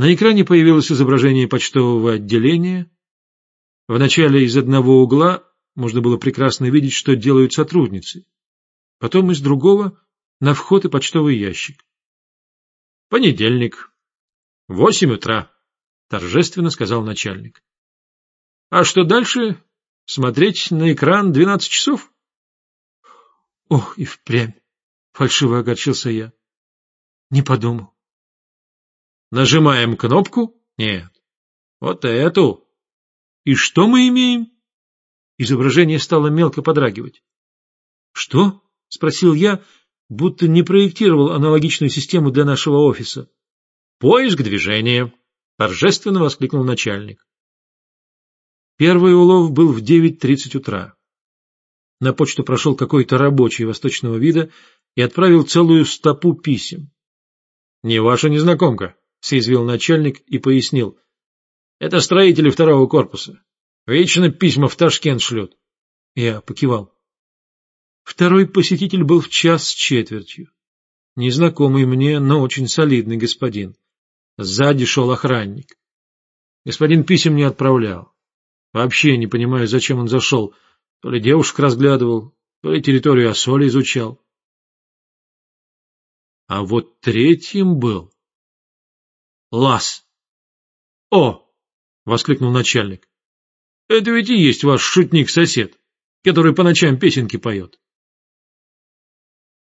На экране появилось изображение почтового отделения. Вначале из одного угла можно было прекрасно видеть, что делают сотрудницы. Потом из другого — на вход и почтовый ящик. Понедельник. Восемь утра, — торжественно сказал начальник. — А что дальше? Смотреть на экран двенадцать часов? — Ох, и впрямь! — фальшиво огорчился я. — Не подумал. — Нажимаем кнопку? Нет. Вот эту. И что мы имеем? Изображение стало мелко подрагивать. — Что? — спросил я, будто не проектировал аналогичную систему для нашего офиса. «Поиск движения!» — торжественно воскликнул начальник. Первый улов был в 9.30 утра. На почту прошел какой-то рабочий восточного вида и отправил целую стопу писем. — Не ваша незнакомка, — съязвил начальник и пояснил. — Это строители второго корпуса. Вечно письма в Ташкент шлют. Я покивал. Второй посетитель был в час с четвертью. Незнакомый мне, но очень солидный господин. Сзади шел охранник. Господин писем не отправлял. Вообще не понимаю, зачем он зашел. То ли девушек разглядывал, то ли территорию Осоли изучал. А вот третьим был Лас. — О! — воскликнул начальник. — Это ведь и есть ваш шутник-сосед, который по ночам песенки поет.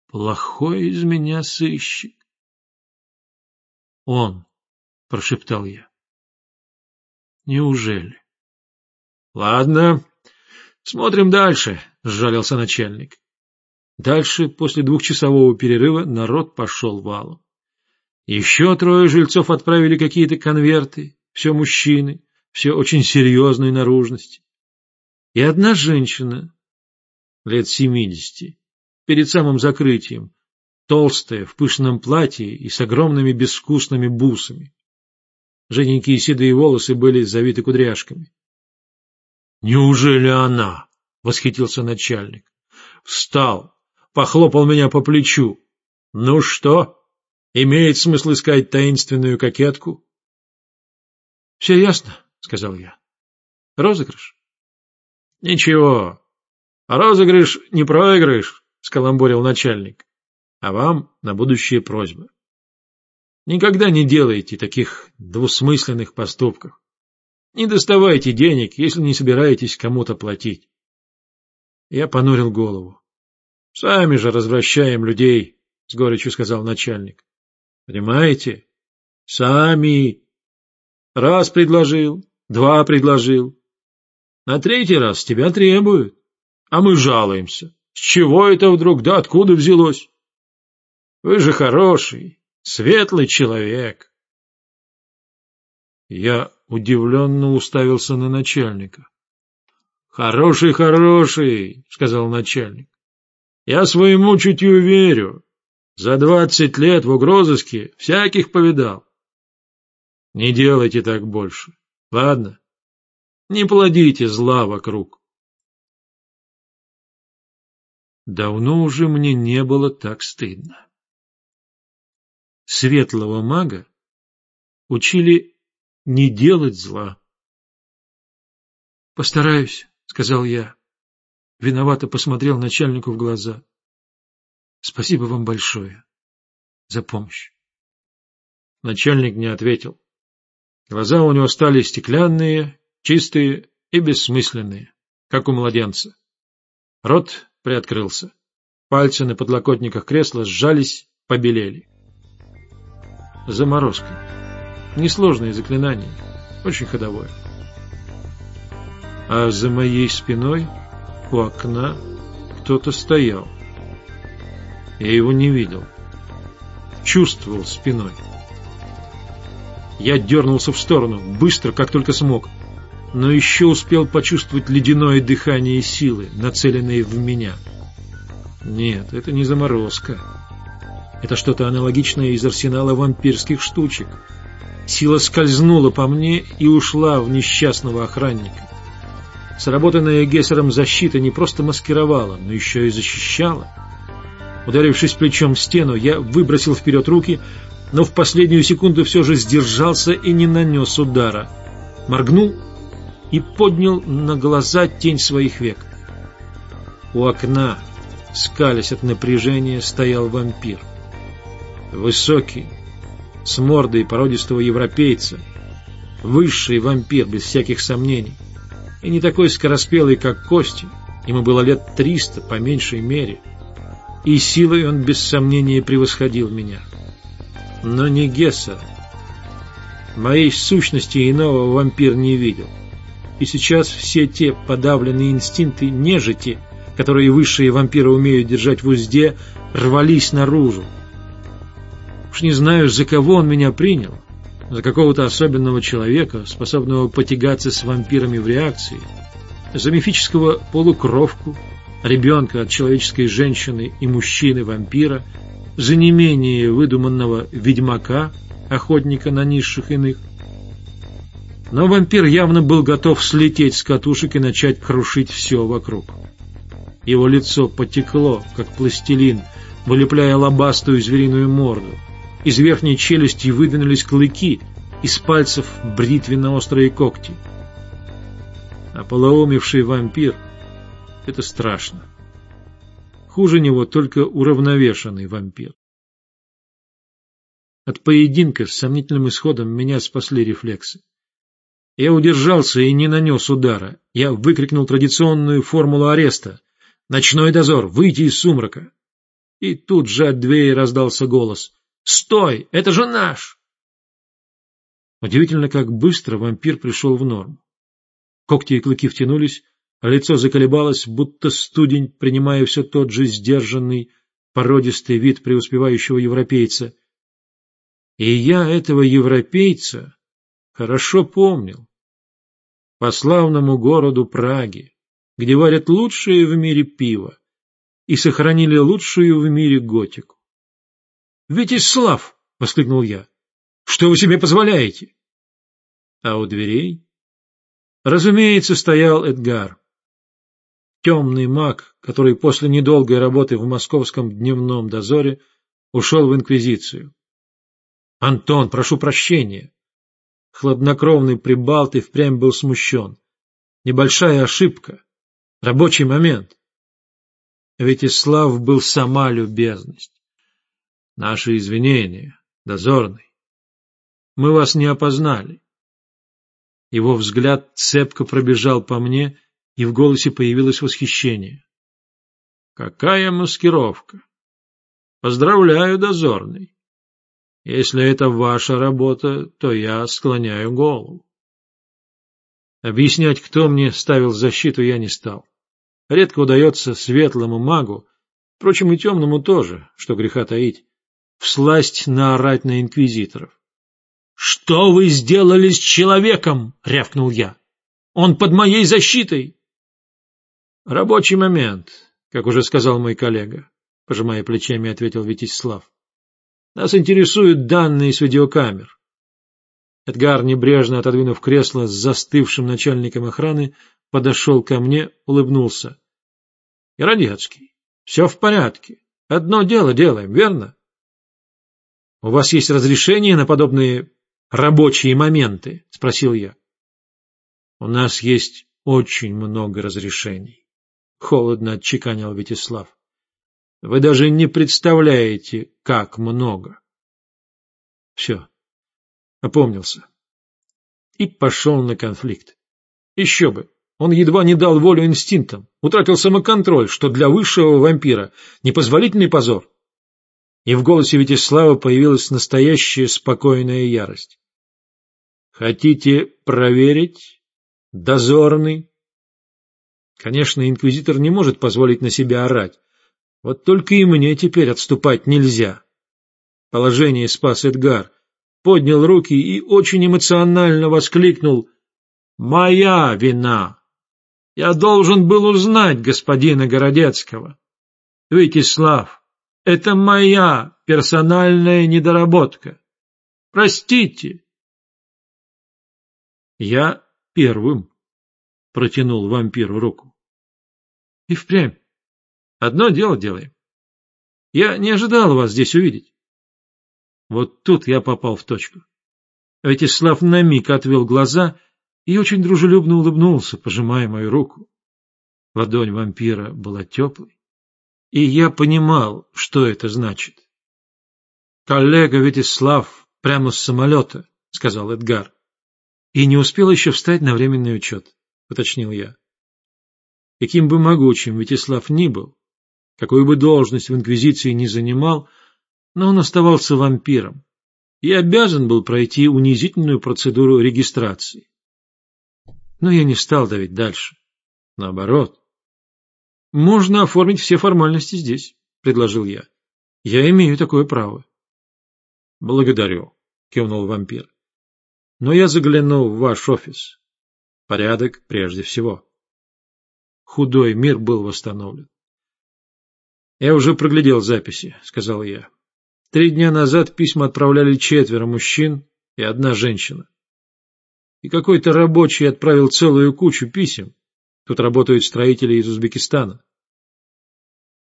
Плохой из меня сыщик. Он, прошептал я. Неужели? Ладно, смотрим дальше, сжалился начальник. Дальше, после двухчасового перерыва, народ пошел валом. Еще трое жильцов отправили какие-то конверты, все мужчины, все очень серьезной наружности. И одна женщина, лет семидесяти, перед самым закрытием, толстая, в пышном платье и с огромными безвкусными бусами. Жененькие седые волосы были завиты кудряшками. — Неужели она? — восхитился начальник. Встал, похлопал меня по плечу. — Ну что, имеет смысл искать таинственную кокетку? — Все ясно, — сказал я. — Розыгрыш? — Ничего, розыгрыш не проигрыш. — скаламбурил начальник. — А вам на будущее просьба. Никогда не делайте таких двусмысленных поступков. Не доставайте денег, если не собираетесь кому-то платить. Я понурил голову. — Сами же развращаем людей, — с горечью сказал начальник. — Понимаете? Сами. Раз предложил, два предложил. На третий раз тебя требуют, а мы жалуемся. С чего это вдруг, да откуда взялось? Вы же хороший, светлый человек. Я удивленно уставился на начальника. Хороший, хороший, сказал начальник. Я своему чутью верю. За двадцать лет в угрозыске всяких повидал. Не делайте так больше, ладно? Не плодите зла вокруг. Давно уже мне не было так стыдно. Светлого мага учили не делать зла. — Постараюсь, — сказал я. Виновато посмотрел начальнику в глаза. — Спасибо вам большое за помощь. Начальник не ответил. Глаза у него стали стеклянные, чистые и бессмысленные, как у младенца. Рот приоткрылся. Пальцы на подлокотниках кресла сжались, побелели. Заморозка. Несложное заклинание, очень ходовое. А за моей спиной у окна кто-то стоял. Я его не видел. Чувствовал спиной. Я дернулся в сторону, быстро, как только смог но еще успел почувствовать ледяное дыхание силы, нацеленные в меня. Нет, это не заморозка. Это что-то аналогичное из арсенала вампирских штучек. Сила скользнула по мне и ушла в несчастного охранника. Сработанная Гессером защита не просто маскировала, но еще и защищала. Ударившись плечом в стену, я выбросил вперед руки, но в последнюю секунду все же сдержался и не нанес удара. Моргнул и поднял на глаза тень своих век. У окна, скалясь от напряжения, стоял вампир. Высокий, с мордой породистого европейца, высший вампир, без всяких сомнений, и не такой скороспелый, как Кости, ему было лет триста, по меньшей мере, и силой он без сомнения превосходил меня. Но не Гессера. Моей сущности иного вампир не видел. И сейчас все те подавленные инстинкты нежити, которые высшие вампиры умеют держать в узде, рвались наружу. Уж не знаю, за кого он меня принял, за какого-то особенного человека, способного потягаться с вампирами в реакции, за мифического полукровку, ребенка от человеческой женщины и мужчины-вампира, за не менее выдуманного ведьмака, охотника на низших иных. Но вампир явно был готов слететь с катушек и начать крушить все вокруг. Его лицо потекло, как пластилин, вылепляя лобастую звериную морду. Из верхней челюсти выдвинулись клыки, из пальцев бритвенно-острые когти. А полоумевший вампир — это страшно. Хуже него только уравновешенный вампир. От поединка с сомнительным исходом меня спасли рефлексы. Я удержался и не нанес удара. Я выкрикнул традиционную формулу ареста. «Ночной дозор! Выйти из сумрака!» И тут же от двери раздался голос. Стой! Это же наш!» Удивительно, как быстро вампир пришел в норму. Когти и клыки втянулись, лицо заколебалось, будто студень, принимая все тот же сдержанный, породистый вид преуспевающего европейца. И я этого европейца хорошо помнил. По славному городу Праге, где варят лучшее в мире пиво и сохранили лучшую в мире готику. «Витислав!» — воскликнул я. «Что вы себе позволяете?» А у дверей, разумеется, стоял Эдгар. Темный маг, который после недолгой работы в московском дневном дозоре ушел в Инквизицию. «Антон, прошу прощения!» Хладнокровный прибалт и впрямь был смущен. Небольшая ошибка. Рабочий момент. Витислав был сама любезность. Наши извинения, дозорный. Мы вас не опознали. Его взгляд цепко пробежал по мне, и в голосе появилось восхищение. Какая маскировка! Поздравляю, дозорный. Если это ваша работа, то я склоняю голову. Объяснять, кто мне ставил защиту, я не стал. Редко удается светлому магу, впрочем, и темному тоже, что греха таить, всласть наорать на инквизиторов. — Что вы сделали с человеком? — рявкнул я. — Он под моей защитой. — Рабочий момент, как уже сказал мой коллега, — пожимая плечами, ответил Витислав. — Нас интересуют данные с видеокамер. Эдгар, небрежно отодвинув кресло с застывшим начальником охраны, подошел ко мне, улыбнулся. — Иродецкий, все в порядке. Одно дело делаем, верно? — У вас есть разрешение на подобные рабочие моменты? — спросил я. — У нас есть очень много разрешений, — холодно отчеканил Витислав. — Вы даже не представляете, как много. Все, опомнился. И пошел на конфликт. Еще бы, он едва не дал волю инстинктам, утратил самоконтроль, что для высшего вампира непозволительный позор и в голосе Витислава появилась настоящая спокойная ярость. «Хотите проверить? Дозорный?» Конечно, инквизитор не может позволить на себя орать. Вот только и мне теперь отступать нельзя. Положение спас Эдгар. Поднял руки и очень эмоционально воскликнул «Моя вина! Я должен был узнать господина Городецкого. Витислав, это моя персональная недоработка. Простите. Я первым протянул вампиру руку. И впрямь. Одно дело делаем. Я не ожидал вас здесь увидеть. Вот тут я попал в точку. Вячеслав на миг отвел глаза и очень дружелюбно улыбнулся, пожимая мою руку. Ладонь вампира была теплой, и я понимал, что это значит. «Коллега Вячеслав прямо с самолета», — сказал Эдгар. «И не успел еще встать на временный учет», — уточнил я. Каким бы могучим Вячеслав ни был, какую бы должность в Инквизиции ни занимал, но он оставался вампиром и обязан был пройти унизительную процедуру регистрации. Но я не стал давить дальше. Наоборот. «Можно оформить все формальности здесь», — предложил я. «Я имею такое право». «Благодарю», — кивнул вампир. «Но я заглянул в ваш офис. Порядок прежде всего». Худой мир был восстановлен. «Я уже проглядел записи», — сказал я. Три дня назад письма отправляли четверо мужчин и одна женщина. И какой-то рабочий отправил целую кучу писем. Тут работают строители из Узбекистана.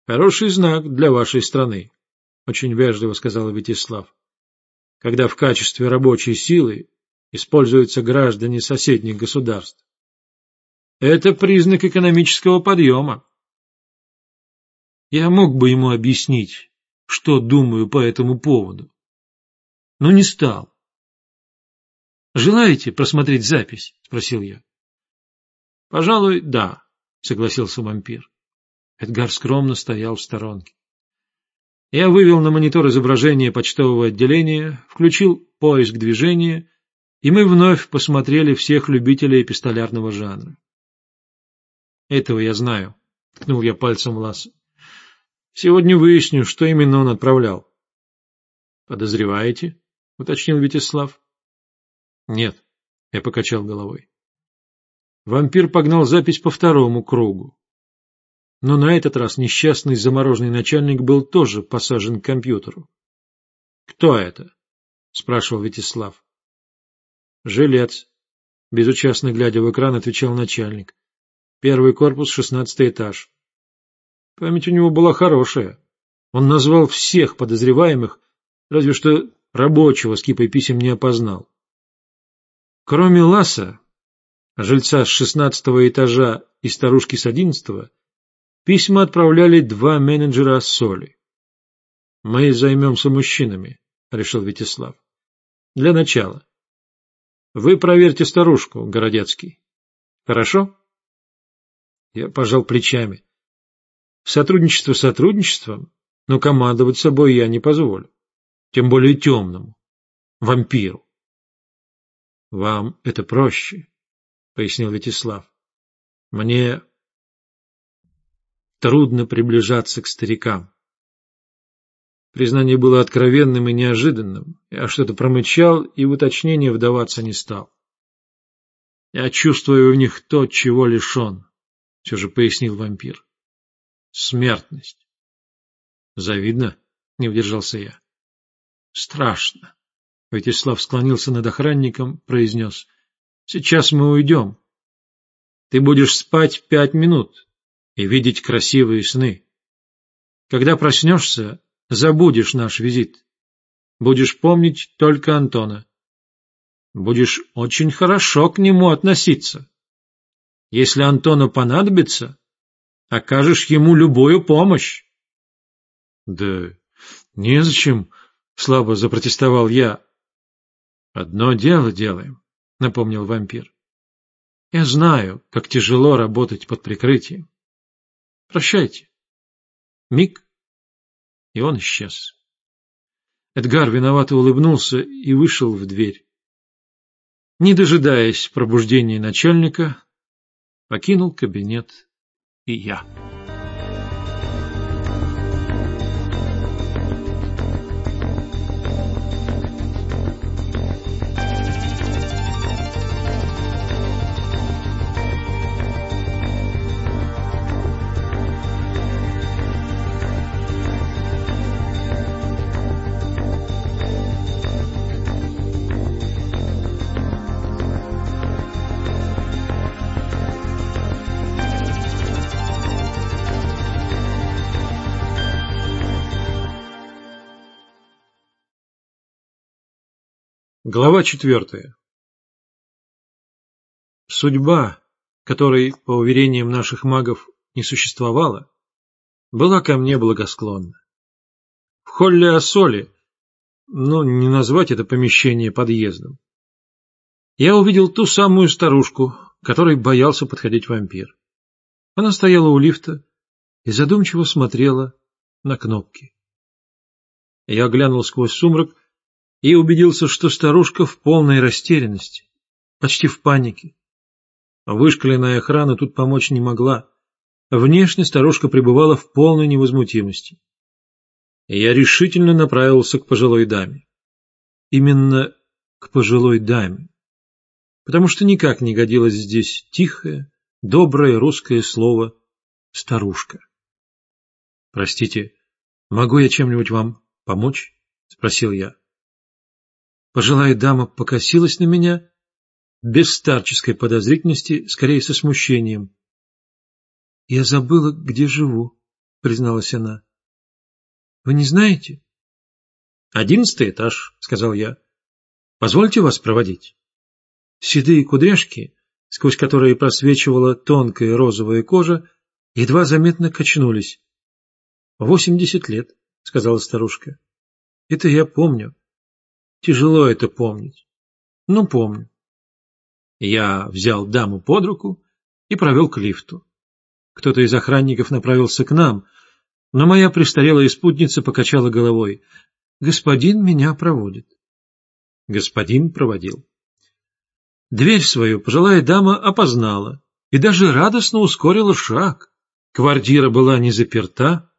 Хороший знак для вашей страны, — очень вежливо сказал Вячеслав, — когда в качестве рабочей силы используются граждане соседних государств. Это признак экономического подъема. Я мог бы ему объяснить, что думаю по этому поводу. Но не стал. «Желаете просмотреть запись?» — спросил я. «Пожалуй, да», — согласился вампир. Эдгар скромно стоял в сторонке. Я вывел на монитор изображение почтового отделения, включил поиск движения, и мы вновь посмотрели всех любителей эпистолярного жанра. «Этого я знаю», — ткнул я пальцем в Ласса. Сегодня выясню, что именно он отправлял. — Подозреваете? — уточнил Вячеслав. — Нет, — я покачал головой. Вампир погнал запись по второму кругу. Но на этот раз несчастный замороженный начальник был тоже посажен к компьютеру. — Кто это? — спрашивал Вячеслав. — Жилец. Безучастно глядя в экран, отвечал начальник. Первый корпус, шестнадцатый этаж. Память у него была хорошая. Он назвал всех подозреваемых, разве что рабочего с кипой писем не опознал. Кроме Ласа, жильца с шестнадцатого этажа и старушки с одиннадцатого, письма отправляли два менеджера соли. — Мы займемся мужчинами, — решил Вячеслав. — Для начала. Вы проверьте старушку, Городецкий. Хорошо? Я пожал плечами. Сотрудничество сотрудничеством, но командовать собой я не позволю. Тем более темному. Вампиру. — Вам это проще, — пояснил Вячеслав. — Мне трудно приближаться к старикам. Признание было откровенным и неожиданным. Я что-то промычал и в уточнение вдаваться не стал. Я чувствую в них то, чего лишен, — все же пояснил вампир смертность. Завидно, не удержался я. Страшно. Вячеслав склонился над охранником, произнес. Сейчас мы уйдем. Ты будешь спать пять минут и видеть красивые сны. Когда проснешься, забудешь наш визит. Будешь помнить только Антона. Будешь очень хорошо к нему относиться. Если Антону понадобится, окажешь ему любую помощь. — Да незачем, — слабо запротестовал я. — Одно дело делаем, — напомнил вампир. — Я знаю, как тяжело работать под прикрытием. Прощайте. Миг, и он исчез. Эдгар виновато улыбнулся и вышел в дверь. Не дожидаясь пробуждения начальника, покинул кабинет и я. Глава четвертая. Судьба, которой, по уверениям наших магов, не существовало, была ко мне благосклонна. В холле Ассоли, ну, не назвать это помещение подъездом, я увидел ту самую старушку, которой боялся подходить вампир. Она стояла у лифта и задумчиво смотрела на кнопки. Я глянул сквозь сумрак и убедился, что старушка в полной растерянности, почти в панике. Вышкаленная охрана тут помочь не могла. Внешне старушка пребывала в полной невозмутимости. Я решительно направился к пожилой даме. Именно к пожилой даме. Потому что никак не годилось здесь тихое, доброе русское слово «старушка». «Простите, могу я чем-нибудь вам помочь?» — спросил я. Пожилая дама покосилась на меня, без старческой подозрительности, скорее со смущением. — Я забыла, где живу, — призналась она. — Вы не знаете? — Одиннадцатый этаж, — сказал я. — Позвольте вас проводить. Седые кудряшки, сквозь которые просвечивала тонкая розовая кожа, едва заметно качнулись. — Восемьдесят лет, — сказала старушка. — Это я помню. Тяжело это помнить. Ну, помню. Я взял даму под руку и провел к лифту. Кто-то из охранников направился к нам, но моя престарелая спутница покачала головой. «Господин меня проводит». Господин проводил. Дверь свою пожилая дама опознала и даже радостно ускорила шаг. Квартира была не заперта,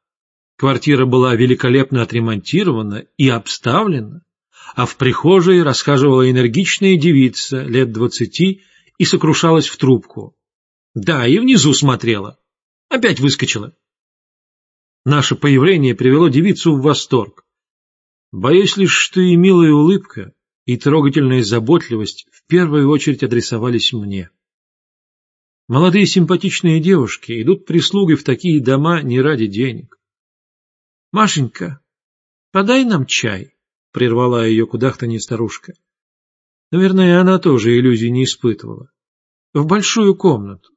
квартира была великолепно отремонтирована и обставлена а в прихожей расхаживала энергичная девица лет двадцати и сокрушалась в трубку. Да, и внизу смотрела. Опять выскочила. Наше появление привело девицу в восторг. Боюсь лишь, что и милая улыбка, и трогательная заботливость в первую очередь адресовались мне. Молодые симпатичные девушки идут прислугой в такие дома не ради денег. — Машенька, подай нам чай прервала ее кудахтанье старушка. Наверное, она тоже иллюзий не испытывала. В большую комнату.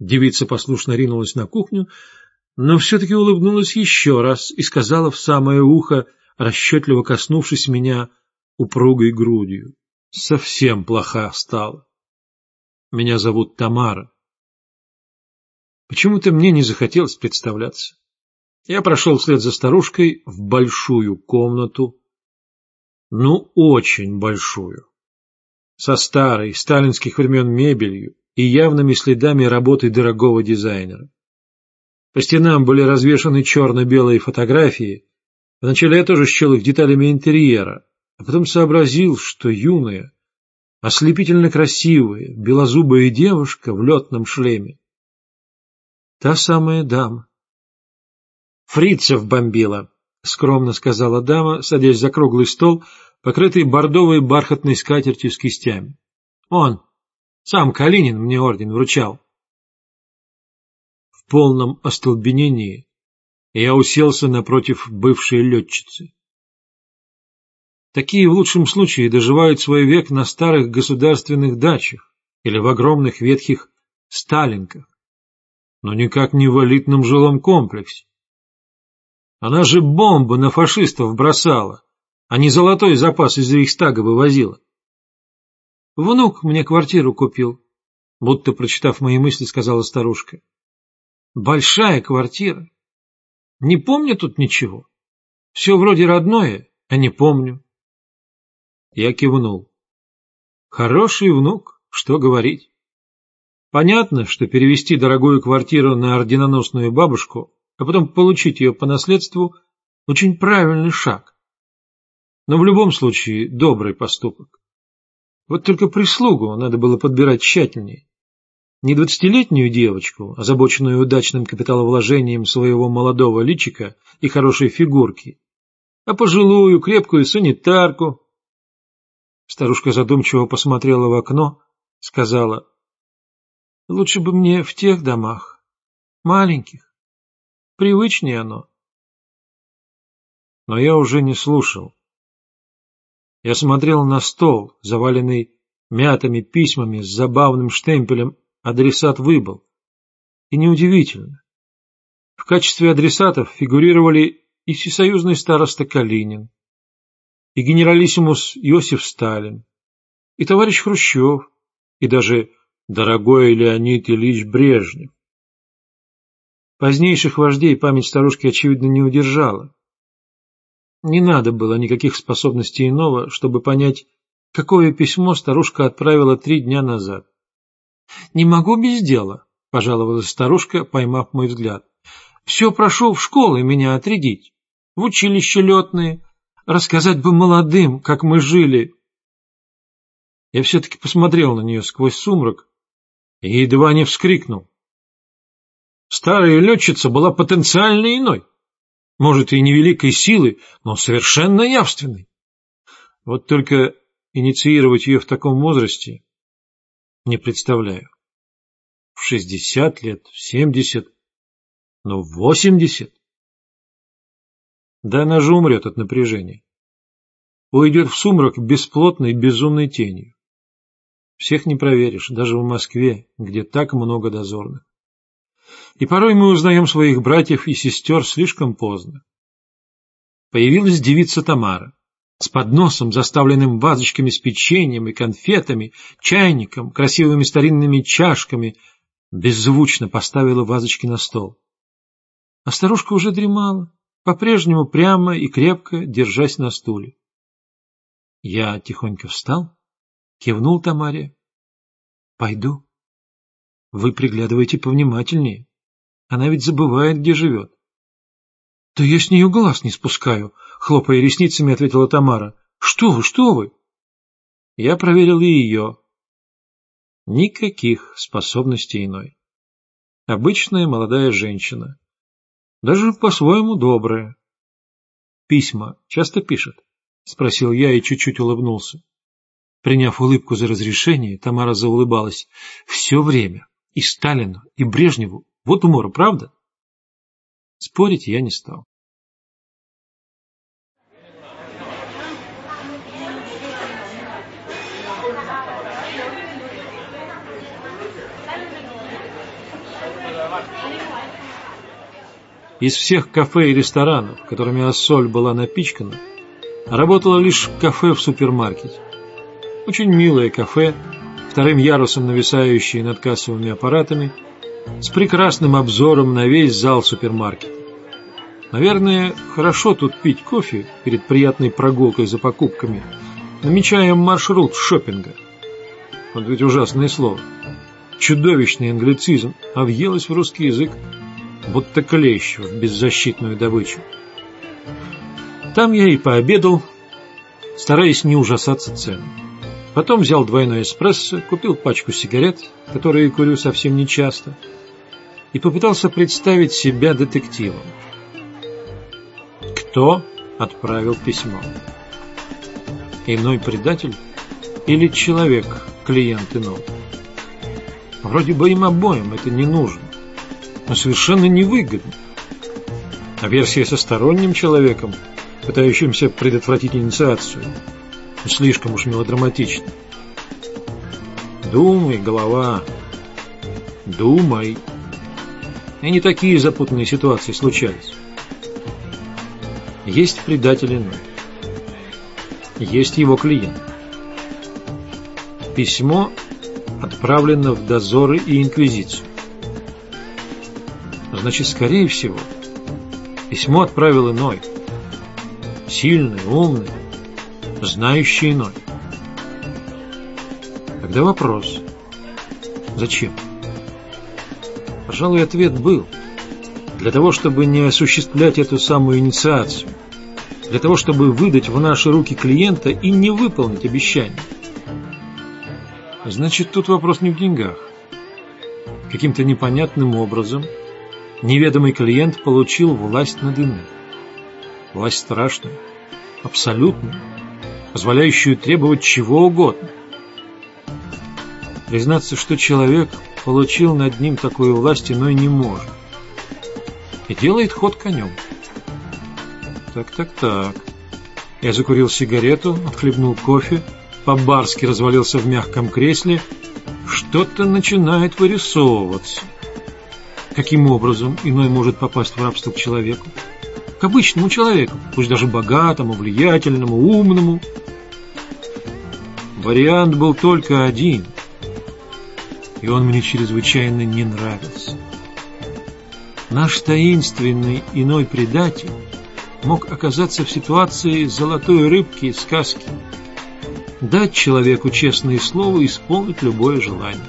Девица послушно ринулась на кухню, но все-таки улыбнулась еще раз и сказала в самое ухо, расчетливо коснувшись меня упругой грудью. Совсем плоха стала. Меня зовут Тамара. Почему-то мне не захотелось представляться. Я прошел вслед за старушкой в большую комнату, ну, очень большую. Со старой, сталинских времен мебелью и явными следами работы дорогого дизайнера. По стенам были развешаны черно-белые фотографии. Вначале я тоже счел их деталями интерьера, а потом сообразил, что юная, ослепительно красивая, белозубая девушка в летном шлеме. Та самая дама. Фрицев бомбила, — скромно сказала дама, садясь за круглый стол, покрытый бордовой бархатной скатертью с кистями. — Он, сам Калинин мне орден вручал. В полном остолбенении я уселся напротив бывшей летчицы. Такие в лучшем случае доживают свой век на старых государственных дачах или в огромных ветхих сталинках, но никак не в элитном жилом комплексе. Она же бомбы на фашистов бросала, а не золотой запас из Рейхстага вывозила. Внук мне квартиру купил, будто прочитав мои мысли, сказала старушка. Большая квартира. Не помню тут ничего. Все вроде родное, а не помню. Я кивнул. Хороший внук, что говорить. Понятно, что перевести дорогую квартиру на орденоносную бабушку а потом получить ее по наследству – очень правильный шаг. Но в любом случае добрый поступок. Вот только прислугу надо было подбирать тщательнее. Не двадцатилетнюю девочку, озабоченную удачным капиталовложением своего молодого личика и хорошей фигурки, а пожилую, крепкую санитарку. Старушка задумчиво посмотрела в окно, сказала, «Лучше бы мне в тех домах, маленьких, Привычнее оно. Но я уже не слушал. Я смотрел на стол, заваленный мятыми письмами с забавным штемпелем «Адресат выбыл». И неудивительно. В качестве адресатов фигурировали и всесоюзный староста Калинин, и генералиссимус Иосиф Сталин, и товарищ Хрущев, и даже дорогой Леонид Ильич Брежнев. Позднейших вождей память старушки, очевидно, не удержала. Не надо было никаких способностей иного, чтобы понять, какое письмо старушка отправила три дня назад. «Не могу без дела», — пожаловалась старушка, поймав мой взгляд. «Все прошу в школы меня отрядить, в училище летные, рассказать бы молодым, как мы жили». Я все-таки посмотрел на нее сквозь сумрак и едва не вскрикнул. Старая летчица была потенциально иной. Может, и невеликой силы, но совершенно явственной. Вот только инициировать ее в таком возрасте не представляю. В шестьдесят лет, в семьдесят, но в восемьдесят. Да она же умрет от напряжения. Уйдет в сумрак бесплотной безумной тенью. Всех не проверишь, даже в Москве, где так много дозорных. И порой мы узнаем своих братьев и сестер слишком поздно. Появилась девица Тамара с подносом, заставленным вазочками с печеньем и конфетами, чайником, красивыми старинными чашками, беззвучно поставила вазочки на стол. А старушка уже дремала, по-прежнему прямо и крепко держась на стуле. Я тихонько встал Кивнул Тамаре. Пойду. Вы приглядывайте повнимательнее. Она ведь забывает, где живет. Да я с нее глаз не спускаю, хлопая ресницами, ответила Тамара. Что вы, что вы? Я проверил и ее. Никаких способностей иной. Обычная молодая женщина. Даже по-своему добрая. Письма часто пишет? Спросил я и чуть-чуть улыбнулся. Приняв улыбку за разрешение, Тамара заулыбалась. Все время. И Сталину, и Брежневу. Вот умора, правда? Спорить я не стал. Из всех кафе и ресторанов, которыми Ассоль была напичкана, работало лишь кафе в супермаркете. Очень милое кафе, вторым ярусом нависающее над кассовыми аппаратами, с прекрасным обзором на весь зал супермаркета. Наверное, хорошо тут пить кофе перед приятной прогулкой за покупками, намечая маршрут шопинга. Вот ведь ужасное слово. Чудовищный англицизм, а въелось в русский язык, будто клещ в беззащитную добычу. Там я и пообедал, стараясь не ужасаться цен. Потом взял двойной эспрессо, купил пачку сигарет, которые курю совсем нечасто, и попытался представить себя детективом. Кто отправил письмо? Иной предатель или человек, клиент иного? Вроде бы им обоим это не нужно, но совершенно невыгодно. А версия со сторонним человеком, пытающимся предотвратить инициацию – Слишком уж мелодраматично. Думай, голова, думай. И не такие запутанные ситуации случались. Есть предатель иной. Есть его клиент. Письмо отправлено в дозоры и инквизицию. Значит, скорее всего, письмо отправил иной. Сильный, умный, знающий иной. Тогда вопрос. Зачем? Пожалуй, ответ был. Для того, чтобы не осуществлять эту самую инициацию. Для того, чтобы выдать в наши руки клиента и не выполнить обещание. Значит, тут вопрос не в деньгах. Каким-то непонятным образом неведомый клиент получил власть над иным. Власть страшная, абсолютная позволяющую требовать чего угодно. Признаться, что человек получил над ним такую власть, иной не может. И делает ход конем. Так, так, так. Я закурил сигарету, отхлебнул кофе, по-барски развалился в мягком кресле. Что-то начинает вырисовываться. Каким образом иной может попасть в рабство к человеку? К обычному человеку, пусть даже богатому, влиятельному, умному. Вариант был только один, и он мне чрезвычайно не нравился. Наш таинственный иной предатель мог оказаться в ситуации золотой рыбки из сказки. Дать человеку честное слово и исполнить любое желание.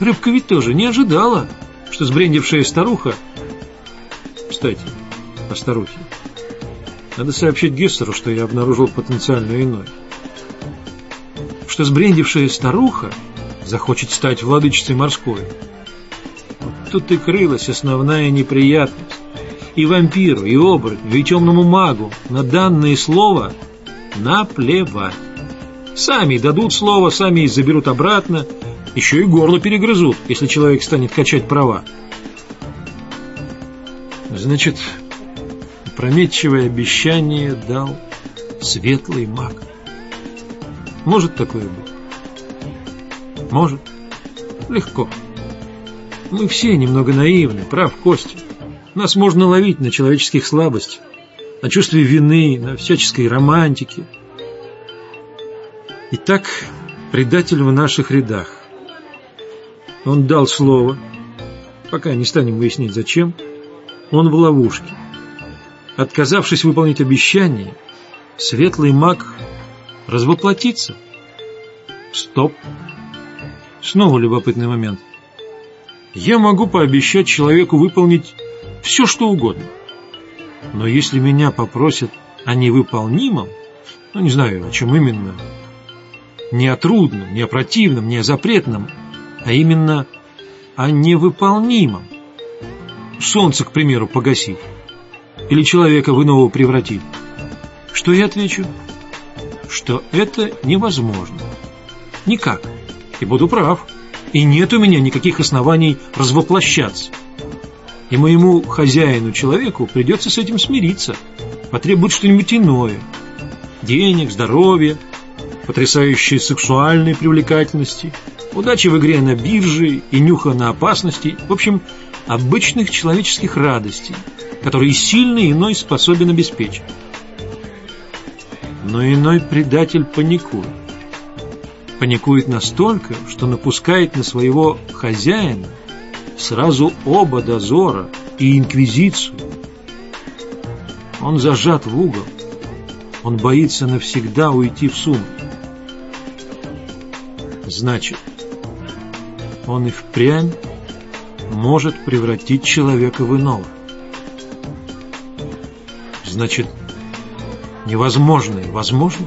Рыбка ведь тоже не ожидала, что сбрендившая старуха... Кстати, о старухе. Надо сообщить Гессеру, что я обнаружил потенциальную иной. Что сбрендившая старуха захочет стать владычицей морской. Тут и крылась основная неприятность. И вампиру, и оборотню, и темному магу на данное слово наплевать. Сами дадут слово, сами и заберут обратно, еще и горло перегрызут, если человек станет качать права. Значит, опрометчивое обещание дал светлый маг. Может такое быть? Может. Легко. Мы все немного наивны, прав Костя. Нас можно ловить на человеческих слабостях, на чувстве вины, на всяческой романтике. Итак, предатель в наших рядах. Он дал слово, пока не станем выяснять зачем, он в ловушке. Отказавшись выполнить обещание, светлый маг развоплотится. Стоп. Снова любопытный момент. Я могу пообещать человеку выполнить все, что угодно. Но если меня попросят о невыполнимом, ну, не знаю, о чем именно, не о трудном, не о противном, не о запретном, а именно о невыполнимом. Солнце, к примеру, погасить. Или человека в иного превратить. Что я отвечу? Что это невозможно. Никак. И буду прав. И нет у меня никаких оснований развоплощаться. И моему хозяину-человеку придется с этим смириться. Потребует что-нибудь иное. Денег, здоровья, потрясающей сексуальной привлекательности, удачи в игре на бирже и нюха на опасности, в общем, обычных человеческих радостей, которые сильный иной способен обеспечить. Но иной предатель паникует. Паникует настолько, что напускает на своего хозяина сразу оба дозора и инквизицию. Он зажат в угол. Он боится навсегда уйти в сумку. Значит, он и впрямь может превратить человека в иного. Значит, невозможное возможно?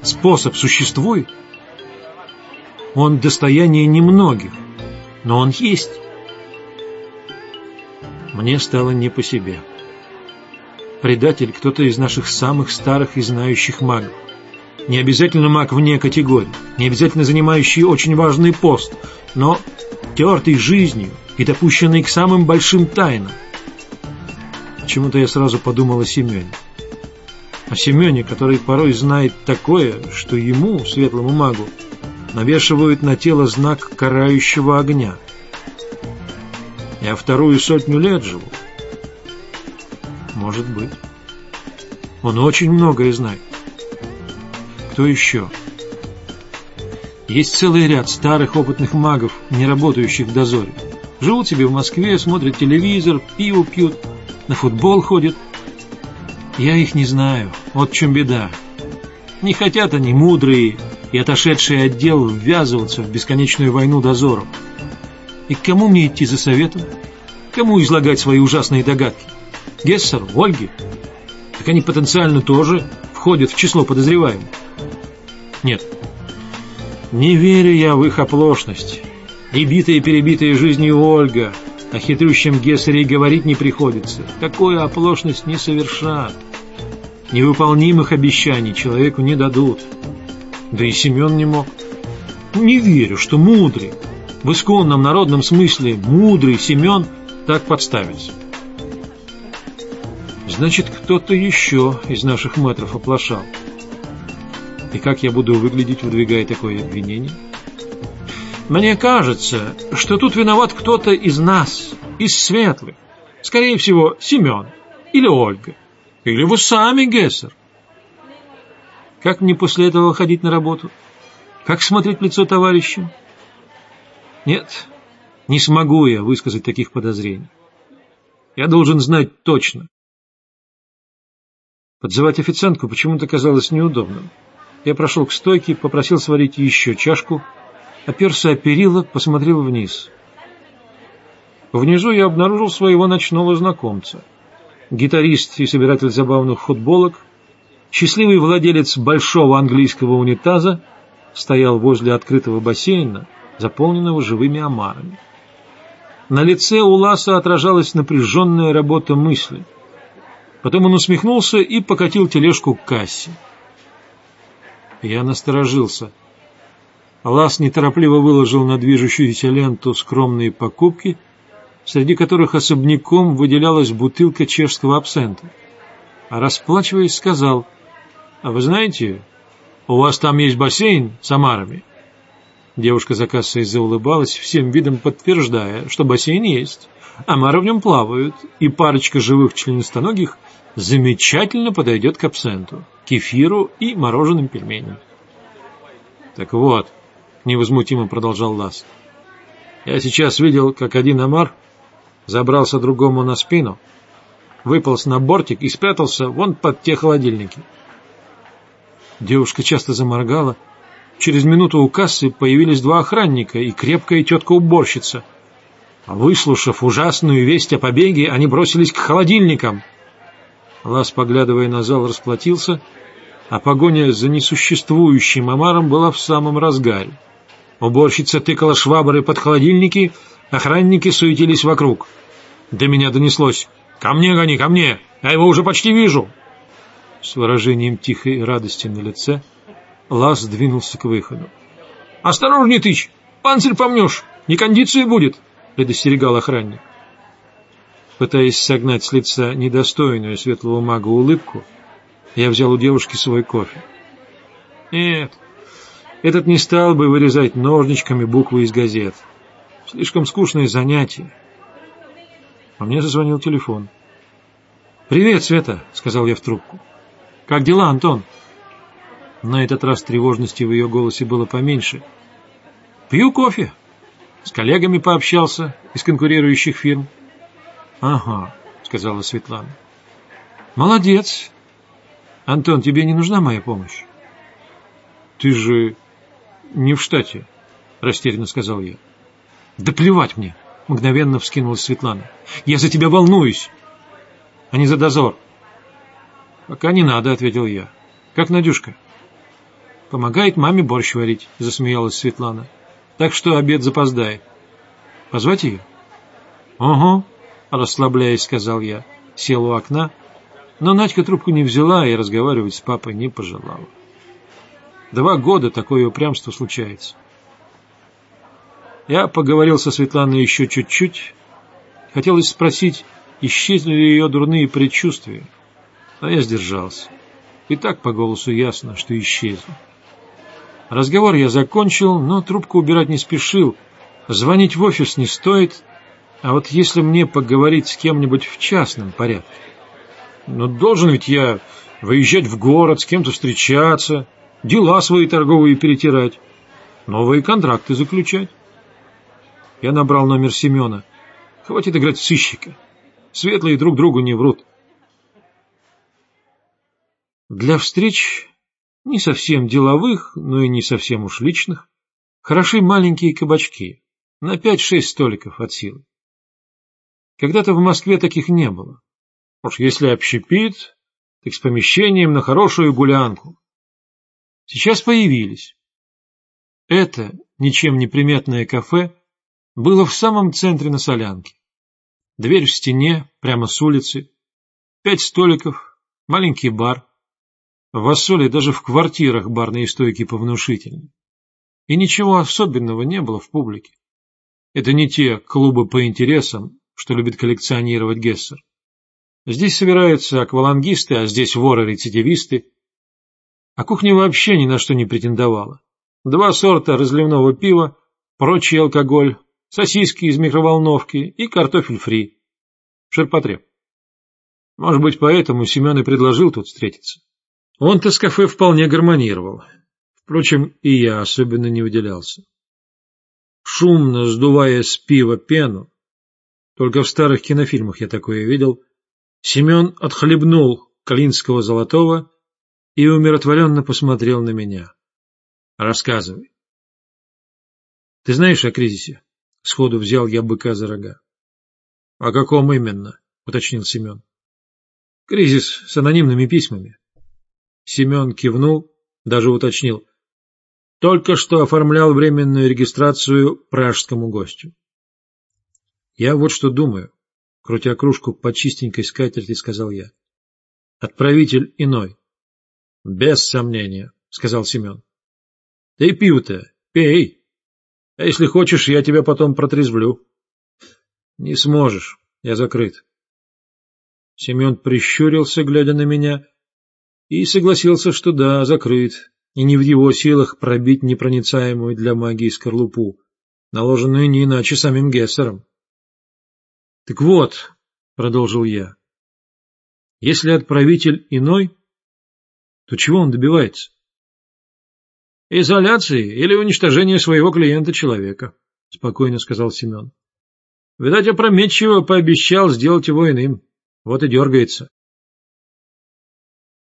Способ существует? Он достояние немногих, но он есть. Мне стало не по себе. Предатель кто-то из наших самых старых и знающих магов. Не обязательно маг вне категории, не обязательно занимающий очень важный пост, но тертый жизнью и допущенный к самым большим тайнам. Почему-то я сразу подумал о Семене. О Семене, который порой знает такое, что ему, светлому магу, навешивают на тело знак карающего огня. Я вторую сотню лет живу. Может быть. Он очень многое знает. Кто еще? Есть целый ряд старых опытных магов, не работающих в дозоре. Живут себе в Москве, смотрят телевизор, пиво пьют, на футбол ходят. Я их не знаю, вот в чем беда. Не хотят они, мудрые и отошедшие отдел, ввязываться в бесконечную войну дозоров. И к кому мне идти за советом? Кому излагать свои ужасные догадки? Гессеру, Ольге? Так они потенциально тоже входят в число подозреваемых. Нет. Не верю я в их оплошность. И битая и перебитая жизнью Ольга, о хитрющем Гессере говорить не приходится. Такую оплошность не совершат. Невыполнимых обещаний человеку не дадут. Да и Семен не мог. Не верю, что мудрый, в исконном народном смысле мудрый Семен так подставится. Значит, кто-то еще из наших мэтров оплошал. И как я буду выглядеть, выдвигая такое обвинение? Мне кажется, что тут виноват кто-то из нас, из светлых. Скорее всего, Семен или Ольга. Или вы сами, Гессер. Как мне после этого ходить на работу? Как смотреть в лицо товарищам? Нет, не смогу я высказать таких подозрений. Я должен знать точно. Подзывать официантку почему-то казалось неудобным. Я прошел к стойке, попросил сварить еще чашку, оперся о перила, посмотрел вниз. Внизу я обнаружил своего ночного знакомца. Гитарист и собиратель забавных футболок, счастливый владелец большого английского унитаза, стоял возле открытого бассейна, заполненного живыми омарами. На лице у Ласа отражалась напряженная работа мысли. Потом он усмехнулся и покатил тележку к кассе. Я насторожился. Лас неторопливо выложил на движущуюся ленту скромные покупки, среди которых особняком выделялась бутылка чешского абсента. А расплачиваясь, сказал, «А вы знаете, у вас там есть бассейн с омарами?» Девушка за кассой заулыбалась, всем видом подтверждая, что бассейн есть, омары в нем плавают, и парочка живых членистоногих замечательно подойдет к абсенту, кефиру и мороженым пельменям. «Так вот», — невозмутимо продолжал Лас, — «я сейчас видел, как один омар забрался другому на спину, выполз на бортик и спрятался вон под те холодильники». Девушка часто заморгала, — Через минуту у кассы появились два охранника и крепкая тетка-уборщица. Выслушав ужасную весть о побеге, они бросились к холодильникам. Лас, поглядывая на зал, расплатился, а погоня за несуществующим омаром была в самом разгаре. Уборщица тыкала швабры под холодильники, охранники суетились вокруг. До меня донеслось «Ко мне гони, ко мне! Я его уже почти вижу!» С выражением тихой радости на лице — Лас двинулся к выходу. «Осторожней, тыч! Панцирь помнешь! Не кондиции будет!» — предостерегал охранник. Пытаясь согнать с лица недостойную светлого мага улыбку, я взял у девушки свой кофе. Нет, этот не стал бы вырезать ножничками буквы из газет. Слишком скучное занятие. А мне зазвонил телефон. «Привет, Света», — сказал я в трубку. «Как дела, Антон?» На этот раз тревожности в ее голосе было поменьше. «Пью кофе. С коллегами пообщался из конкурирующих фирм». «Ага», — сказала Светлана. «Молодец. Антон, тебе не нужна моя помощь?» «Ты же не в штате», — растерянно сказал я. «Да плевать мне!» — мгновенно вскинулась Светлана. «Я за тебя волнуюсь, а не за дозор». «Пока не надо», — ответил я. «Как Надюшка?» Помогает маме борщ варить, засмеялась Светлана. Так что обед запоздает. Позвать ее? Ого, расслабляясь, сказал я. Сел у окна, но Надька трубку не взяла и разговаривать с папой не пожелала. Два года такое упрямство случается. Я поговорил со Светланой еще чуть-чуть. Хотелось спросить, исчезли ли ее дурные предчувствия, но я сдержался. И так по голосу ясно, что исчезли. Разговор я закончил, но трубку убирать не спешил. Звонить в офис не стоит, а вот если мне поговорить с кем-нибудь в частном порядке. Ну, должен ведь я выезжать в город, с кем-то встречаться, дела свои торговые перетирать, новые контракты заключать. Я набрал номер Семена. Хватит играть в сыщика. Светлые друг другу не врут. Для встреч не совсем деловых, но и не совсем уж личных, хороши маленькие кабачки, на пять-шесть столиков от силы. Когда-то в Москве таких не было. Уж если общепит, так с помещением на хорошую гулянку. Сейчас появились. Это ничем не приметное кафе было в самом центре на солянке. Дверь в стене, прямо с улицы, пять столиков, маленький бар, в Ассоле даже в квартирах барные стойки повнушительнее. И ничего особенного не было в публике. Это не те клубы по интересам, что любит коллекционировать Гессер. Здесь собираются аквалангисты, а здесь воры-рецидивисты. А кухня вообще ни на что не претендовала. Два сорта разливного пива, прочий алкоголь, сосиски из микроволновки и картофель фри. Ширпотреб. Может быть, поэтому Семен и предложил тут встретиться. Он-то с кафе вполне гармонировал. Впрочем, и я особенно не выделялся. Шумно сдувая с пива пену, только в старых кинофильмах я такое видел, Семен отхлебнул Клинского золотого и умиротворенно посмотрел на меня. — Рассказывай. — Ты знаешь о кризисе? — сходу взял я быка за рога. — О каком именно? — уточнил Семен. — Кризис с анонимными письмами. Семен кивнул, даже уточнил. Только что оформлял временную регистрацию пражскому гостю. Я вот что думаю, крутя кружку по чистенькой скатерти, сказал я. Отправитель иной. Без сомнения, сказал Семен. Ты пиво-то пей. А если хочешь, я тебя потом протрезвлю. Не сможешь, я закрыт. Семен прищурился, глядя на меня, и согласился, что да, закрыт, и не в его силах пробить непроницаемую для магии скорлупу, наложенную не иначе самим Гессером. — Так вот, — продолжил я, — если отправитель иной, то чего он добивается? — Изоляции или уничтожения своего клиента-человека, — спокойно сказал Семен. — Видать, опрометчиво пообещал сделать его иным. Вот и дергается.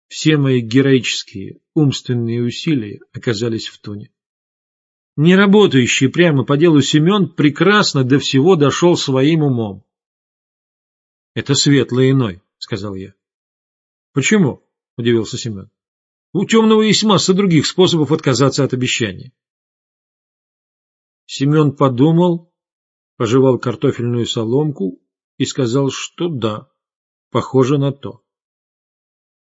Все мои героические умственные усилия оказались в тоне. Неработающий прямо по делу Семен прекрасно до всего дошел своим умом. Это светлый иной, сказал я. Почему? удивился Семен. У темного есть масса других способов отказаться от обещания. Семен подумал, пожевал картофельную соломку и сказал, что да, похоже на то.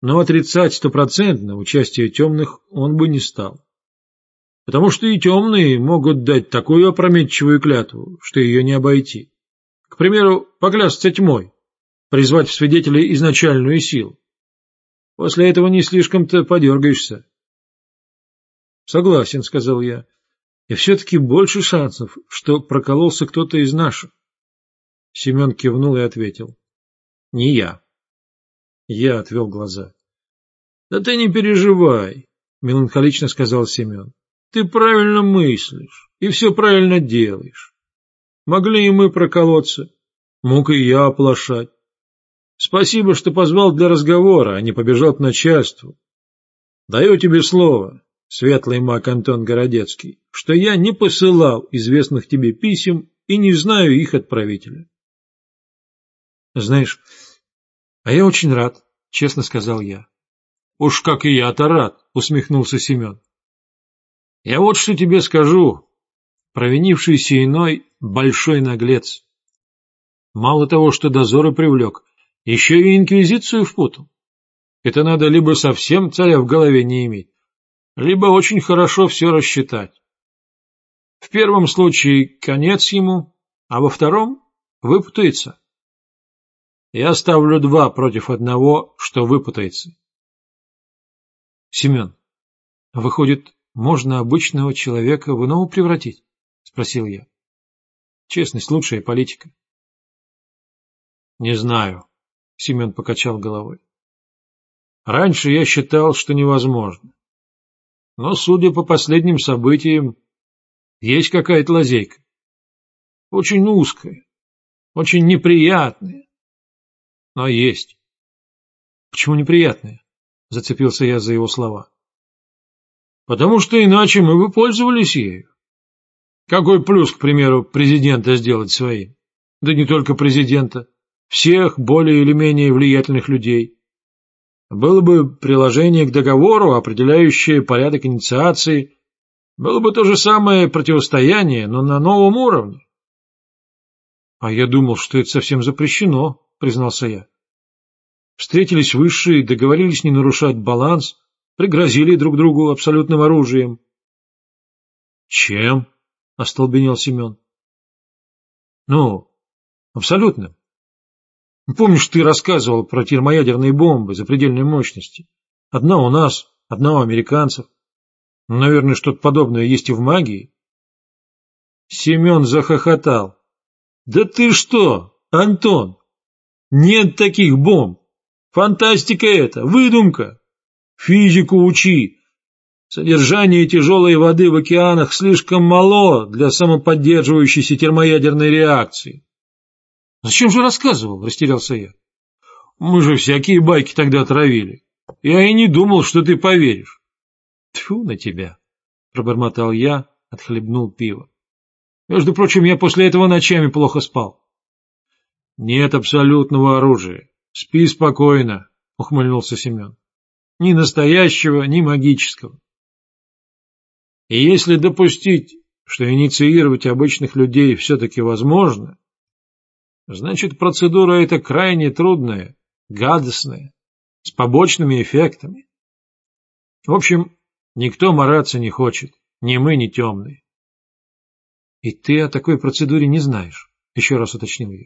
Но отрицать стопроцентно участие темных он бы не стал. Потому что и темные могут дать такую опрометчивую клятву, что ее не обойти. К примеру, поклясться тьмой, призвать в свидетелей изначальную силу. После этого не слишком-то подергаешься. — Согласен, — сказал я. — И все-таки больше шансов, что прокололся кто-то из наших. Семен кивнул и ответил. — Не я. Я отвел глаза. — Да ты не переживай, — меланхолично сказал Семен. — Ты правильно мыслишь и все правильно делаешь. Могли и мы проколоться, мог и я оплошать. Спасибо, что позвал для разговора, а не побежал к начальству. Даю тебе слово, светлый маг Антон Городецкий, что я не посылал известных тебе писем и не знаю их отправителя. Знаешь, а я очень рад, честно сказал я. Уж как и я-то рад, усмехнулся Семен. Я вот что тебе скажу. Провинившийся иной — большой наглец. Мало того, что дозоры привлек, еще и инквизицию впутал. Это надо либо совсем царя в голове не иметь, либо очень хорошо все рассчитать. В первом случае конец ему, а во втором выпутается. Я ставлю два против одного, что выпутается. Семен, выходит, можно обычного человека в иного превратить? Спросил я. Честность — лучшая политика. Не знаю. Семен покачал головой. Раньше я считал, что невозможно. Но, судя по последним событиям, есть какая-то лазейка. Очень узкая, очень неприятная, но есть. Почему неприятная? Зацепился я за его слова. Потому что иначе мы бы пользовались ею. Какой плюс, к примеру, президента сделать своим? Да не только президента всех более или менее влиятельных людей. Было бы приложение к договору, определяющее порядок инициации, было бы то же самое противостояние, но на новом уровне. — А я думал, что это совсем запрещено, — признался я. Встретились высшие, договорились не нарушать баланс, пригрозили друг другу абсолютным оружием. — Чем? — остолбенел Семен. — Ну, абсолютным. Помнишь, ты рассказывал про термоядерные бомбы запредельной мощности? Одна у нас, одна у американцев. Наверное, что-то подобное есть и в магии. Семен захохотал. Да ты что, Антон? Нет таких бомб. Фантастика это, выдумка. Физику учи. Содержание тяжелой воды в океанах слишком мало для самоподдерживающейся термоядерной реакции. Зачем же рассказывал, растерялся я. Мы же всякие байки тогда травили. Я и не думал, что ты поверишь. Тьфу на тебя, пробормотал я, отхлебнул пиво. Между прочим, я после этого ночами плохо спал. Нет абсолютного оружия. Спи спокойно, ухмыльнулся Семен. Ни настоящего, ни магического. И если допустить, что инициировать обычных людей все-таки возможно, значит процедура эта крайне трудная, гадостная, с побочными эффектами. В общем, никто мараться не хочет, ни мы, ни темные. — И ты о такой процедуре не знаешь? — еще раз уточнил я.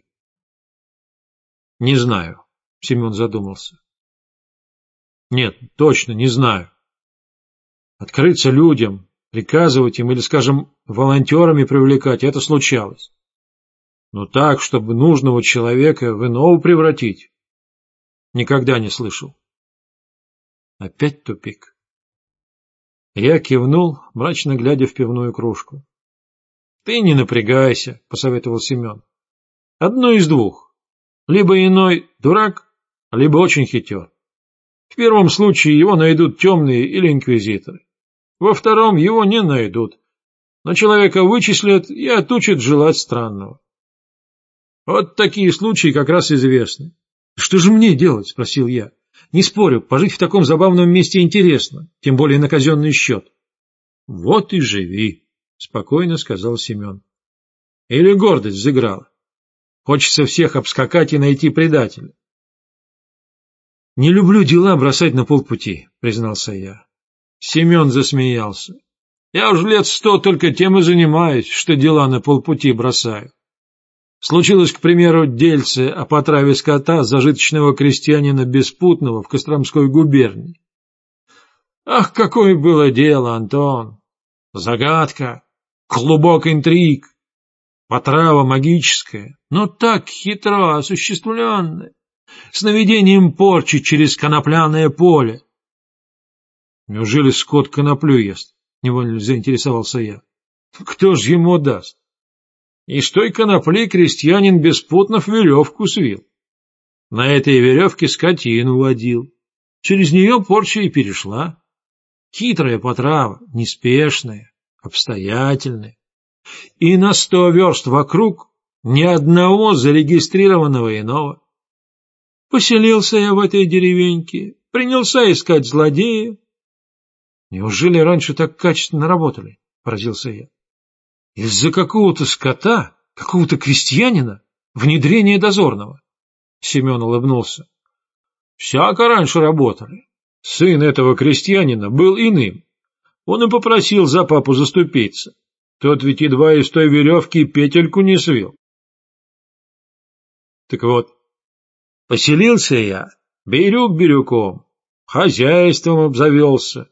— Не знаю, — Семен задумался. — Нет, точно не знаю. Открыться людям, приказывать им или, скажем, волонтерами привлекать — это случалось. Но так, чтобы нужного человека в иного превратить, никогда не слышал. Опять тупик. Я кивнул, мрачно глядя в пивную кружку. Ты не напрягайся, посоветовал Семен. Одно из двух. Либо иной дурак, либо очень хитер. В первом случае его найдут темные или инквизиторы. Во втором его не найдут, но человека вычислят и отучат желать странного. Вот такие случаи как раз известны. — Что же мне делать? — спросил я. — Не спорю, пожить в таком забавном месте интересно, тем более на казенный счет. — Вот и живи, — спокойно сказал Семен. — Или гордость взыграла. Хочется всех обскакать и найти предателя. — Не люблю дела бросать на полпути, — признался я. Семен засмеялся. — Я уже лет сто только тем и занимаюсь, что дела на полпути бросаю. Случилось, к примеру, дельце о потраве скота зажиточного крестьянина Беспутного в Костромской губернии. Ах, какое было дело, Антон! Загадка, клубок интриг, потрава магическая, но так хитро осуществленная, с наведением порчи через конопляное поле. Неужели скот коноплю ест? Невольно заинтересовался я. Кто ж ему даст? Из той конопли крестьянин Беспутнов веревку свил. На этой веревке скотину водил. Через нее порча и перешла. Хитрая потрава, неспешная, обстоятельная. И на сто верст вокруг ни одного зарегистрированного иного. Поселился я в этой деревеньке, принялся искать злодея. Неужели раньше так качественно работали? — поразился я. Из-за какого-то скота, какого-то крестьянина, внедрение дозорного. Семен улыбнулся. Всяко раньше работали. Сын этого крестьянина был иным. Он и попросил за папу заступиться. Тот ведь едва из той веревки петельку не свил. Так вот, поселился я, берег бирюком, хозяйством обзавелся,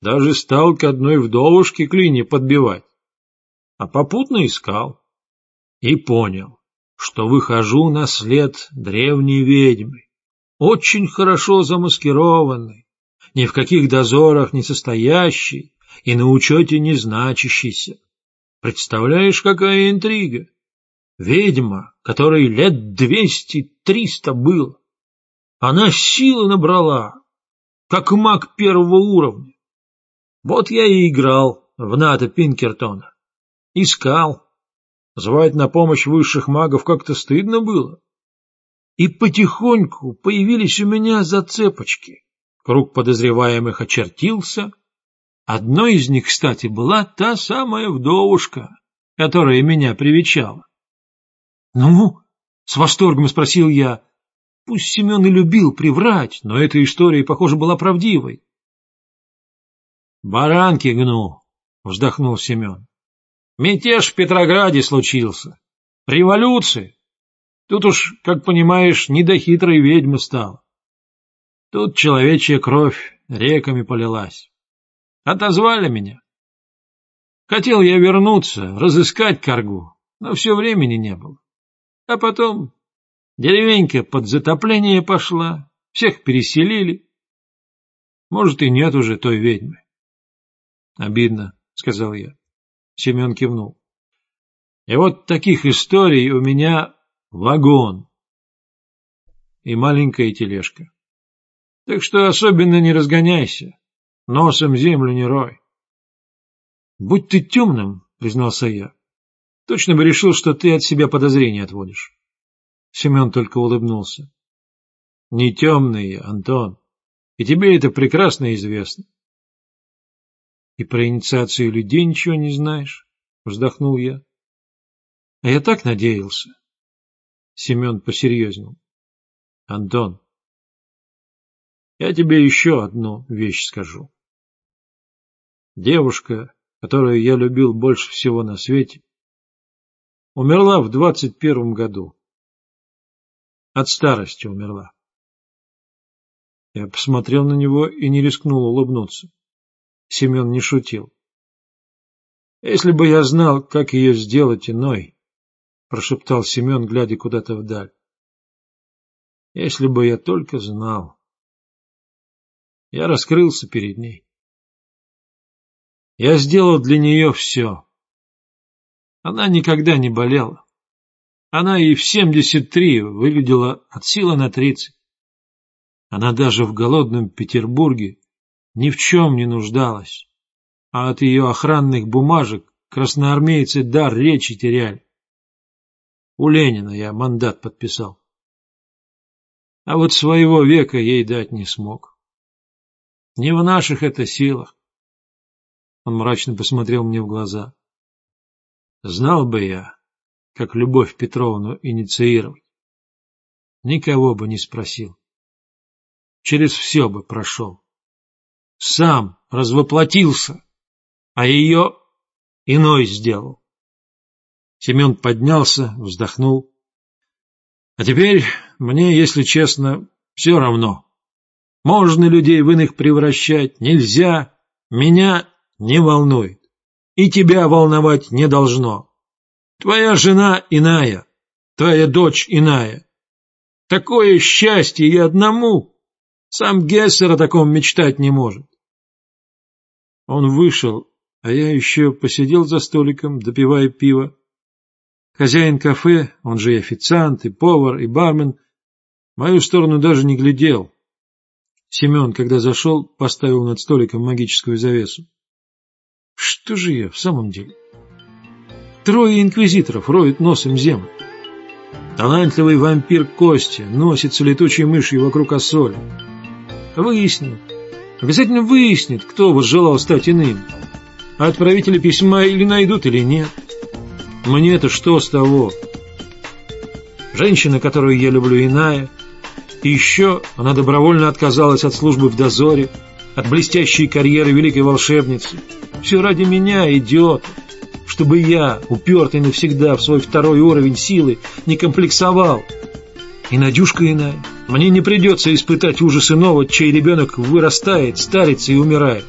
даже стал к одной вдовушке клини подбивать, а попутно искал. И понял, что выхожу на след древней ведьмы, очень хорошо замаскированной, ни в каких дозорах не состоящей и на учете не значащейся. Представляешь, какая интрига? Ведьма, которой лет двести-триста было. Она силы набрала, как маг первого уровня. Вот я и играл в Ната Пинкертона. Искал. Звать на помощь высших магов как-то стыдно было. И потихоньку появились у меня зацепочки. Круг подозреваемых очертился. Одной из них, кстати, была та самая вдовушка, которая меня привечала. — Ну? — с восторгом спросил я. Пусть Семен и любил приврать, но эта история, похоже, была правдивой. — Баранки гну, — вздохнул Семен. — Мятеж в Петрограде случился. Революция. Тут уж, как понимаешь, не до хитрой ведьмы стало. Тут человечья кровь реками полилась. Отозвали меня. Хотел я вернуться, разыскать коргу, но все времени не было. А потом деревенька под затопление пошла, всех переселили. Может, и нет уже той ведьмы. — Обидно, — сказал я. Семен кивнул. — И вот таких историй у меня вагон и маленькая тележка. Так что особенно не разгоняйся, носом землю не рой. — Будь ты темным, — признался я. — Точно бы решил, что ты от себя подозрения отводишь. Семен только улыбнулся. — Не темный Антон, и тебе это прекрасно известно. — И про инициацию людей ничего не знаешь? — вздохнул я. — А я так надеялся. Семен посерьезнел. — Антон, я тебе еще одну вещь скажу. Девушка, которую я любил больше всего на свете, умерла в двадцать первом году. От старости умерла. Я посмотрел на него и не рискнул улыбнуться. Семен не шутил. Если бы я знал, как ее сделать иной, прошептал Семен, глядя куда-то вдаль. Если бы я только знал. Я раскрылся перед ней. Я сделал для нее все. Она никогда не болела. Она и в семьдесят три выглядела от силы на тридцать. Она даже в голодном Петербурге ни в чем не нуждалась, а от ее охранных бумажек красноармейцы дар речи теряли. У Ленина я мандат подписал. А вот своего века ей дать не смог. Не в наших это силах. Он мрачно посмотрел мне в глаза. Знал бы я, как Любовь Петровну инициировать. Никого бы не спросил. Через все бы прошел. Сам развоплотился, а ее иной сделал. Семен поднялся, вздохнул. А теперь мне, если честно, все равно. Можно людей в иных превращать, нельзя. Меня не волнует. И тебя волновать не должно. Твоя жена иная, твоя дочь иная. Такое счастье и одному. Сам Гессер о таком мечтать не может. Он вышел, а я еще посидел за столиком, допивая пиво. Хозяин кафе, он же и официант, и повар, и бармен, мою сторону даже не глядел. Семен, когда зашел, поставил над столиком магическую завесу. Что же я в самом деле? Трое инквизиторов роют носом землю. Талантливый вампир Костя носится летучей мышью вокруг Ассоли. Выяснит, обязательно выяснит, кто возжелал стать иным. А отправители письма или найдут, или нет. Мне-то что с того? Женщина, которую я люблю, иная. И еще она добровольно отказалась от службы в дозоре, от блестящей карьеры великой волшебницы. Все ради меня, идет, чтобы я, упертый навсегда в свой второй уровень силы, не комплексовал. И Надюшка иная. Мне не придется испытать ужас иного, чей ребенок вырастает, старится и умирает.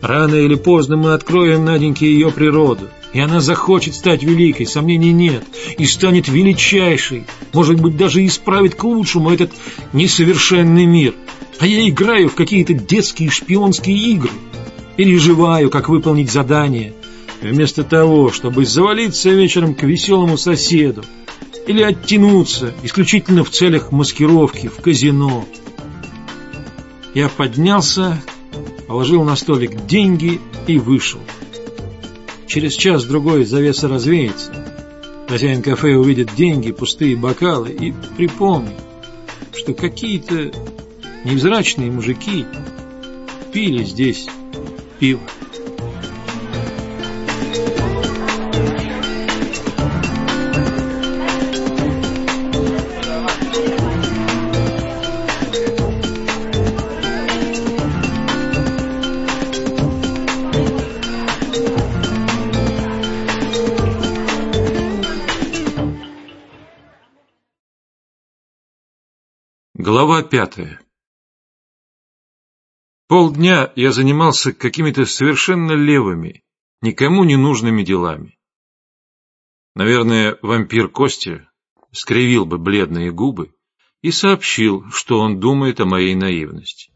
Рано или поздно мы откроем Наденьке ее природу, и она захочет стать великой, сомнений нет, и станет величайшей, может быть, даже исправит к лучшему этот несовершенный мир. А я играю в какие-то детские шпионские игры, переживаю, как выполнить задание, вместо того, чтобы завалиться вечером к веселому соседу или оттянуться исключительно в целях маскировки в казино. Я поднялся, положил на столик деньги и вышел. Через час-другой завеса развеется. Хозяин кафе увидит деньги, пустые бокалы и припомнит, что какие-то невзрачные мужики пили здесь пиво. Глава пятая Полдня я занимался какими-то совершенно левыми, никому не нужными делами. Наверное, вампир Костя скривил бы бледные губы и сообщил, что он думает о моей наивности.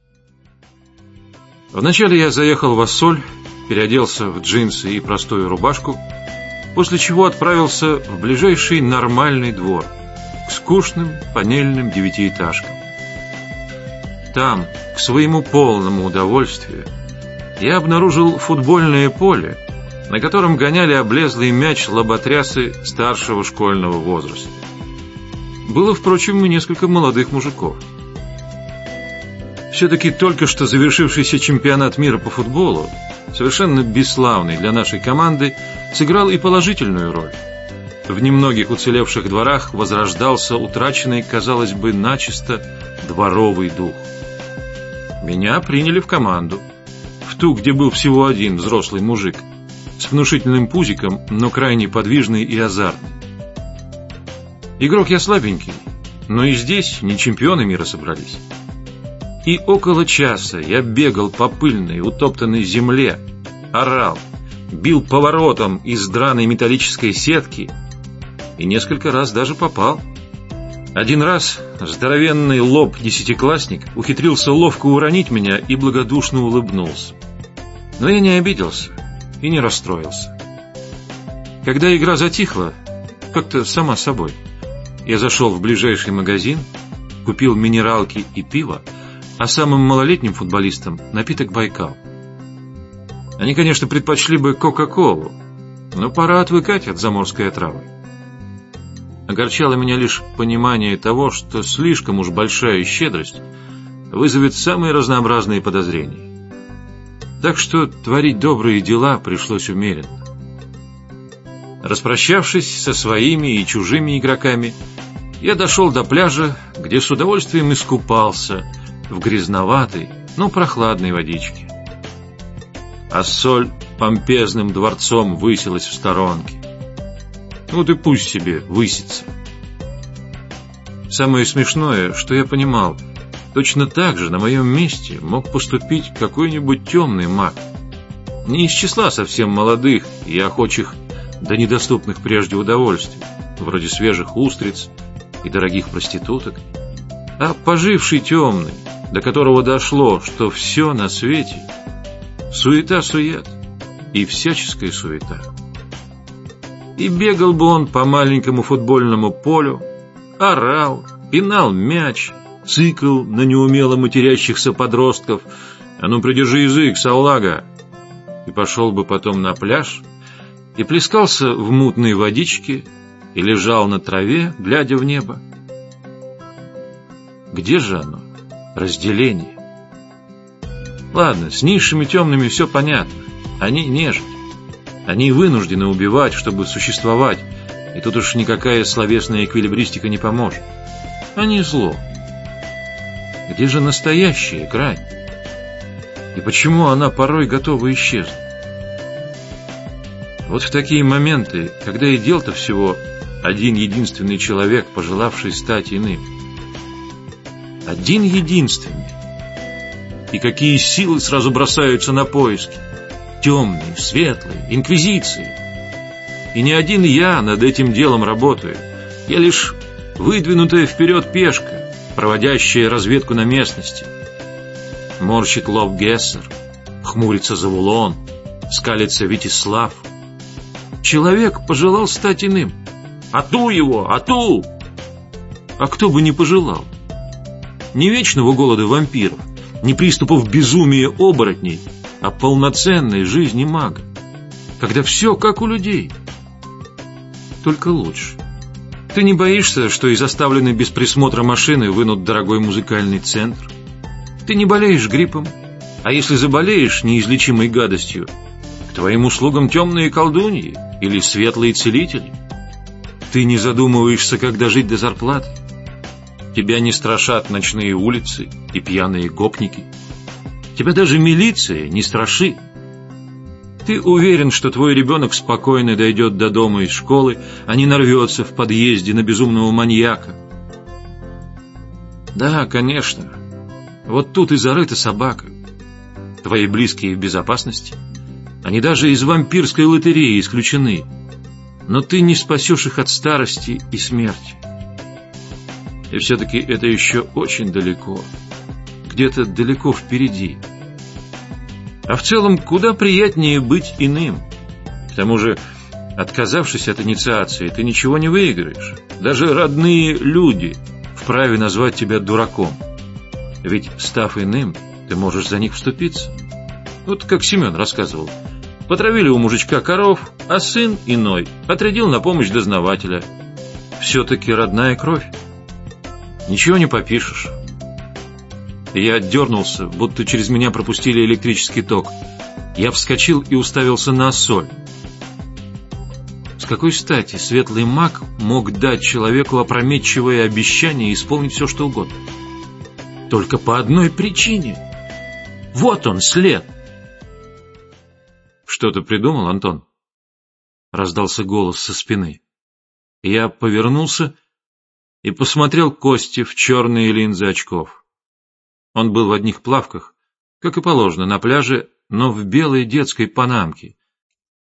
Вначале я заехал в Ассоль, переоделся в джинсы и простую рубашку, после чего отправился в ближайший нормальный двор – скучным панельным девятиэтажкам. Там, к своему полному удовольствию, я обнаружил футбольное поле, на котором гоняли облезлый мяч лоботрясы старшего школьного возраста. Было, впрочем, и несколько молодых мужиков. Все-таки только что завершившийся чемпионат мира по футболу, совершенно бесславный для нашей команды, сыграл и положительную роль. В немногих уцелевших дворах возрождался утраченный, казалось бы, начисто дворовый дух. Меня приняли в команду. В ту, где был всего один взрослый мужик, с внушительным пузиком, но крайне подвижный и азартный. Игрок я слабенький, но и здесь не чемпионы мира собрались. И около часа я бегал по пыльной, утоптанной земле, орал, бил поворотом из драной металлической сетки и несколько раз даже попал. Один раз здоровенный лоб десятиклассник ухитрился ловко уронить меня и благодушно улыбнулся. Но я не обиделся и не расстроился. Когда игра затихла, как-то сама собой, я зашел в ближайший магазин, купил минералки и пиво, а самым малолетним футболистам напиток «Байкал». Они, конечно, предпочли бы Кока-Колу, но пора отвыкать от заморской отравы. Огорчало меня лишь понимание того, что слишком уж большая щедрость вызовет самые разнообразные подозрения. Так что творить добрые дела пришлось умеренно. Распрощавшись со своими и чужими игроками, я дошел до пляжа, где с удовольствием искупался в грязноватой, но прохладной водичке. А соль помпезным дворцом высилась в сторонке. Вот и пусть себе высится. Самое смешное, что я понимал, точно так же на моем месте мог поступить какой-нибудь темный маг. Не из числа совсем молодых и охочих до недоступных прежде удовольствий, вроде свежих устриц и дорогих проституток, а поживший темный, до которого дошло, что все на свете — суета-сует и всяческая суета. И бегал бы он по маленькому футбольному полю, орал, пинал мяч, цикл на неумело матерящихся подростков. «А ну, придержи язык, салага!» И пошел бы потом на пляж, и плескался в мутной водичке, и лежал на траве, глядя в небо. Где же оно? Разделение. Ладно, с низшими темными все понятно. Они нежить. Они вынуждены убивать, чтобы существовать, и тут уж никакая словесная эквилибристика не поможет. Они зло. Где же настоящая грань? И почему она порой готова исчезнуть? Вот в такие моменты, когда и дел-то всего один единственный человек, пожелавший стать иным. Один единственный. И какие силы сразу бросаются на поиски темные, светлые, инквизиции. И не один я над этим делом работаю. Я лишь выдвинутая вперед пешка, проводящая разведку на местности. Морщит лоб Гессер, хмурится Завулон, скалится Витислав. Человек пожелал стать иным. Ату его, ату! А кто бы не пожелал? Не вечного голода вампиров, не приступов безумия оборотней — о полноценной жизни мага, когда все как у людей, только лучше. Ты не боишься, что из оставленной без присмотра машины вынут дорогой музыкальный центр? Ты не болеешь гриппом, а если заболеешь неизлечимой гадостью, к твоим услугам темные колдуньи или светлые целители. Ты не задумываешься, когда жить до зарплаты. Тебя не страшат ночные улицы и пьяные гопники – Тебя даже милиция не страшит. Ты уверен, что твой ребенок спокойно дойдет до дома из школы, а не нарвется в подъезде на безумного маньяка. Да, конечно. Вот тут и зарыта собака. Твои близкие в безопасности. Они даже из вампирской лотереи исключены. Но ты не спасешь их от старости и смерти. И все-таки это еще очень далеко. Где-то далеко впереди. А в целом, куда приятнее быть иным. К тому же, отказавшись от инициации, ты ничего не выиграешь. Даже родные люди вправе назвать тебя дураком. Ведь, став иным, ты можешь за них вступиться. Вот как Семен рассказывал. Потравили у мужичка коров, а сын иной отрядил на помощь дознавателя. Все-таки родная кровь. Ничего не попишешь. Я отдернулся, будто через меня пропустили электрический ток. Я вскочил и уставился на соль. С какой стати светлый маг мог дать человеку опрометчивое обещание исполнить все, что угодно? Только по одной причине. Вот он, след. Что ты придумал, Антон? Раздался голос со спины. Я повернулся и посмотрел Кости в черные линзы очков. Он был в одних плавках, как и положено, на пляже, но в белой детской панамке,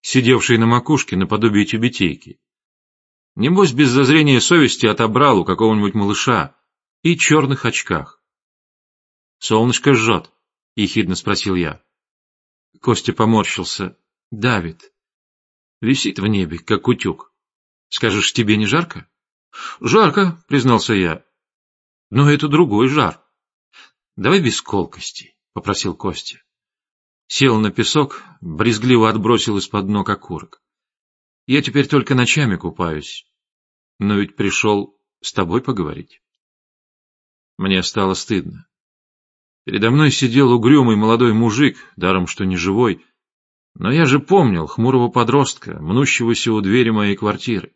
сидевшей на макушке наподобие тюбетейки. Небось, без зазрения совести отобрал у какого-нибудь малыша и черных очках. «Солнышко жжет», — ехидно спросил я. Костя поморщился. «Давид. Висит в небе, как утюг. Скажешь, тебе не жарко?» «Жарко», — признался я. «Но это другой жар». «Давай без колкостей», — попросил Костя. Сел на песок, брезгливо отбросил из-под ног окурок. «Я теперь только ночами купаюсь, но ведь пришел с тобой поговорить». Мне стало стыдно. Передо мной сидел угрюмый молодой мужик, даром что не живой, но я же помнил хмурого подростка, мнущегося у двери моей квартиры.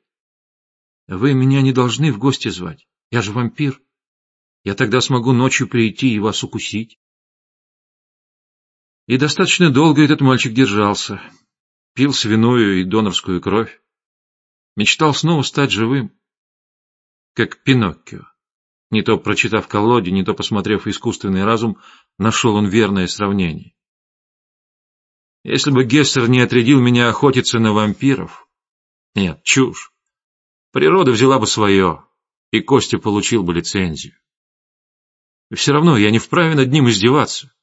Вы меня не должны в гости звать. Я же вампир. Я тогда смогу ночью прийти и вас укусить. И достаточно долго этот мальчик держался. Пил свиную и донорскую кровь. Мечтал снова стать живым. Как Пиноккио. Не то прочитав колоде, не то посмотрев искусственный разум, нашел он верное сравнение. Если бы Гессер не отрядил меня охотиться на вампиров... Нет, чушь. Природа взяла бы свое, и Костя получил бы лицензию. И все равно я не вправе над ним издеваться.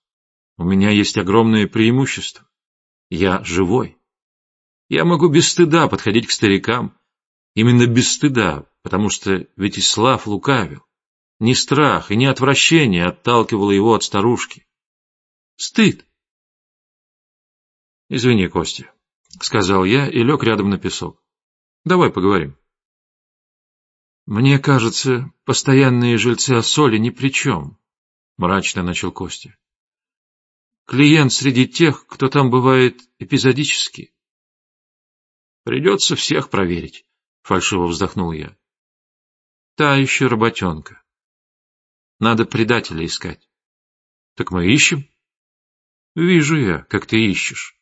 У меня есть огромное преимущество. Я живой. Я могу без стыда подходить к старикам. Именно без стыда, потому что Вятислав лукавил. Ни страх и ни отвращение отталкивало его от старушки. Стыд. «Извини, Костя», — сказал я и лег рядом на песок. «Давай поговорим». «Мне кажется, постоянные жильцы Осоли ни при чем», — мрачно начал Костя. «Клиент среди тех, кто там бывает эпизодически». «Придется всех проверить», — фальшиво вздохнул я. «Та еще работенка. Надо предателя искать». «Так мы ищем?» «Вижу я, как ты ищешь».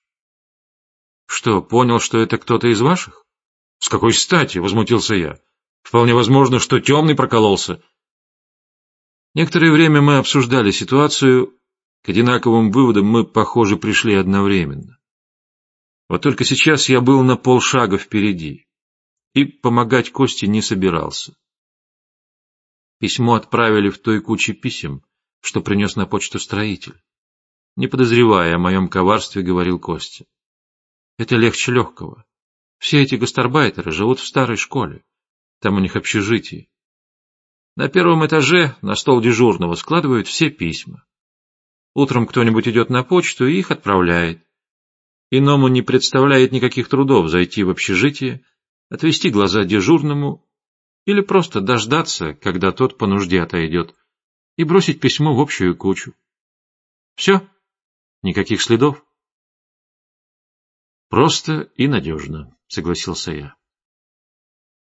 «Что, понял, что это кто-то из ваших?» «С какой стати?» — возмутился я. Вполне возможно, что темный прокололся. Некоторое время мы обсуждали ситуацию. К одинаковым выводам мы, похоже, пришли одновременно. Вот только сейчас я был на полшага впереди и помогать Косте не собирался. Письмо отправили в той куче писем, что принес на почту строитель. Не подозревая о моем коварстве, говорил Костя. Это легче легкого. Все эти гастарбайтеры живут в старой школе. Там у них общежитие. На первом этаже на стол дежурного складывают все письма. Утром кто-нибудь идет на почту и их отправляет. Иному не представляет никаких трудов зайти в общежитие, отвести глаза дежурному или просто дождаться, когда тот по нужде отойдет, и бросить письмо в общую кучу. Все, никаких следов. Просто и надежно, согласился я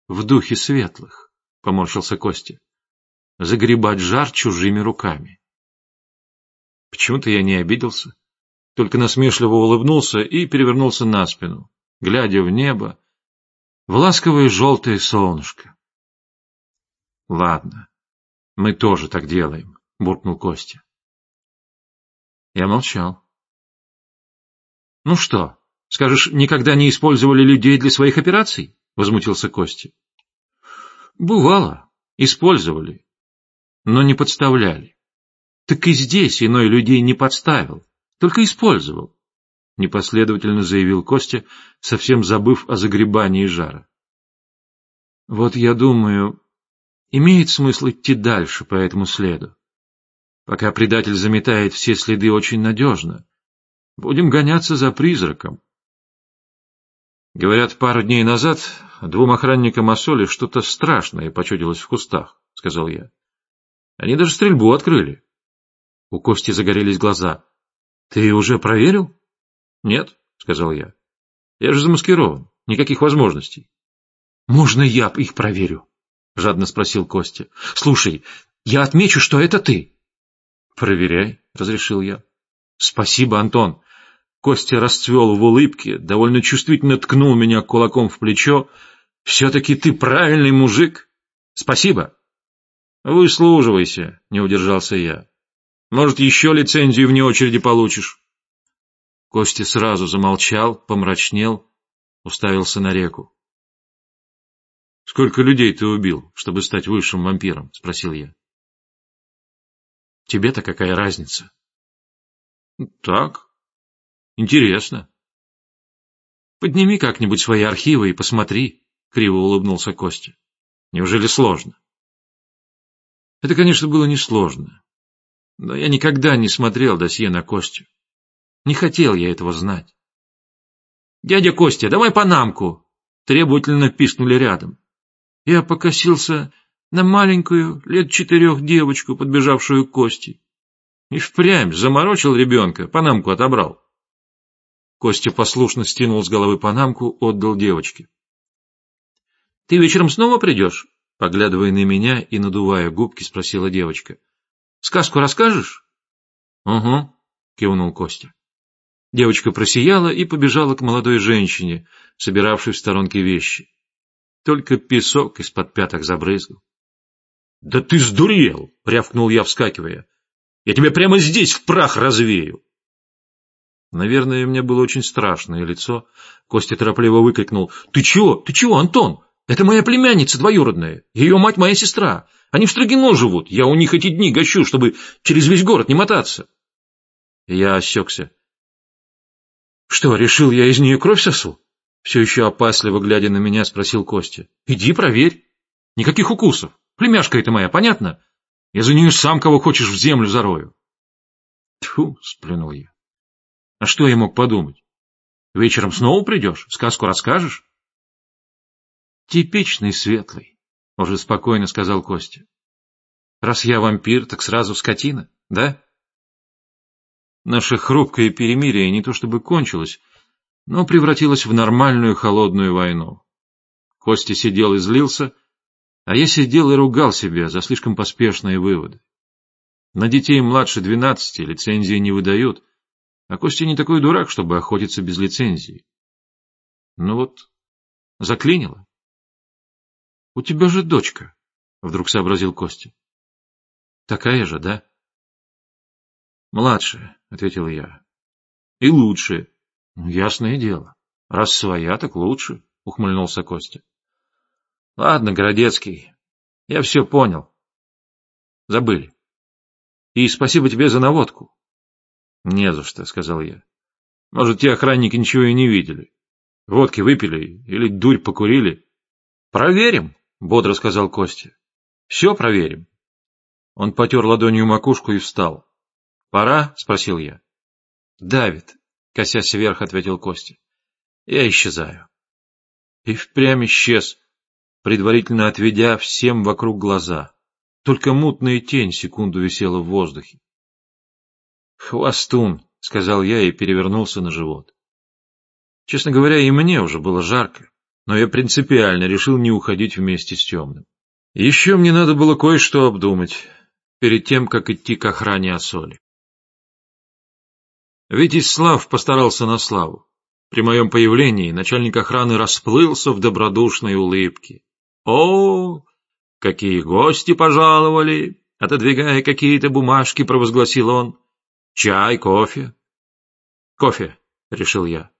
в духе светлых, — поморщился Костя. — Загребать жар чужими руками. Почему-то я не обиделся, только насмешливо улыбнулся и перевернулся на спину, глядя в небо, в ласковое желтое солнышко. Ладно, Мы тоже так делаем, буркнул Костя. Я молчал. Ну что, скажешь, никогда не использовали людей для своих операций? Возмутился Костя. Бывало, использовали, но не подставляли. Так и здесь иной людей не подставил, только использовал. Непоследовательно заявил Костя, совсем забыв о загребании жара. Вот я думаю, имеет смысл идти дальше по этому следу. Пока предатель заметает все следы очень надежно. Будем гоняться за призраком. Говорят, пару дней назад двум охранникам Осоли что-то страшное почудилось в кустах, — сказал я. Они даже стрельбу открыли. У Кости загорелись глаза. — Ты уже проверил? — Нет, — сказал я. — Я же замаскирован. Никаких возможностей. — Можно я их проверю? — жадно спросил Костя. — Слушай, я отмечу, что это ты. — Проверяй, — разрешил я. — Спасибо, Антон. Костя расцвел в улыбке, довольно чувствительно ткнул меня кулаком в плечо. — Все-таки ты правильный мужик. Спасибо. — Выслуживайся, — не удержался я. — Может, еще лицензию вне очереди получишь? Костя сразу замолчал, помрачнел, уставился на реку. — Сколько людей ты убил, чтобы стать высшим вампиром? — спросил я. — Тебе-то какая разница? — Так, Интересно. Подними как-нибудь свои архивы и посмотри, — криво улыбнулся Костя. Неужели сложно? Это, конечно, было несложно. Но я никогда не смотрел досье на Костю. Не хотел я этого знать. «Дядя Костя, давай панамку!» Требовательно пискнули рядом. Я покосился на маленькую, лет четырех девочку, подбежавшую к Косте. И впрямь заморочил ребенка, панамку отобрал. Костя послушно стянул с головы панамку, отдал девочке. — Ты вечером снова придешь? — поглядывая на меня и надувая губки, спросила девочка. — Сказку расскажешь? — Угу, — кивнул Костя. Девочка просияла и побежала к молодой женщине, собиравшей в сторонке вещи. Только песок из-под пяток забрызгал. — Да ты сдурел! — рявкнул я, вскакивая. — Я тебя прямо здесь в прах развею! Наверное, мне было очень страшное лицо. Костя торопливо выкрикнул. — Ты чего? Ты чего, Антон? Это моя племянница двоюродная. Ее мать моя сестра. Они в Строгино живут. Я у них эти дни гощу, чтобы через весь город не мотаться. Я осекся. — Что, решил я из нее кровь сосу? Все еще опасливо глядя на меня, спросил Костя. — Иди проверь. Никаких укусов. Племяшка это моя, понятно? Я за нее сам кого хочешь в землю зарою. Тьфу, сплюнул я. А что я мог подумать? Вечером снова придешь, сказку расскажешь? Типичный светлый, уже спокойно сказал Костя. Раз я вампир, так сразу скотина, да? Наше хрупкое перемирие не то чтобы кончилось, но превратилось в нормальную холодную войну. Костя сидел и злился, а я сидел и ругал себя за слишком поспешные выводы. На детей младше двенадцати лицензии не выдают, а Костя не такой дурак, чтобы охотиться без лицензии. Ну вот, заклинило. — У тебя же дочка, — вдруг сообразил Костя. — Такая же, да? — Младшая, — ответил я. — И лучше. Ну, — Ясное дело. Раз своя, так лучше, — ухмыльнулся Костя. — Ладно, Городецкий, я все понял. Забыли. И спасибо тебе за наводку. «Не за что», — сказал я. «Может, те охранники ничего и не видели. Водки выпили или дурь покурили?» «Проверим», — бодро сказал Костя. «Все проверим». Он потер ладонью макушку и встал. «Пора?» — спросил я. «Давид», — косясь вверх, ответил Костя. «Я исчезаю». И впрямь исчез, предварительно отведя всем вокруг глаза. Только мутная тень секунду висела в воздухе. «Хвостун», — сказал я и перевернулся на живот. Честно говоря, и мне уже было жарко, но я принципиально решил не уходить вместе с темным. Еще мне надо было кое-что обдумать, перед тем, как идти к охране Осоли. Витислав постарался на славу. При моем появлении начальник охраны расплылся в добродушной улыбке. — О, какие гости пожаловали! отодвигая какие-то бумажки, провозгласил он. «Чай, кофе?» «Кофе», — решил я.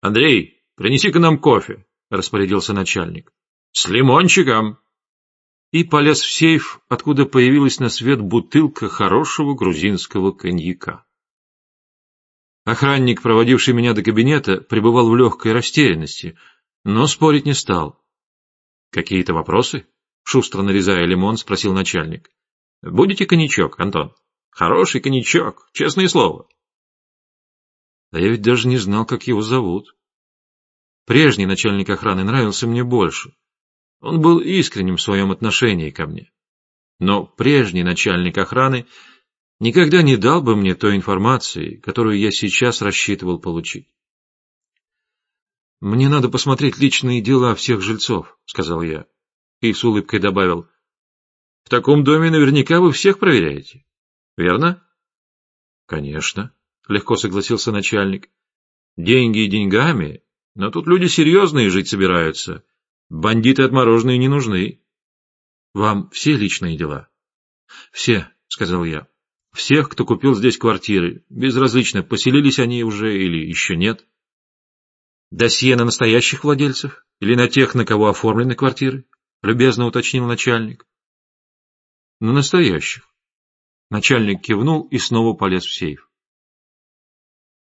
«Андрей, принеси-ка нам кофе», — распорядился начальник. «С лимончиком!» И полез в сейф, откуда появилась на свет бутылка хорошего грузинского коньяка. Охранник, проводивший меня до кабинета, пребывал в легкой растерянности, но спорить не стал. «Какие-то вопросы?» — шустро нарезая лимон, спросил начальник. «Будете коньячок, Антон? Хороший коньячок, честное слово». А я ведь даже не знал, как его зовут. Прежний начальник охраны нравился мне больше. Он был искренним в своем отношении ко мне. Но прежний начальник охраны никогда не дал бы мне той информации, которую я сейчас рассчитывал получить. «Мне надо посмотреть личные дела всех жильцов», — сказал я. И с улыбкой добавил. «В таком доме наверняка вы всех проверяете, верно?» «Конечно», — легко согласился начальник. «Деньги деньгами, но тут люди серьезные жить собираются. Бандиты отмороженные не нужны». «Вам все личные дела?» «Все», — сказал я. «Всех, кто купил здесь квартиры, безразлично, поселились они уже или еще нет». Досье на настоящих владельцев или на тех, на кого оформлены квартиры? Любезно уточнил начальник. На настоящих. Начальник кивнул и снова полез в сейф.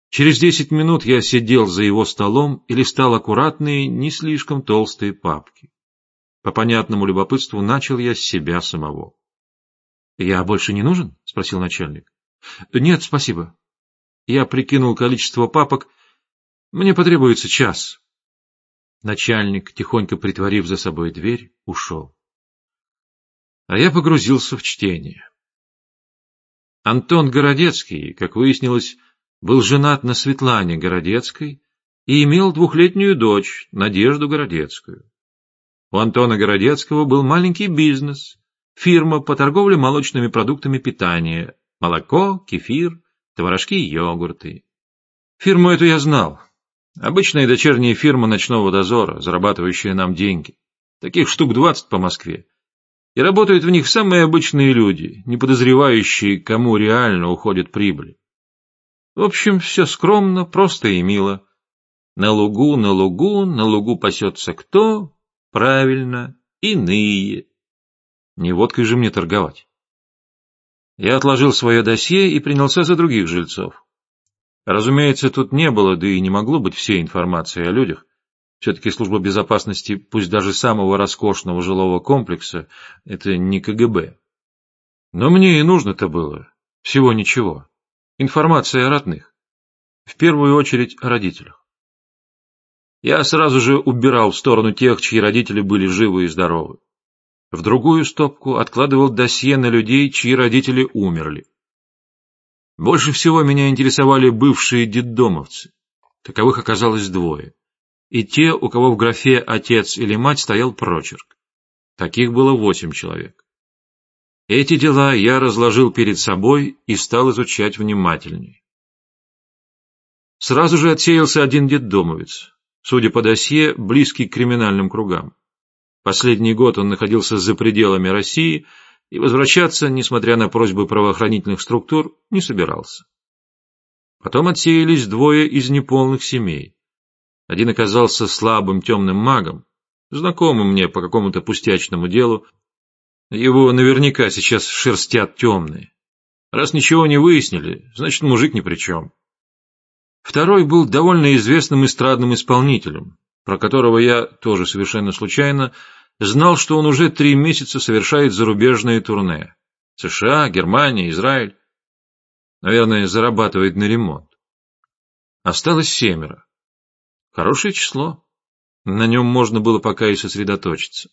Через десять минут я сидел за его столом и листал аккуратные, не слишком толстые папки. По понятному любопытству начал я с себя самого. — Я больше не нужен? — спросил начальник. — Нет, спасибо. Я прикинул количество папок мне потребуется час. Начальник, тихонько притворив за собой дверь, ушел. А я погрузился в чтение. Антон Городецкий, как выяснилось, был женат на Светлане Городецкой и имел двухлетнюю дочь, Надежду Городецкую. У Антона Городецкого был маленький бизнес, фирма по торговле молочными продуктами питания, молоко, кефир, творожки и йогурты. Фирму эту я знал, Обычная дочерняя фирма ночного дозора, зарабатывающая нам деньги. Таких штук двадцать по Москве. И работают в них самые обычные люди, не подозревающие, кому реально уходит прибыль. В общем, все скромно, просто и мило. На лугу, на лугу, на лугу пасется кто? Правильно, иные. Не водкой же мне торговать. Я отложил свое досье и принялся за других жильцов. Разумеется, тут не было, да и не могло быть всей информации о людях. Все-таки служба безопасности, пусть даже самого роскошного жилого комплекса, это не КГБ. Но мне и нужно-то было. Всего ничего. Информация о родных. В первую очередь о родителях. Я сразу же убирал в сторону тех, чьи родители были живы и здоровы. В другую стопку откладывал досье на людей, чьи родители умерли. Больше всего меня интересовали бывшие детдомовцы. Таковых оказалось двое. И те, у кого в графе «отец» или «мать» стоял прочерк. Таких было восемь человек. Эти дела я разложил перед собой и стал изучать внимательнее. Сразу же отсеялся один детдомовец, судя по досье, близкий к криминальным кругам. Последний год он находился за пределами России – и возвращаться, несмотря на просьбы правоохранительных структур, не собирался. Потом отсеялись двое из неполных семей. Один оказался слабым темным магом, знакомым мне по какому-то пустячному делу. Его наверняка сейчас шерстят темные. Раз ничего не выяснили, значит, мужик ни при чем. Второй был довольно известным эстрадным исполнителем, про которого я, тоже совершенно случайно, знал, что он уже три месяца совершает зарубежные турне. США, Германия, Израиль. Наверное, зарабатывает на ремонт. Осталось семеро. Хорошее число. На нем можно было пока и сосредоточиться.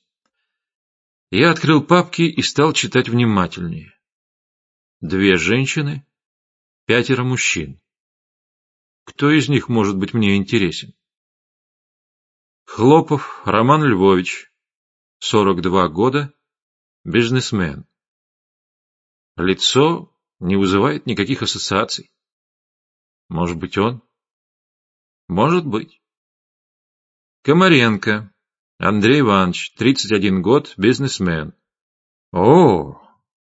Я открыл папки и стал читать внимательнее. Две женщины, пятеро мужчин. Кто из них может быть мне интересен? Хлопов Роман Львович, 42 года, бизнесмен. Лицо не вызывает никаких ассоциаций. Может быть, он? Может быть. Комаренко, Андрей Иванович, 31 год, бизнесмен. О,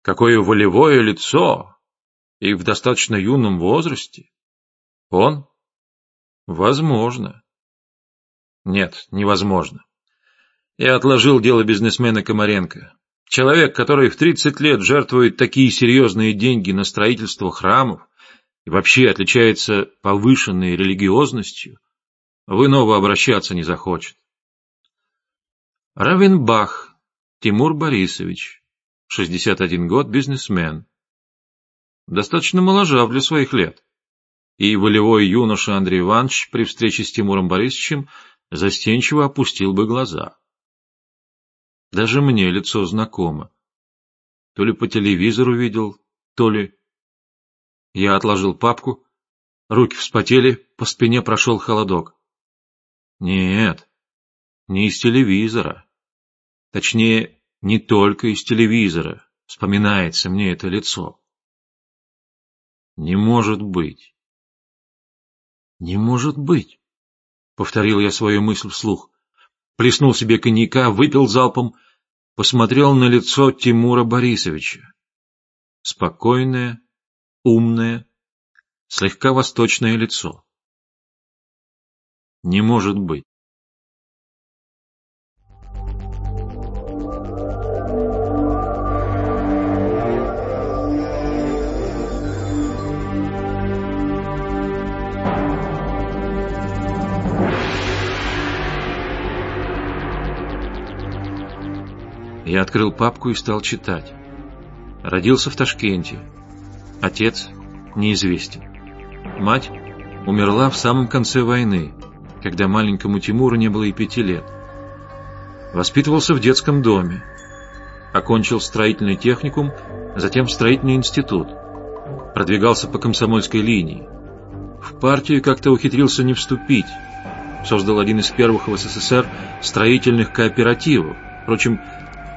Какое волевое лицо! И в достаточно юном возрасте. Он? Возможно. Нет, невозможно. Я отложил дело бизнесмена Комаренко. Человек, который в 30 лет жертвует такие серьезные деньги на строительство храмов и вообще отличается повышенной религиозностью, в иного обращаться не захочет. Равенбах Тимур Борисович, 61 год, бизнесмен. Достаточно моложав для своих лет. И волевой юноша Андрей Иванович при встрече с Тимуром Борисовичем застенчиво опустил бы глаза. Даже мне лицо знакомо. То ли по телевизору видел, то ли... Я отложил папку, руки вспотели, по спине прошел холодок. Нет, не из телевизора. Точнее, не только из телевизора вспоминается мне это лицо. Не может быть. Не может быть, повторил я свою мысль вслух. Плеснул себе коньяка, выпил залпом, посмотрел на лицо Тимура Борисовича. Спокойное, умное, слегка восточное лицо. Не может быть. Я открыл папку и стал читать. Родился в Ташкенте. Отец неизвестен. Мать умерла в самом конце войны, когда маленькому Тимуру не было и пяти лет. Воспитывался в детском доме. Окончил строительный техникум, затем строительный институт. Продвигался по комсомольской линии. В партию как-то ухитрился не вступить. Создал один из первых в СССР строительных кооперативов. Впрочем,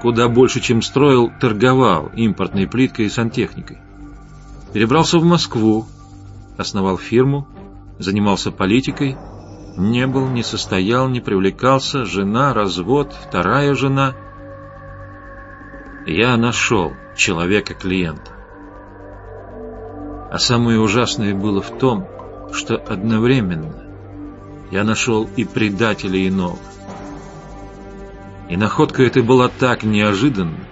куда больше, чем строил, торговал импортной плиткой и сантехникой. Перебрался в Москву, основал фирму, занимался политикой, не был, не состоял, не привлекался, жена, развод, вторая жена. Я нашел человека-клиента. А самое ужасное было в том, что одновременно я нашел и предателя иного. И находка эта была так неожиданна,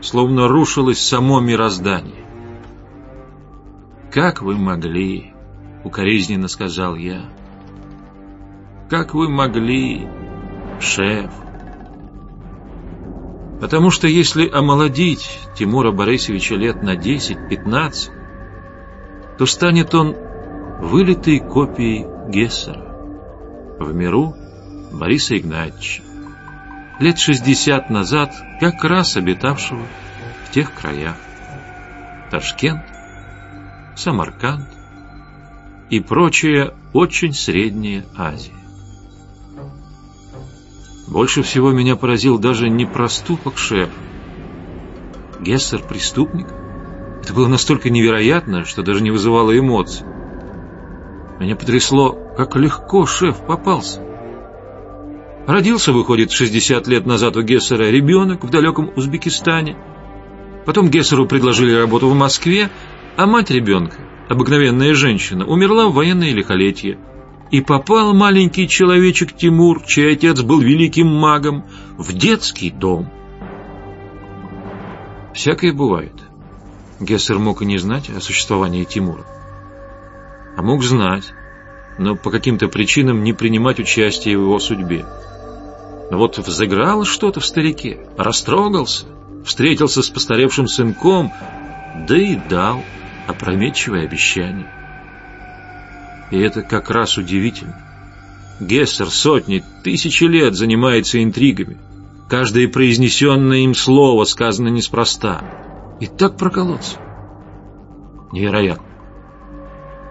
словно рушилось само мироздание. «Как вы могли?» — укоризненно сказал я. «Как вы могли, шеф?» Потому что если омолодить Тимура Борисовича лет на 10-15, то станет он вылитой копией Гессера в миру Бориса Игнатьевича лет шестьдесят назад как раз обитавшего в тех краях. Ташкент, Самарканд и прочая очень средняя Азия. Больше всего меня поразил даже не проступок шефа. Гессер преступник? Это было настолько невероятно, что даже не вызывало эмоций. Меня потрясло, как легко шеф попался. Родился, выходит, 60 лет назад у Гессера ребенок в далеком Узбекистане. Потом Гессеру предложили работу в Москве, а мать ребенка, обыкновенная женщина, умерла в военное лихолетие. И попал маленький человечек Тимур, чей отец был великим магом, в детский дом. Всякое бывает. Гессер мог и не знать о существовании Тимура. А мог знать, но по каким-то причинам не принимать участие в его судьбе. Вот взыграло что-то в старике, растрогался, встретился с постаревшим сынком, да и дал опрометчивое обещание. И это как раз удивительно. Гессер сотни, тысячи лет занимается интригами. Каждое произнесенное им слово сказано неспроста. И так проколоться. Невероятно.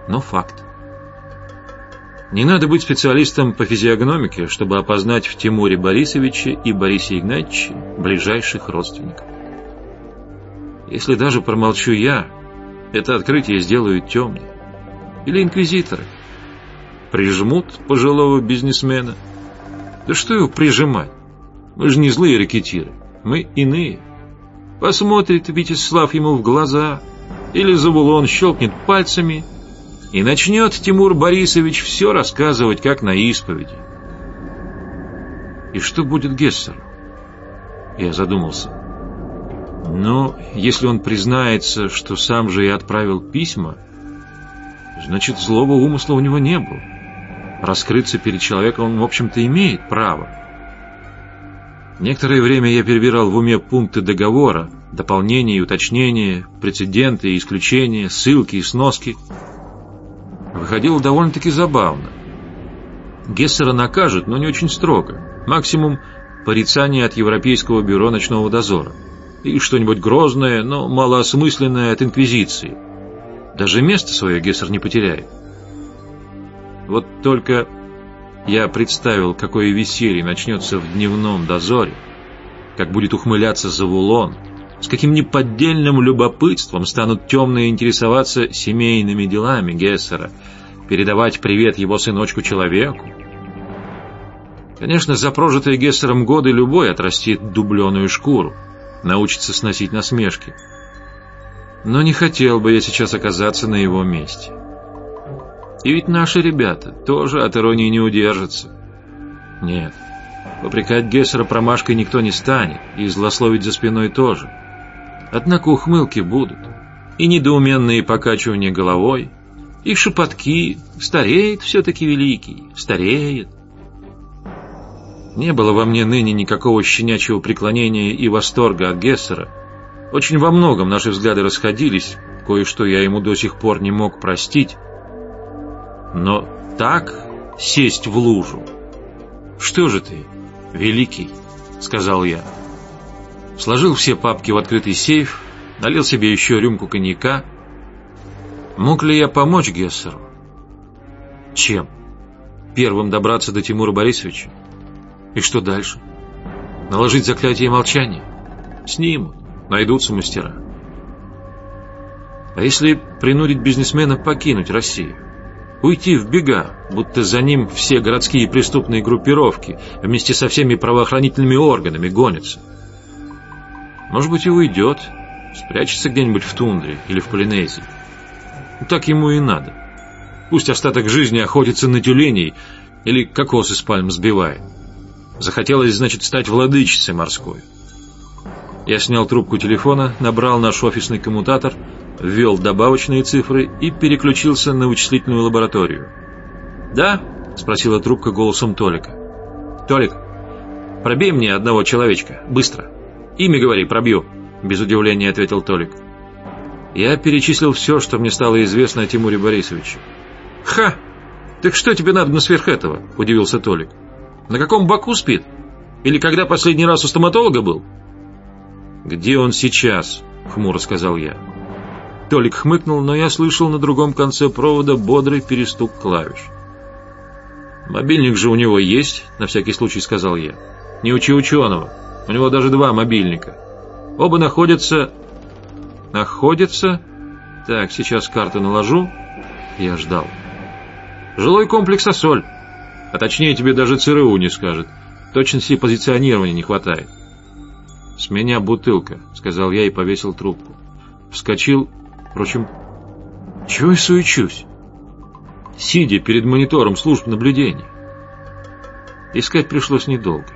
Но факт. Не надо быть специалистом по физиогномике, чтобы опознать в Тимуре Борисовиче и Борисе Игнатьевиче ближайших родственников. Если даже промолчу я, это открытие сделают темные. Или инквизиторы. Прижмут пожилого бизнесмена. Да что его прижимать? Мы же не злые ракетиры, мы иные. Посмотрит Вячеслав ему в глаза, или Завулон щелкнет пальцами, и начнет Тимур Борисович все рассказывать, как на исповеди. И что будет Гессеру? Я задумался. Но если он признается, что сам же и отправил письма, значит, злого умысла у него не было. Раскрыться перед человеком он, в общем-то, имеет право. Некоторое время я перебирал в уме пункты договора, дополнения и уточнения, прецеденты и исключения, ссылки и сноски. Выходило довольно-таки забавно. Гессера накажут, но не очень строго. Максимум порицание от Европейского бюро ночного дозора. И что-нибудь грозное, но малоосмысленное от Инквизиции. Даже место свое Гессер не потеряет. Вот только я представил, какое веселье начнется в дневном дозоре, как будет ухмыляться Завулон, с каким неподдельным любопытством станут темные интересоваться семейными делами Гессера, передавать привет его сыночку-человеку. Конечно, за прожитые Гессером годы любой отрастит дубленую шкуру, научится сносить насмешки. Но не хотел бы я сейчас оказаться на его месте. И ведь наши ребята тоже от иронии не удержатся. Нет, попрекать Гессера промашкой никто не станет, и злословить за спиной тоже. Однако ухмылки будут, и недоуменные покачивания головой, и шепотки «стареет все-таки великий, стареет». Не было во мне ныне никакого щенячьего преклонения и восторга от Гессера. Очень во многом наши взгляды расходились, кое-что я ему до сих пор не мог простить, но так сесть в лужу... «Что же ты, великий?» — сказал я. Сложил все папки в открытый сейф, налил себе еще рюмку коньяка. Мог ли я помочь Гессеру? Чем? Первым добраться до Тимура Борисовича? И что дальше? Наложить заклятие молчания? Снимут, найдутся мастера. А если принудить бизнесмена покинуть Россию? уйти в бега, будто за ним все городские преступные группировки вместе со всеми правоохранительными органами гонятся. Может быть, и уйдет, спрячется где-нибудь в тундре или в Полинезии. Так ему и надо. Пусть остаток жизни охотится на тюленей или кокос из пальм сбивает. Захотелось, значит, стать владычицей морской. Я снял трубку телефона, набрал наш офисный коммутатор — ввел добавочные цифры и переключился на вычислительную лабораторию. «Да?» — спросила трубка голосом Толика. «Толик, пробей мне одного человечка, быстро. Имя говори, пробью», — без удивления ответил Толик. Я перечислил все, что мне стало известно о Тимуре Борисовиче. «Ха! Так что тебе надо на сверх этого?» — удивился Толик. «На каком боку спит? Или когда последний раз у стоматолога был?» «Где он сейчас?» — хмуро сказал я. Толик хмыкнул, но я слышал на другом конце провода бодрый перестук клавиш. «Мобильник же у него есть», — на всякий случай сказал я. «Не учи ученого. У него даже два мобильника. Оба находятся...» «Находятся...» «Так, сейчас карту наложу». Я ждал. «Жилой комплекс «Ассоль». А точнее тебе даже ЦРУ не скажет. Точности позиционирования не хватает. «С меня бутылка», — сказал я и повесил трубку. Вскочил Впрочем, чего я суечусь? Сидя перед монитором служб наблюдения. Искать пришлось недолго.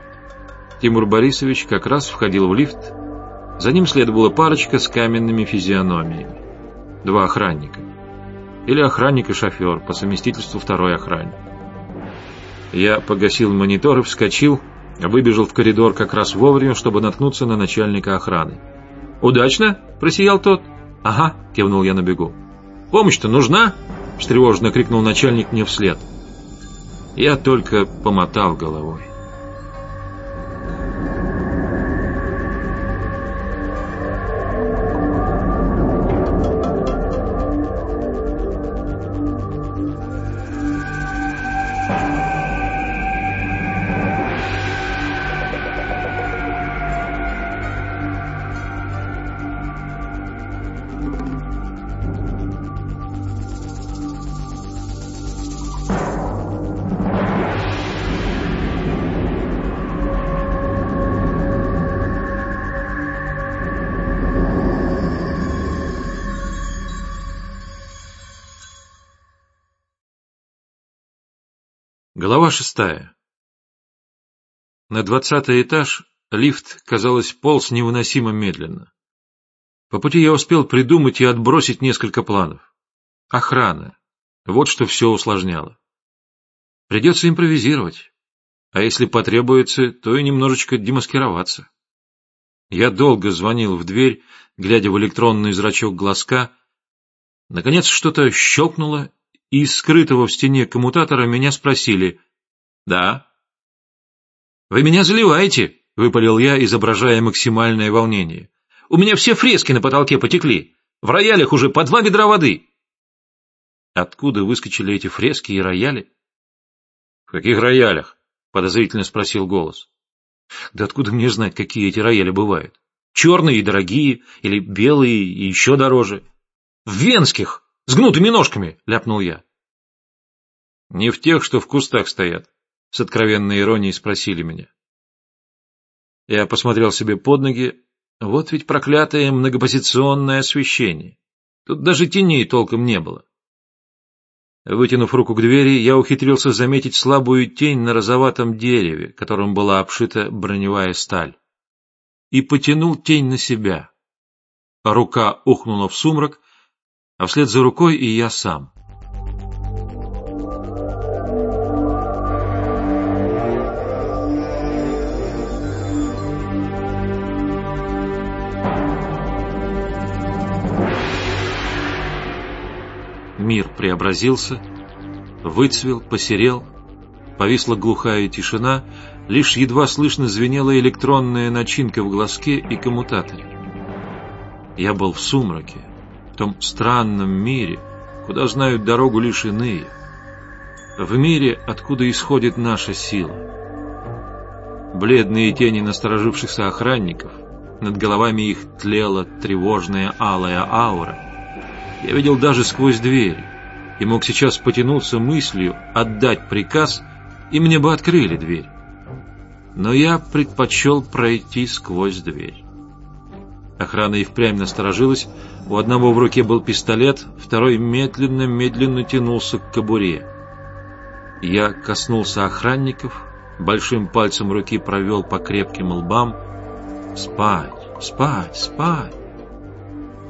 Тимур Борисович как раз входил в лифт. За ним следовала парочка с каменными физиономиями. Два охранника. Или охранник и шофер, по совместительству второй охранник. Я погасил монитор и вскочил, выбежал в коридор как раз вовремя, чтобы наткнуться на начальника охраны. «Удачно?» – просиял тот. «Ага», — кивнул я на бегу. «Помощь-то нужна?» — встревоженно крикнул начальник мне вслед. Я только помотал головой. Глава шестая. На двадцатый этаж лифт, казалось, полз невыносимо медленно. По пути я успел придумать и отбросить несколько планов. Охрана. Вот что все усложняло. Придется импровизировать. А если потребуется, то и немножечко демаскироваться. Я долго звонил в дверь, глядя в электронный зрачок глазка. Наконец что-то щелкнуло, и из скрытого в стене коммутатора меня спросили «Да». «Вы меня заливаете», — выпалил я, изображая максимальное волнение. «У меня все фрески на потолке потекли. В роялях уже по два ведра воды». Откуда выскочили эти фрески и рояли? — В каких роялях? — подозрительно спросил голос. — Да откуда мне знать, какие эти рояли бывают? Черные и дорогие, или белые и еще дороже? — В венских! С гнутыми ножками! — ляпнул я. — Не в тех, что в кустах стоят, — с откровенной иронией спросили меня. Я посмотрел себе под ноги. Вот ведь проклятое многопозиционное освещение. Тут даже теней толком не было. Вытянув руку к двери, я ухитрился заметить слабую тень на розоватом дереве, которым была обшита броневая сталь. И потянул тень на себя. Рука ухнула в сумрак, а вслед за рукой и я сам. Мир преобразился, выцвел, посерел, повисла глухая тишина, лишь едва слышно звенела электронная начинка в глазке и коммутаторе. Я был в сумраке, в том странном мире, куда знают дорогу лишь иные, в мире, откуда исходит наша сила. Бледные тени насторожившихся охранников, над головами их тлела тревожная алая аура. Я видел даже сквозь дверь, и мог сейчас потянуться мыслью отдать приказ, и мне бы открыли дверь. Но я предпочел пройти сквозь дверь. Охрана и впрямь насторожилась, у одного в руке был пистолет, второй медленно-медленно тянулся к кобуре. Я коснулся охранников, большим пальцем руки провел по крепким лбам. «Спать, спать, спать!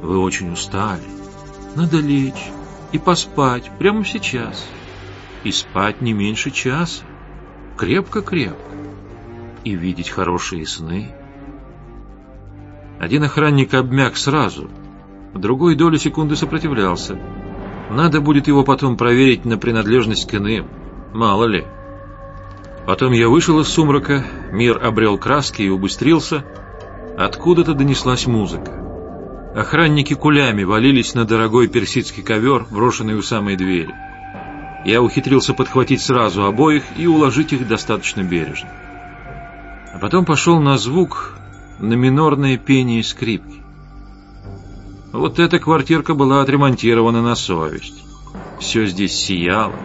Вы очень устали. Надо лечь и поспать прямо сейчас. И спать не меньше часа. Крепко-крепко. И видеть хорошие сны». Один охранник обмяк сразу, другой долю секунды сопротивлялся. Надо будет его потом проверить на принадлежность к иным, мало ли. Потом я вышел из сумрака, мир обрел краски и убыстрился. Откуда-то донеслась музыка. Охранники кулями валились на дорогой персидский ковер, брошенный у самой двери. Я ухитрился подхватить сразу обоих и уложить их достаточно бережно. А потом пошел на звук, на минорное пение скрипки. Вот эта квартирка была отремонтирована на совесть. Все здесь сияло,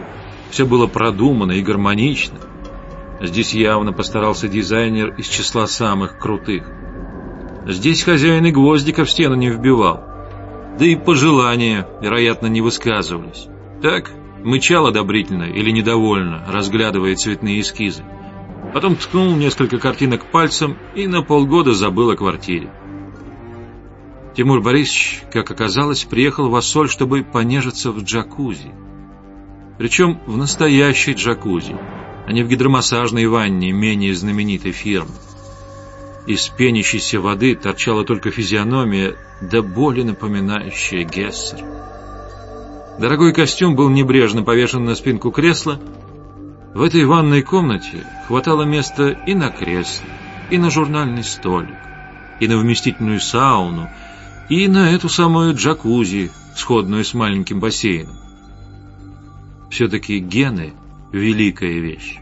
все было продумано и гармонично. Здесь явно постарался дизайнер из числа самых крутых. Здесь хозяин и гвоздика в стену не вбивал. Да и пожелания, вероятно, не высказывались. Так, мычал одобрительно или недовольно, разглядывая цветные эскизы. Потом ткнул несколько картинок пальцем и на полгода забыл о квартире. Тимур Борисович, как оказалось, приехал в Ассоль, чтобы понежиться в джакузи. Причем в настоящей джакузи, а не в гидромассажной ванне менее знаменитой фирмы. Из пенящейся воды торчала только физиономия, да более напоминающая Гессер. Дорогой костюм был небрежно повешен на спинку кресла, в этой ванной комнате хватало места и на кресло, и на журнальный столик, и на вместительную сауну, и на эту самую джакузи, сходную с маленьким бассейном. Все-таки гены — великая вещь.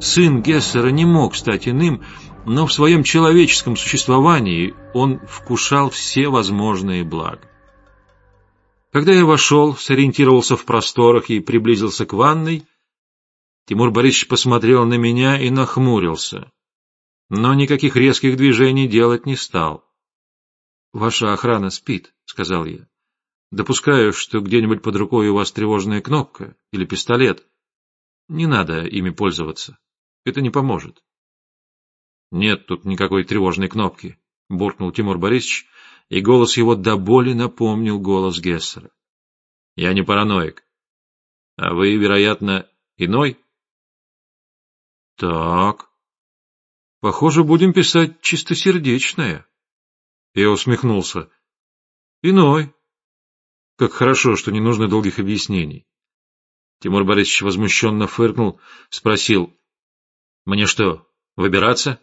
Сын Гессера не мог стать иным, но в своем человеческом существовании он вкушал все возможные блага. Когда я вошел, сориентировался в просторах и приблизился к ванной, Тимур Борисович посмотрел на меня и нахмурился, но никаких резких движений делать не стал. — Ваша охрана спит, — сказал я. — Допускаю, что где-нибудь под рукой у вас тревожная кнопка или пистолет. Не надо ими пользоваться. Это не поможет. Нет тут никакой тревожной кнопки, буркнул Тимур Борисович, и голос его до боли напомнил голос Гессера. Я не параноик. А вы, вероятно, иной? Так. Похоже, будем писать чистосердечное. Я усмехнулся. Иной. Как хорошо, что не нужно долгих объяснений. Тимур Борисович возмущенно фыркнул, спросил. — Мне что, выбираться?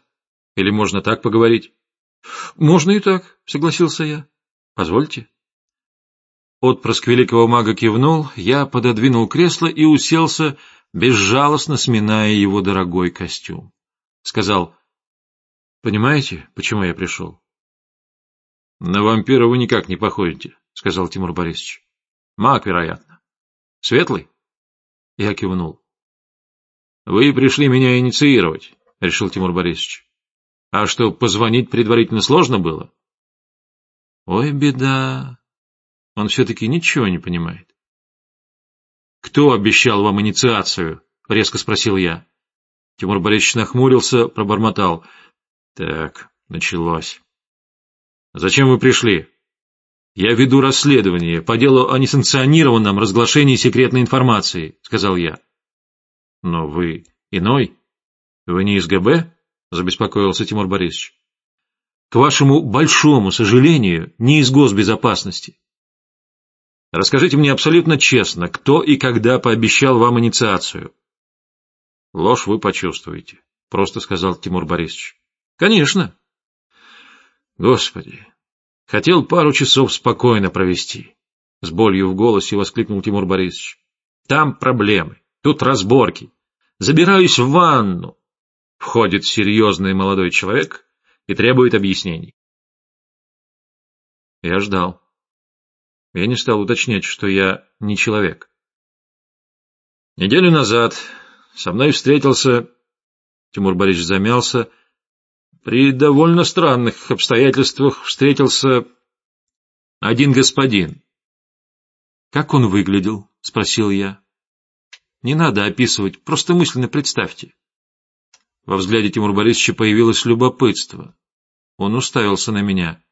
Или можно так поговорить? — Можно и так, — согласился я. — Позвольте. Отпрыск великого мага кивнул, я пододвинул кресло и уселся, безжалостно сминая его дорогой костюм. Сказал, — Понимаете, почему я пришел? — На вампира вы никак не походите, — сказал Тимур Борисович. — Маг, вероятно. — Светлый? Я кивнул. — Вы пришли меня инициировать, — решил Тимур Борисович. — А что, позвонить предварительно сложно было? — Ой, беда. Он все-таки ничего не понимает. — Кто обещал вам инициацию? — резко спросил я. Тимур Борисович нахмурился, пробормотал. — Так, началось. — Зачем вы пришли? «Я веду расследование по делу о несанкционированном разглашении секретной информации», — сказал я. «Но вы иной? Вы не из ГБ?» — забеспокоился Тимур Борисович. «К вашему большому сожалению, не из госбезопасности. Расскажите мне абсолютно честно, кто и когда пообещал вам инициацию?» «Ложь вы почувствуете», — просто сказал Тимур Борисович. «Конечно». «Господи, Хотел пару часов спокойно провести. С болью в голосе воскликнул Тимур Борисович. Там проблемы, тут разборки. Забираюсь в ванну. Входит серьезный молодой человек и требует объяснений. Я ждал. Я не стал уточнять, что я не человек. Неделю назад со мной встретился... Тимур Борисович замялся, при довольно странных обстоятельствах встретился один господин. — Как он выглядел? — спросил я. — Не надо описывать, просто мысленно представьте. Во взгляде Тимура Борисовича появилось любопытство. Он уставился на меня.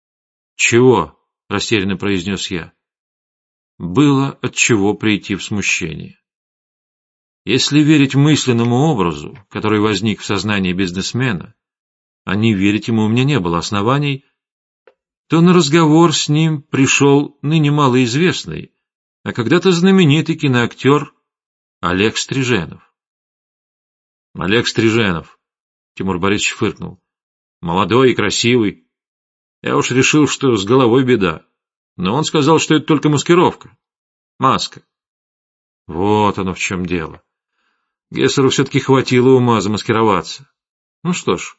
— Чего? — растерянно произнес я. Было от чего прийти в смущение. Если верить мысленному образу, который возник в сознании бизнесмена, а не верить ему у меня не было оснований, то на разговор с ним пришел ныне малоизвестный, а когда-то знаменитый киноактер Олег Стриженов. Олег Стриженов, Тимур Борисович фыркнул, молодой и красивый. Я уж решил, что с головой беда, но он сказал, что это только маскировка, маска. Вот оно в чем дело. Гессеру все-таки хватило ума замаскироваться. Ну что ж,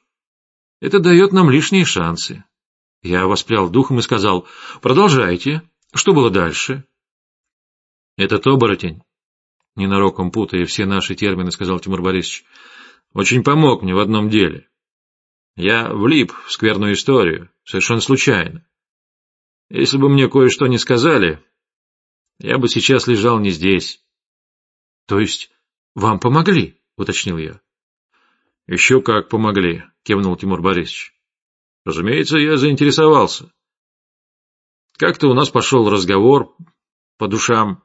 это дает нам лишние шансы. Я воспрял духом и сказал, продолжайте. Что было дальше? Этот оборотень, ненароком путая все наши термины, сказал Тимур Борисович, очень помог мне в одном деле. Я влип в скверную историю, совершенно случайно. Если бы мне кое-что не сказали, я бы сейчас лежал не здесь. — То есть вам помогли? — уточнил я. — Еще как помогли. — кивнул Тимур Борисович. — Разумеется, я заинтересовался. Как-то у нас пошел разговор по душам.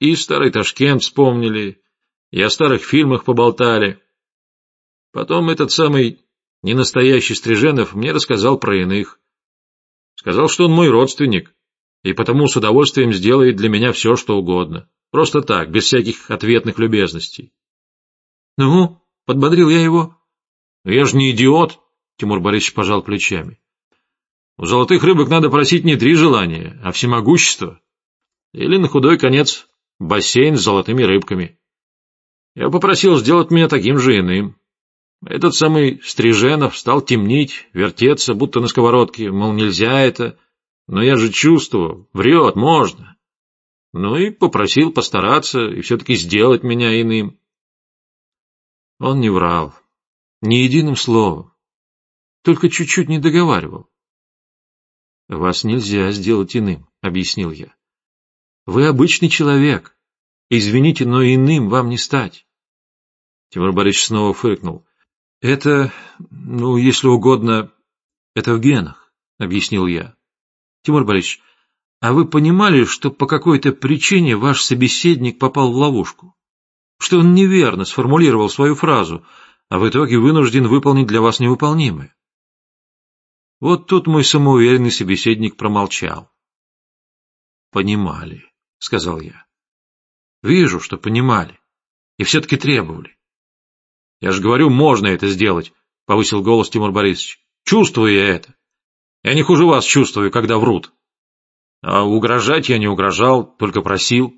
И старый Ташкент вспомнили, и о старых фильмах поболтали. Потом этот самый ненастоящий Стриженов мне рассказал про иных. Сказал, что он мой родственник, и потому с удовольствием сделает для меня все, что угодно. Просто так, без всяких ответных любезностей. — Ну, — подбодрил я его, я же не идиот, Тимур Борисович пожал плечами. У золотых рыбок надо просить не три желания, а всемогущество. Или на худой конец бассейн с золотыми рыбками. Я попросил сделать меня таким же иным. Этот самый Стриженов стал темнить, вертеться, будто на сковородке, мол, нельзя это. Но я же чувствовал, врет, можно. Ну и попросил постараться и все-таки сделать меня иным. Он не врал. Ни единым словом. Только чуть-чуть не договаривал. «Вас нельзя сделать иным», — объяснил я. «Вы обычный человек, Извините, но иным вам не стать. Тимур Борисович снова фыркнул. — Это, ну, если угодно, это в генах, — объяснил я. — Тимур Борисович, а вы понимали, что по какой-то причине ваш собеседник попал в ловушку? Что он неверно сформулировал свою фразу, а в итоге вынужден выполнить для вас невыполнимое? Вот тут мой самоуверенный собеседник промолчал. — Понимали, — сказал я. — Вижу, что понимали. И все-таки требовали. — Я же говорю, можно это сделать, — повысил голос Тимур Борисович. — Чувствую я это. Я не хуже вас чувствую, когда врут. А угрожать я не угрожал, только просил.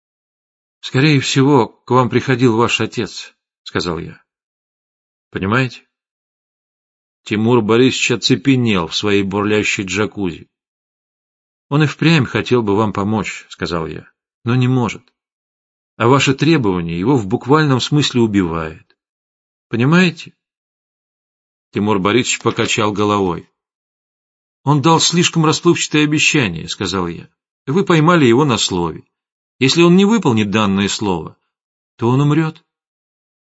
— Скорее всего, к вам приходил ваш отец, — сказал я. — Понимаете? Тимур Борисович оцепенел в своей бурлящей джакузи. — Он и впрямь хотел бы вам помочь, — сказал я, — но не может а ваше требование его в буквальном смысле убивает. Понимаете? Тимур Борисович покачал головой. Он дал слишком расплывчатое обещание, сказал я. Вы поймали его на слове. Если он не выполнит данное слово, то он умрет.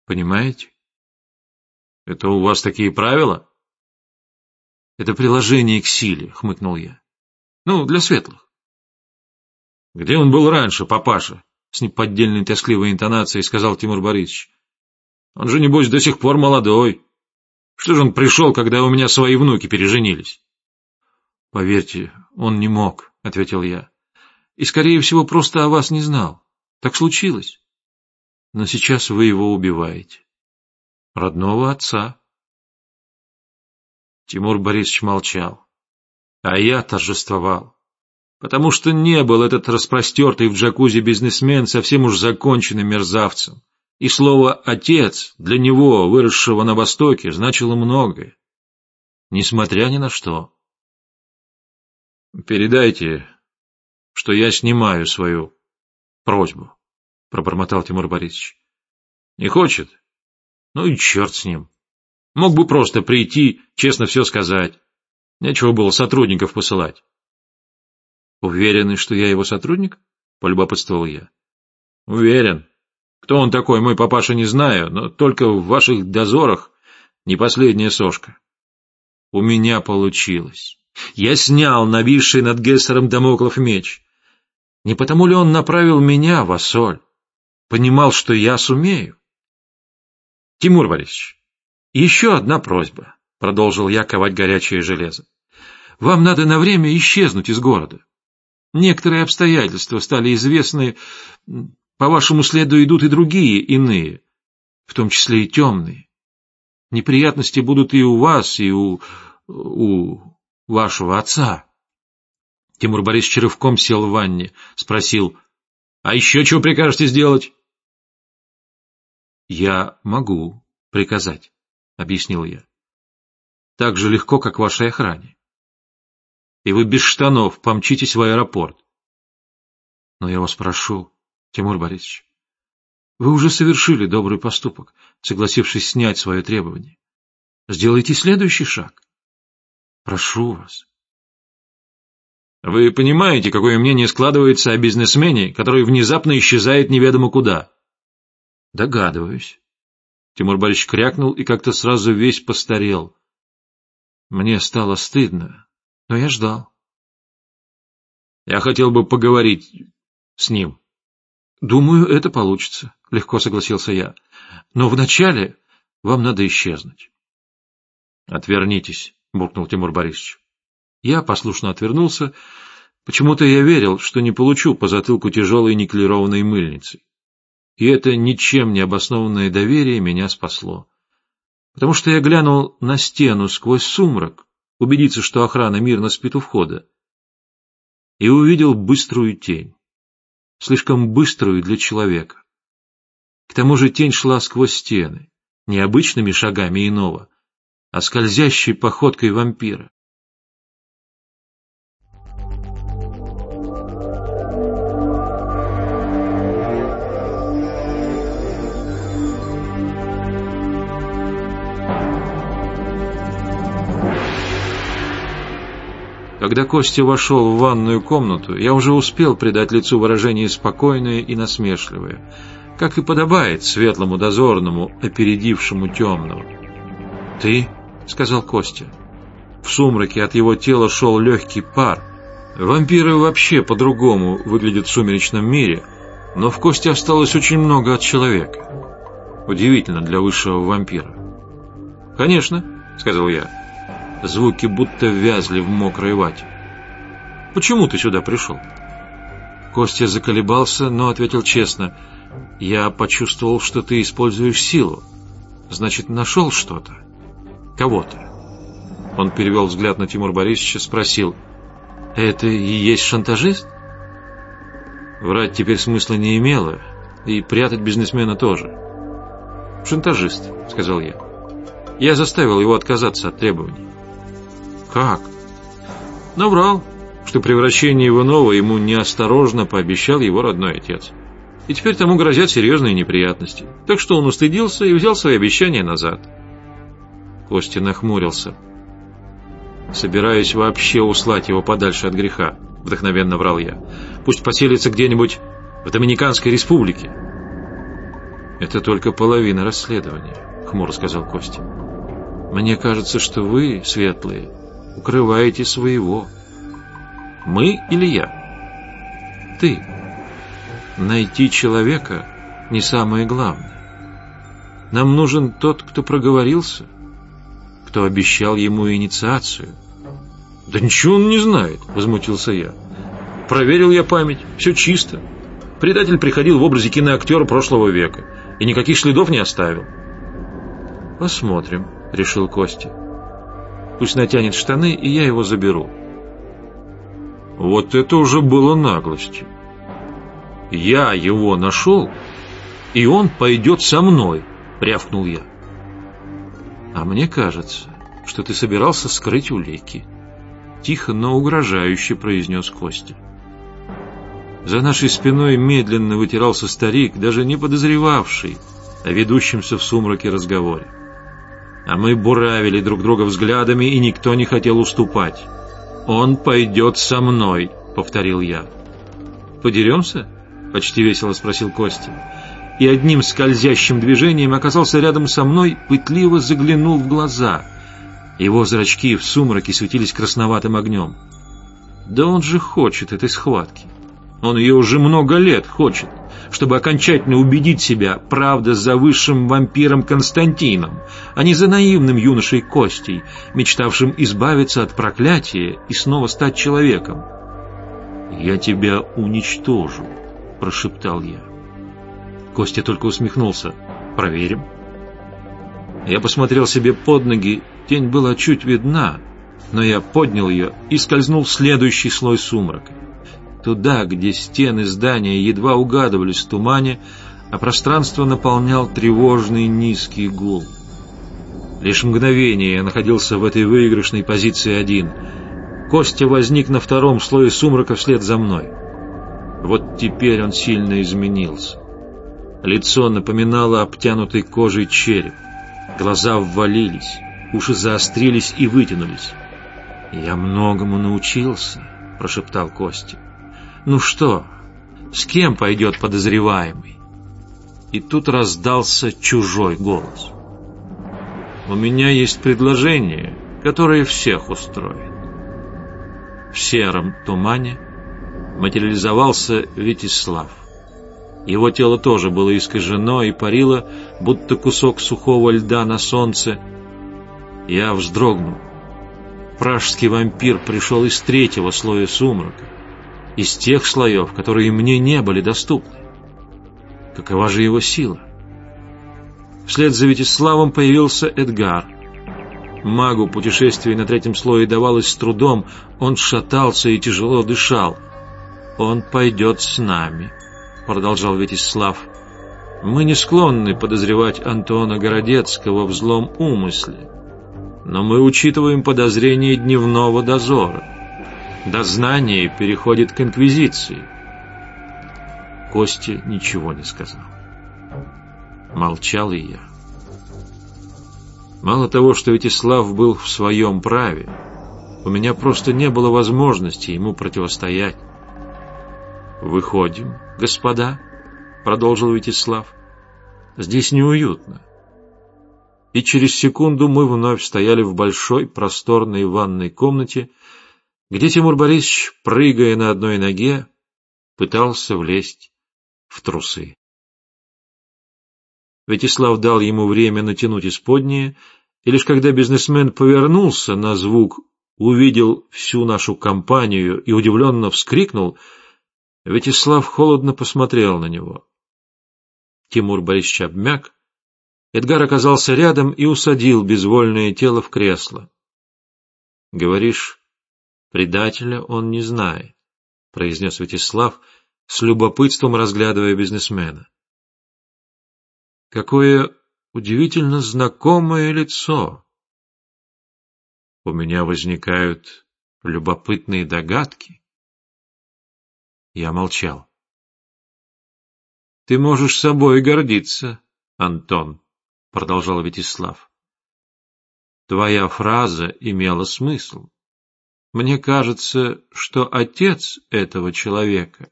Понимаете? Это у вас такие правила? Это приложение к силе, хмыкнул я. Ну, для светлых. Где он был раньше, папаша? — с неподдельной тоскливой интонацией сказал Тимур Борисович. — Он же, небось, до сих пор молодой. Что же он пришел, когда у меня свои внуки переженились? — Поверьте, он не мог, — ответил я. — И, скорее всего, просто о вас не знал. Так случилось. Но сейчас вы его убиваете. Родного отца. Тимур Борисович молчал. А я торжествовал потому что не был этот распростертый в джакузи бизнесмен совсем уж законченным мерзавцем, и слово «отец» для него, выросшего на Востоке, значило многое, несмотря ни на что. «Передайте, что я снимаю свою просьбу», — пробормотал Тимур Борисович. «Не хочет? Ну и черт с ним. Мог бы просто прийти, честно все сказать. Нечего было сотрудников посылать. Уверены, что я его сотрудник? Полюбопытствовал я. Уверен. Кто он такой, мой папаша, не знаю, но только в ваших дозорах не последняя сошка. У меня получилось. Я снял нависший над Гессером домоклов меч. Не потому ли он направил меня в Ассоль? Понимал, что я сумею. Тимур Борисович, еще одна просьба, — продолжил я ковать горячее железо. Вам надо на время исчезнуть из города. Некоторые обстоятельства стали известны, по вашему следу идут и другие, иные, в том числе и темные. Неприятности будут и у вас, и у... у вашего отца. Тимур Борисович рывком сел в ванне, спросил, «А еще чего прикажете сделать?» «Я могу приказать», — объяснил я. «Так же легко, как вашей охране и вы без штанов помчитесь в аэропорт. Но я вас прошу, Тимур Борисович, вы уже совершили добрый поступок, согласившись снять свое требование. Сделайте следующий шаг. Прошу вас. Вы понимаете, какое мнение складывается о бизнесмене, который внезапно исчезает неведомо куда? Догадываюсь. Тимур Борисович крякнул и как-то сразу весь постарел. Мне стало стыдно, но я ждал. Я хотел бы поговорить с ним. Думаю, это получится, легко согласился я. Но вначале вам надо исчезнуть. Отвернитесь, буркнул Тимур Борисович. Я послушно отвернулся. Почему-то я верил, что не получу по затылку тяжелой никелированной мыльницей. И это ничем не обоснованное доверие меня спасло. Потому что я глянул на стену сквозь сумрак, убедиться, что охрана мирно спит у входа, и увидел быструю тень, слишком быструю для человека. К тому же тень шла сквозь стены, не обычными шагами иного, а скользящей походкой вампира. Когда Костя вошел в ванную комнату, я уже успел придать лицу выражение спокойное и насмешливое, как и подобает светлому дозорному, опередившему темного. «Ты?» — сказал Костя. В сумраке от его тела шел легкий пар. Вампиры вообще по-другому выглядят в сумеречном мире, но в Косте осталось очень много от человека. Удивительно для высшего вампира. «Конечно», — сказал я. Звуки будто вязли в мокрой вате. «Почему ты сюда пришел?» Костя заколебался, но ответил честно. «Я почувствовал, что ты используешь силу. Значит, нашел что-то. Кого-то». Он перевел взгляд на Тимур Борисовича, спросил. «Это и есть шантажист?» Врать теперь смысла не имело, и прятать бизнесмена тоже. «Шантажист», — сказал я. Я заставил его отказаться от требований. Как? Наврал, что превращение иного ему неосторожно пообещал его родной отец. И теперь тому грозят серьезные неприятности. Так что он устыдился и взял свои обещания назад. Костя нахмурился. «Собираюсь вообще услать его подальше от греха», — вдохновенно врал я. «Пусть поселится где-нибудь в Доминиканской республике». «Это только половина расследования», — хмуро сказал Костя. «Мне кажется, что вы, светлые, укрываете своего. Мы или я? Ты. Найти человека не самое главное. Нам нужен тот, кто проговорился, кто обещал ему инициацию. Да ничего он не знает, возмутился я. Проверил я память, все чисто. Предатель приходил в образе киноактера прошлого века и никаких следов не оставил. Посмотрим, решил Костя. Пусть натянет штаны, и я его заберу. Вот это уже было наглостью. Я его нашел, и он пойдет со мной, рявкнул я. А мне кажется, что ты собирался скрыть улики. Тихо, но угрожающе произнес Костя. За нашей спиной медленно вытирался старик, даже не подозревавший о ведущемся в сумраке разговоре а мы буравили друг друга взглядами, и никто не хотел уступать. «Он пойдет со мной», — повторил я. «Подеремся?» — почти весело спросил Костя. И одним скользящим движением оказался рядом со мной, пытливо заглянул в глаза. Его зрачки в сумраке светились красноватым огнем. «Да он же хочет этой схватки. Он ее уже много лет хочет» чтобы окончательно убедить себя, правда, за высшим вампиром Константином, а не за наивным юношей Костей, мечтавшим избавиться от проклятия и снова стать человеком. «Я тебя уничтожу», — прошептал я. Костя только усмехнулся. «Проверим». Я посмотрел себе под ноги, тень была чуть видна, но я поднял ее и скользнул в следующий слой сумрака туда, где стены здания едва угадывались в тумане, а пространство наполнял тревожный низкий гул. Лишь мгновение я находился в этой выигрышной позиции один. Костя возник на втором слое сумрака вслед за мной. Вот теперь он сильно изменился. Лицо напоминало обтянутый кожей череп. Глаза ввалились, уши заострились и вытянулись. «Я многому научился», — прошептал Костя. Ну что, с кем пойдет подозреваемый? И тут раздался чужой голос. У меня есть предложение, которое всех устроит. В сером тумане материализовался Витислав. Его тело тоже было искажено и парило, будто кусок сухого льда на солнце. Я вздрогнул. Пражский вампир пришел из третьего слоя сумрака из тех слоев, которые мне не были доступны. Какова же его сила? Вслед за Витиславом появился Эдгар. Магу путешествие на третьем слое давалось с трудом, он шатался и тяжело дышал. «Он пойдет с нами», — продолжал Витислав. «Мы не склонны подозревать Антона Городецкого в злом умысле, но мы учитываем подозрение дневного дозора». Дознание переходит к инквизиции. Костя ничего не сказал. Молчал и я. Мало того, что Вячеслав был в своем праве, У меня просто не было возможности ему противостоять. «Выходим, господа», — продолжил Вячеслав. «Здесь неуютно». И через секунду мы вновь стояли в большой просторной ванной комнате, где Тимур Борисович, прыгая на одной ноге, пытался влезть в трусы. Вячеслав дал ему время натянуть исподнее, и лишь когда бизнесмен повернулся на звук, увидел всю нашу компанию и удивленно вскрикнул, Вячеслав холодно посмотрел на него. Тимур Борисович обмяк, Эдгар оказался рядом и усадил безвольное тело в кресло. — Говоришь, предателя он не знает, — произнес Вячеслав, с любопытством разглядывая бизнесмена. — Какое удивительно знакомое лицо! У меня возникают любопытные догадки. Я молчал. — Ты можешь собой гордиться, Антон, — продолжал Вячеслав. Твоя фраза имела смысл. Мне кажется, что отец этого человека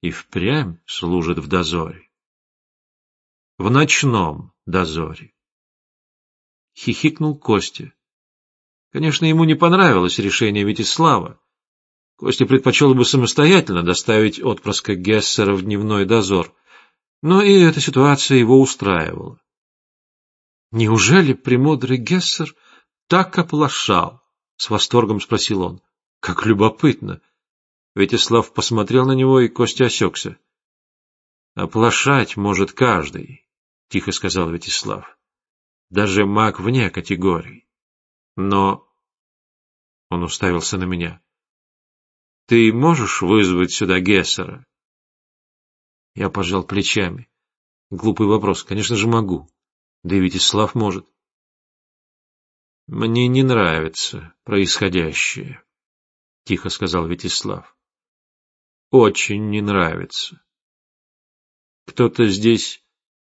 и впрямь служит в дозоре. В ночном дозоре. Хихикнул Костя. Конечно, ему не понравилось решение Вячеслава. Костя предпочел бы самостоятельно доставить отпрыска Гессера в дневной дозор, но и эта ситуация его устраивала. Неужели премудрый Гессер так оплошал? С восторгом спросил он. Как любопытно. Вячеслав посмотрел на него, и Костя осекся. Оплошать может каждый, тихо сказал Вячеслав. Даже маг вне категорий. Но... Он уставился на меня. Ты можешь вызвать сюда Гессера? Я пожал плечами. Глупый вопрос. Конечно же, могу. Да и Вячеслав может. — Мне не нравится происходящее, — тихо сказал Вячеслав. — Очень не нравится. Кто-то здесь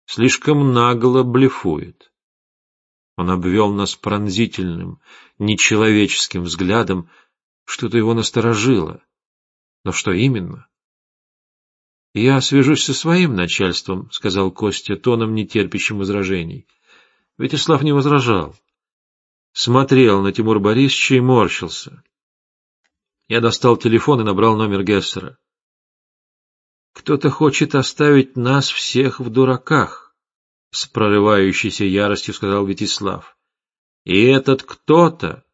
слишком нагло блефует. Он обвел нас пронзительным, нечеловеческим взглядом, что-то его насторожило. Но что именно? «Я свяжусь со своим начальством», — сказал Костя тоном, нетерпящим возражений. Вячеслав не возражал. Смотрел на Тимур Борисовича и морщился. Я достал телефон и набрал номер Гессера. «Кто-то хочет оставить нас всех в дураках», — с прорывающейся яростью сказал Вячеслав. «И этот кто-то...»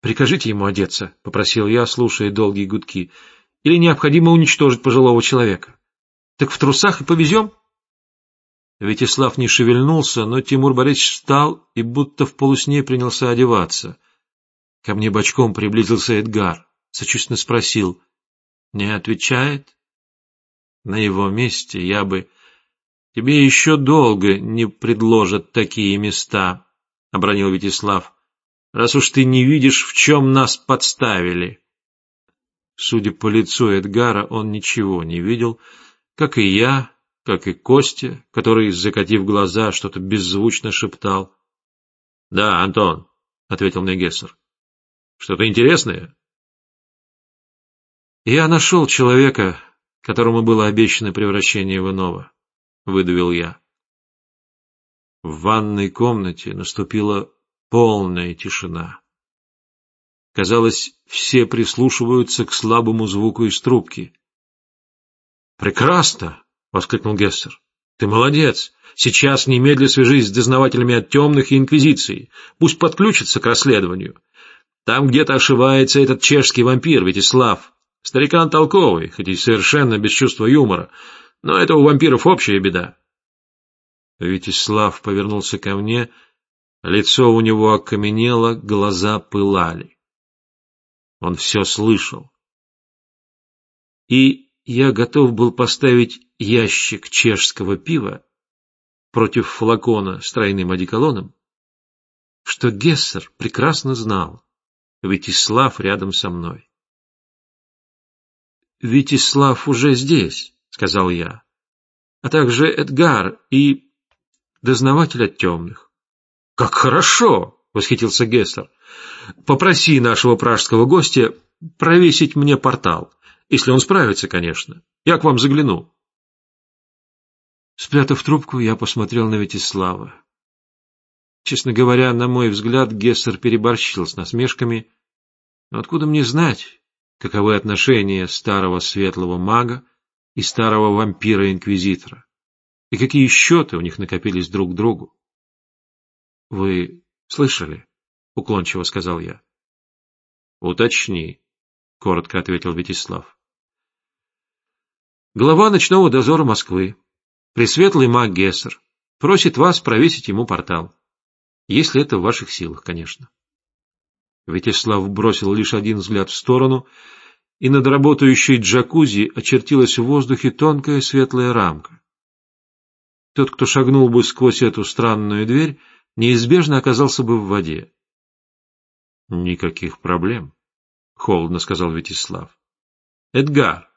«Прикажите ему одеться», — попросил я, слушая долгие гудки. «Или необходимо уничтожить пожилого человека?» Так в трусах и повезем? Вячеслав не шевельнулся, но Тимур Борисович встал и будто в полусне принялся одеваться. Ко мне бочком приблизился Эдгар, сочувственно спросил. Не отвечает? На его месте я бы... Тебе еще долго не предложат такие места, — обронил Вячеслав, — раз уж ты не видишь, в чем нас подставили. Судя по лицу Эдгара, он ничего не видел, — как и я, как и Костя, который, закатив глаза, что-то беззвучно шептал. — Да, Антон, — ответил мне Гессер. — Что-то интересное? — Я нашел человека, которому было обещано превращение в иного, — выдавил я. В ванной комнате наступила полная тишина. Казалось, все прислушиваются к слабому звуку из трубки. «Прекрасно!» — воскликнул Гессер. «Ты молодец! Сейчас немедля свяжись с дознавателями от темных и инквизиции. Пусть подключатся к расследованию. Там где-то ошивается этот чешский вампир Вячеслав. Старикан толковый, хоть и совершенно без чувства юмора, но это у вампиров общая беда». Вячеслав повернулся ко мне, лицо у него окаменело, глаза пылали. Он все слышал. И я готов был поставить ящик чешского пива против флакона с тройным одеколоном, что Гессер прекрасно знал, Витислав рядом со мной. «Витислав уже здесь», — сказал я, — «а также Эдгар и дознаватель от темных». «Как хорошо!» — восхитился Гессер. попроси нашего пражского гостя провесить мне портал, если он справится, конечно. Я к вам загляну. Спрятав трубку, я посмотрел на Вятислава. Честно говоря, на мой взгляд, Гессер переборщил с насмешками. Но откуда мне знать, каковы отношения старого светлого мага и старого вампира-инквизитора? И какие счеты у них накопились друг к другу? — Вы слышали? — уклончиво сказал я. — Уточни, — коротко ответил Вячеслав. Глава ночного дозора Москвы, пресветлый маг Гессер, просит вас провесить ему портал. Если это в ваших силах, конечно. Вячеслав бросил лишь один взгляд в сторону, и над работающей джакузи очертилась в воздухе тонкая светлая рамка. Тот, кто шагнул бы сквозь эту странную дверь, неизбежно оказался бы в воде. — Никаких проблем, — холодно сказал Вячеслав. — Эдгар.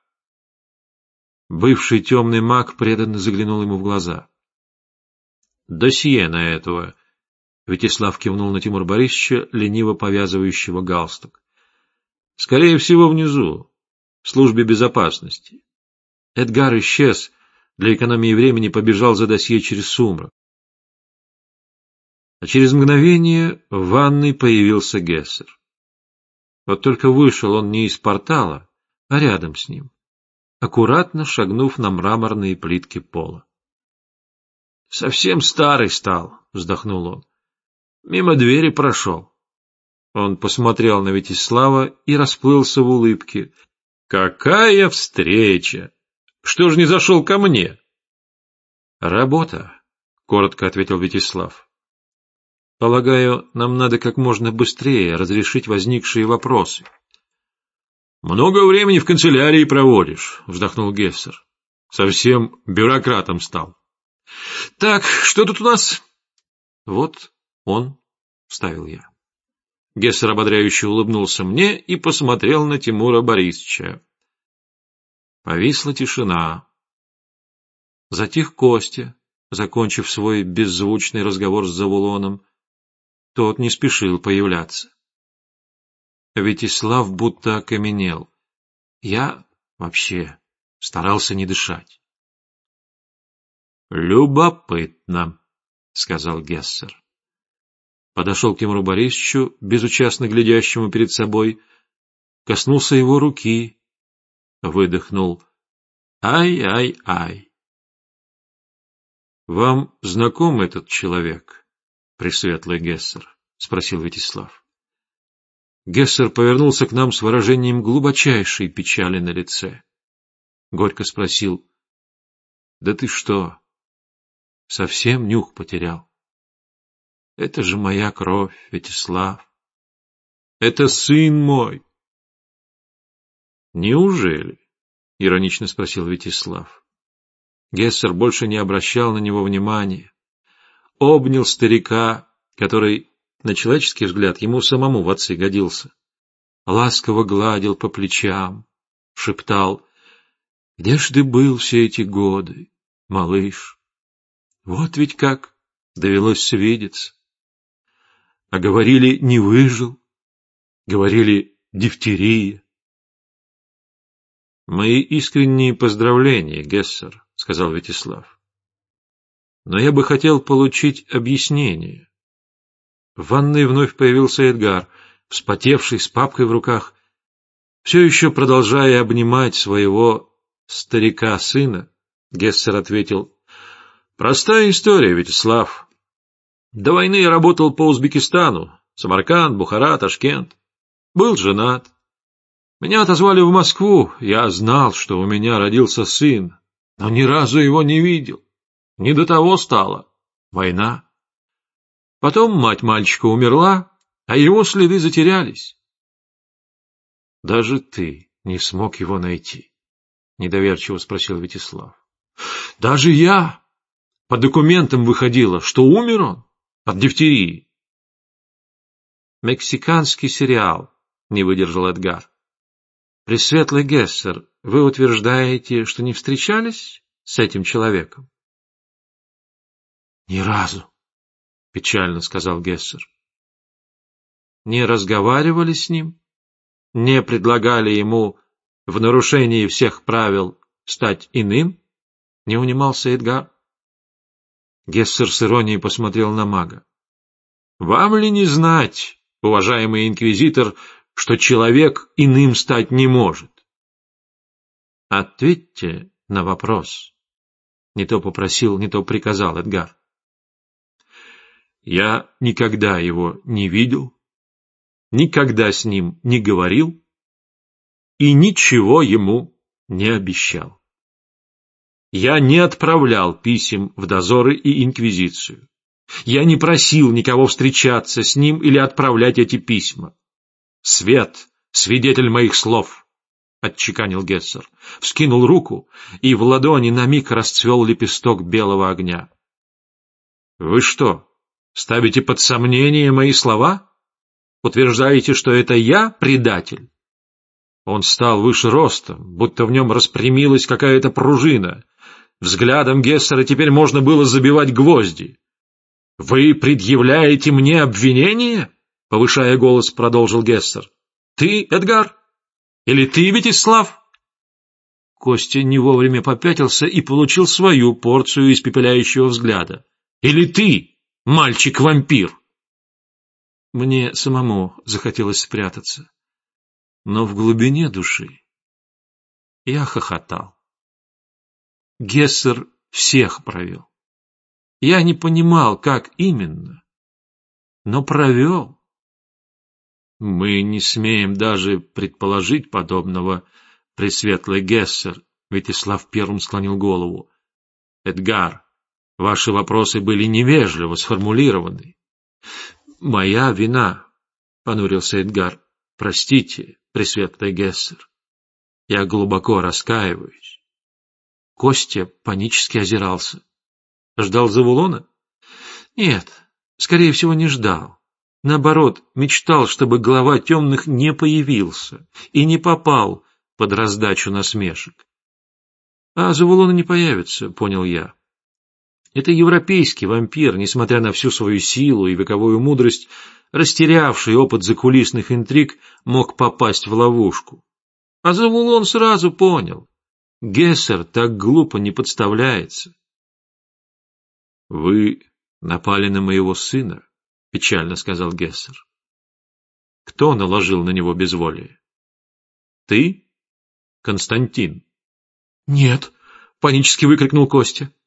Бывший темный маг преданно заглянул ему в глаза. — Досье на этого Вячеслав кивнул на Тимур Борисовича, лениво повязывающего галстук. — Скорее всего, внизу, в службе безопасности. Эдгар исчез, для экономии времени побежал за досье через сумрак. А через мгновение в ванной появился Гессер. Вот только вышел он не из портала, а рядом с ним, аккуратно шагнув на мраморные плитки пола. — Совсем старый стал, — вздохнул он. Мимо двери прошел. Он посмотрел на Вятислава и расплылся в улыбке. «Какая встреча! Что ж не зашел ко мне?» «Работа», — коротко ответил Вятислав. «Полагаю, нам надо как можно быстрее разрешить возникшие вопросы». «Много времени в канцелярии проводишь», — вздохнул Гессер. «Совсем бюрократом стал». «Так, что тут у нас?» «Вот он, — вставил я. Гессер ободряюще улыбнулся мне и посмотрел на Тимура Борисовича. Повисла тишина. Затих Костя, закончив свой беззвучный разговор с Завулоном. Тот не спешил появляться. Вятислав будто окаменел. Я вообще старался не дышать. — Любопытно, — сказал Гессер подошел к Тимуру Борисовичу, безучастно глядящему перед собой, коснулся его руки, выдохнул. Ай-ай-ай. — Вам знаком этот человек, Пресветлый Гессер? — спросил Вячеслав. Гессер повернулся к нам с выражением глубочайшей печали на лице. Горько спросил. — Да ты что, совсем нюх потерял? Это же моя кровь, Вячеслав. Это сын мой. Неужели? — иронично спросил Вячеслав. Гессер больше не обращал на него внимания. Обнял старика, который, на человеческий взгляд, ему самому в отцы годился. Ласково гладил по плечам, шептал, — Где ж ты был все эти годы, малыш? Вот ведь как довелось свидеться. А говорили, не выжил. Говорили, дифтерия. «Мои искренние поздравления, Гессер», — сказал Вячеслав. «Но я бы хотел получить объяснение». В ванной вновь появился Эдгар, вспотевший с папкой в руках, все еще продолжая обнимать своего старика-сына. Гессер ответил, «Простая история, Вячеслав. До войны я работал по Узбекистану, Самарканд, Бухара, Ташкент. Был женат. Меня отозвали в Москву, я знал, что у меня родился сын, но ни разу его не видел. Не до того стало. Война. Потом мать мальчика умерла, а его следы затерялись. — Даже ты не смог его найти? — недоверчиво спросил Вячеслав. — Даже я. По документам выходило, что умер он. От дифтерии. Мексиканский сериал, не выдержал Эдгар. Пресветлый Гессер, вы утверждаете, что не встречались с этим человеком? Ни разу, печально сказал Гессер. не разговаривали с ним, не предлагали ему в нарушении всех правил стать иным? Не унимался Эдгар. Гессер с иронией посмотрел на мага. Вам ли не знать, уважаемый инквизитор, что человек иным стать не может? Ответьте на вопрос. Не то попросил, не то приказал Эдгар. Я никогда его не видел, никогда с ним не говорил и ничего ему не обещал. Я не отправлял писем в дозоры и инквизицию. Я не просил никого встречаться с ним или отправлять эти письма. Свет — свидетель моих слов, — отчеканил Гессер, вскинул руку, и в ладони на миг расцвел лепесток белого огня. — Вы что, ставите под сомнение мои слова? Утверждаете, что это я предатель? Он стал выше ростом, будто в нем распрямилась какая-то пружина. Взглядом Гессера теперь можно было забивать гвозди. «Вы предъявляете мне обвинение?» — повышая голос, продолжил Гессер. «Ты, Эдгар? Или ты, Витислав?» Костя не вовремя попятился и получил свою порцию испепеляющего взгляда. «Или ты, мальчик-вампир?» Мне самому захотелось спрятаться. Но в глубине души я хохотал. Гессер всех провел. Я не понимал, как именно, но провел. Мы не смеем даже предположить подобного, пресветлый Гессер, Витислав первым склонил голову. Эдгар, ваши вопросы были невежливо сформулированы. Моя вина, понурился Эдгар. Простите, пресветлый Гессер. Я глубоко раскаиваюсь. Костя панически озирался. Ждал Завулона? Нет, скорее всего, не ждал. Наоборот, мечтал, чтобы глава темных не появился и не попал под раздачу насмешек. А Завулона не появится, понял я. Это европейский вампир, несмотря на всю свою силу и вековую мудрость, растерявший опыт закулисных интриг, мог попасть в ловушку. А Завулон сразу понял. Гессер так глупо не подставляется. — Вы напали на моего сына, — печально сказал Гессер. — Кто наложил на него безволие? — Ты? Константин. — Нет, — панически выкрикнул Костя. —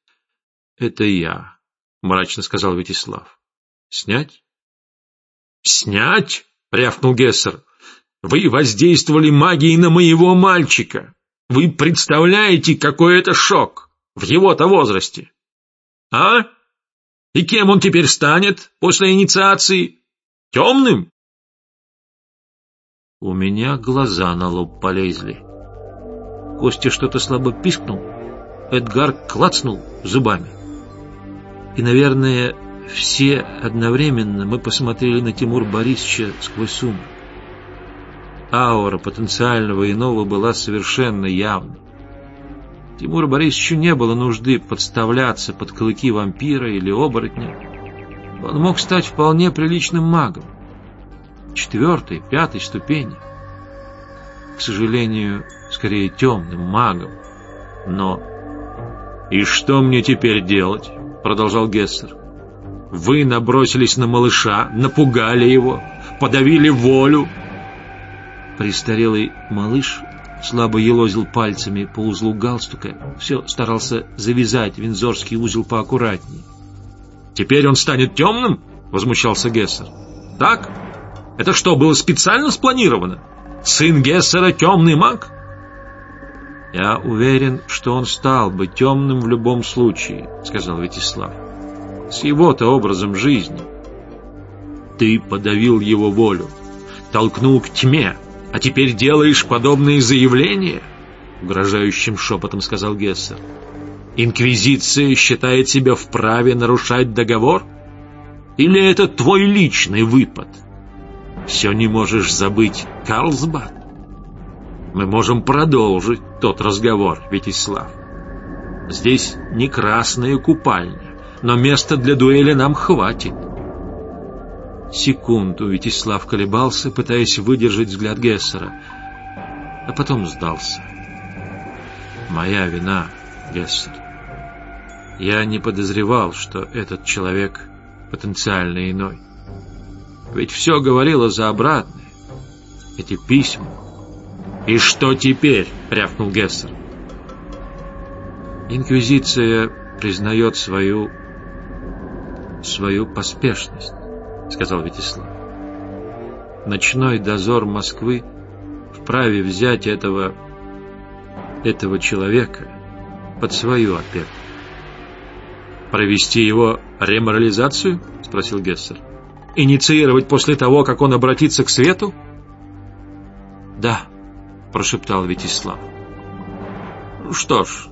Это я, — мрачно сказал Вячеслав. — Снять? — Снять? — рявкнул Гессер. — Вы воздействовали магией на моего мальчика. Вы представляете, какой это шок в его-то возрасте? А? И кем он теперь станет после инициации? Темным? У меня глаза на лоб полезли. Костя что-то слабо пискнул. Эдгар клацнул зубами. И, наверное, все одновременно мы посмотрели на Тимур Борисовича сквозь сумму. Аура потенциального иного была совершенно явной. Тимуру Борисовичу не было нужды подставляться под клыки вампира или оборотня. Он мог стать вполне приличным магом. Четвертой, пятой ступени. К сожалению, скорее темным магом. Но... «И что мне теперь делать?» — продолжал Гессер. «Вы набросились на малыша, напугали его, подавили волю». Престарелый малыш слабо елозил пальцами по узлу галстука, все старался завязать винзорский узел поаккуратнее. «Теперь он станет темным?» — возмущался Гессер. «Так? Это что, было специально спланировано? Сын Гессера — темный маг?» «Я уверен, что он стал бы темным в любом случае», — сказал Вячеслав. «С его-то образом жизни». «Ты подавил его волю, толкнул к тьме, а теперь делаешь подобные заявления?» — угрожающим шепотом сказал Гессер. «Инквизиция считает себя вправе нарушать договор? Или это твой личный выпад? Все не можешь забыть Карлсбад? Мы можем продолжить тот разговор, Вячеслав. Здесь не красная купальня, но места для дуэли нам хватит». Секунду Витислав колебался, пытаясь выдержать взгляд Гессера, а потом сдался. «Моя вина, Гессер. Я не подозревал, что этот человек потенциально иной. Ведь все говорило за обратное. Эти письма. «И что теперь?» — рявкнул Гессер. Инквизиция признает свою... свою поспешность, сказал Вячеслав. Ночной дозор Москвы вправе взять этого... этого человека под свою опеку. «Провести его реморализацию?» — спросил Гессер. «Инициировать после того, как он обратится к свету?» «Да», — прошептал Вячеслав. «Что ж,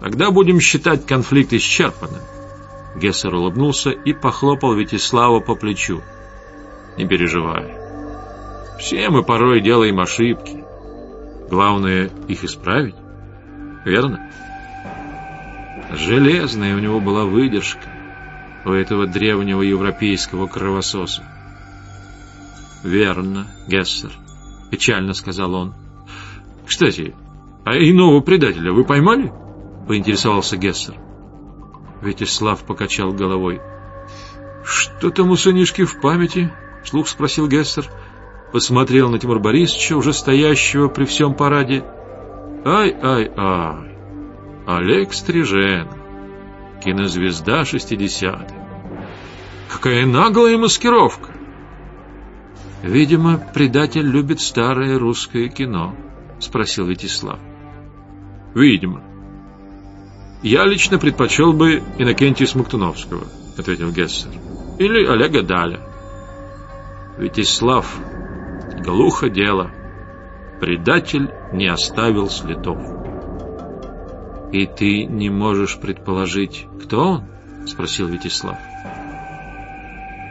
тогда будем считать конфликт исчерпанным». Гессер улыбнулся и похлопал Вячеслава по плечу. «Не переживай. Все мы порой делаем ошибки. Главное их исправить. Верно?» Железная у него была выдержка у этого древнего европейского кровососа. «Верно, Гессер», — печально сказал он. «Кстати, а иного предателя вы поймали?» — поинтересовался Гессер. Вячеслав покачал головой. «Что там у сынишки в памяти?» — вслух спросил Гессер. Посмотрел на Тимур Борисовича, уже стоящего при всем параде. «Ай-ай-ай! Олег Стрижен, кинозвезда 60-х. Какая наглая маскировка! Видимо, предатель любит старое русское кино, спросил Вячеслав. Видимо. Я лично предпочел бы Иннокентия Смоктуновского, ответил Гессер. Или Олега Даля. Вячеслав, глухо дело. Предатель не оставил следов. «И ты не можешь предположить, кто он?» — спросил Вячеслав.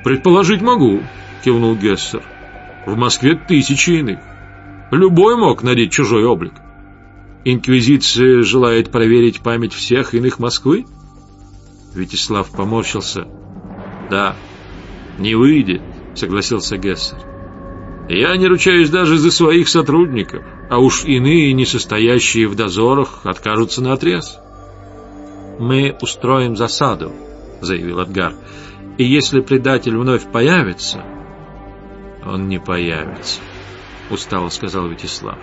«Предположить могу», — кивнул Гессер. «В Москве тысячи иных. Любой мог надеть чужой облик. Инквизиция желает проверить память всех иных Москвы?» Вячеслав поморщился. «Да, не выйдет», — согласился Гессер. «Я не ручаюсь даже за своих сотрудников а уж иные, не состоящие в дозорах, откажутся на отрез. «Мы устроим засаду», — заявил Адгар, — «и если предатель вновь появится...» «Он не появится», — устало сказал Вячеслав.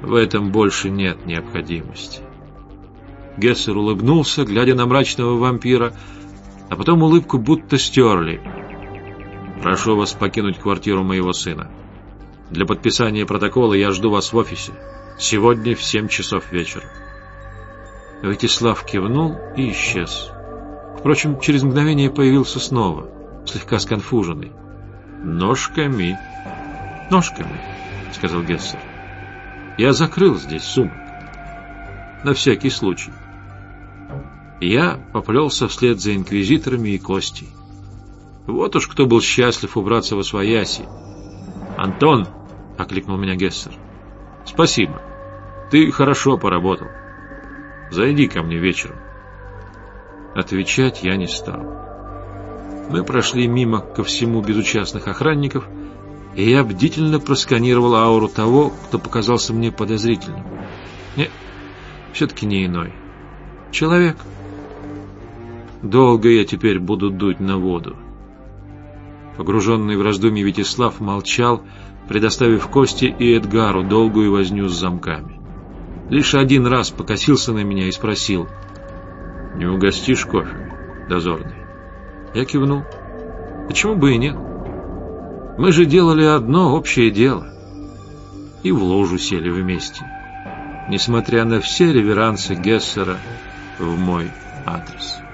«В этом больше нет необходимости». Гессер улыбнулся, глядя на мрачного вампира, а потом улыбку будто стерли. «Прошу вас покинуть квартиру моего сына». Для подписания протокола я жду вас в офисе. Сегодня в семь часов вечера. Вячеслав кивнул и исчез. Впрочем, через мгновение появился снова, слегка сконфуженный. «Ножками». «Ножками», — сказал Гессер. «Я закрыл здесь сумок. На всякий случай». Я поплелся вслед за инквизиторами и Костей. Вот уж кто был счастлив убраться во свояси. «Антон!» — окликнул меня Гессер. «Спасибо. Ты хорошо поработал. Зайди ко мне вечером». Отвечать я не стал. Мы прошли мимо ко всему безучастных охранников, и я бдительно просканировал ауру того, кто показался мне подозрительным. Нет, все-таки не иной. Человек. Долго я теперь буду дуть на воду. Погруженный в раздумье Вячеслав молчал, предоставив Косте и Эдгару долгую возню с замками. Лишь один раз покосился на меня и спросил, «Не угостишь кофе, дозорный?» Я кивнул. «Почему бы и нет? Мы же делали одно общее дело». И в ложу сели вместе, несмотря на все реверансы Гессера в мой адрес.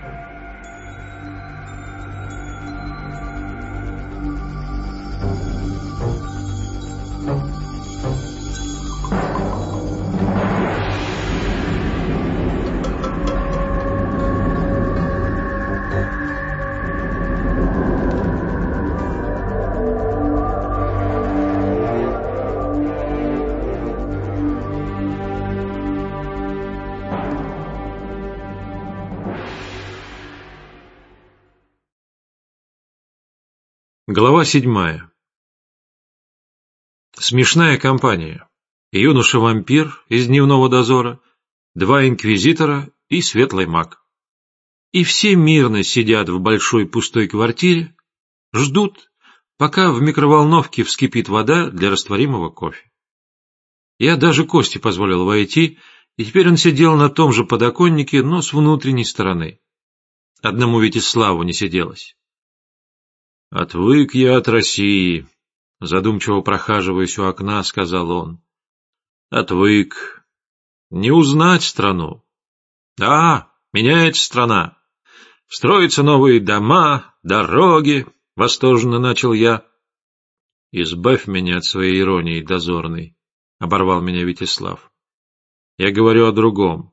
Глава седьмая. Смешная компания. Юноша-вампир из дневного дозора, два инквизитора и светлый маг. И все мирно сидят в большой пустой квартире, ждут, пока в микроволновке вскипит вода для растворимого кофе. Я даже Кости позволил войти, и теперь он сидел на том же подоконнике, но с внутренней стороны. Одному Витиславу не сиделось. «Отвык я от России», — задумчиво прохаживаясь у окна, сказал он. «Отвык. Не узнать страну. Да, меняется страна. Строятся новые дома, дороги», — восторженно начал я. «Избавь меня от своей иронии, дозорный», — оборвал меня Витислав. «Я говорю о другом.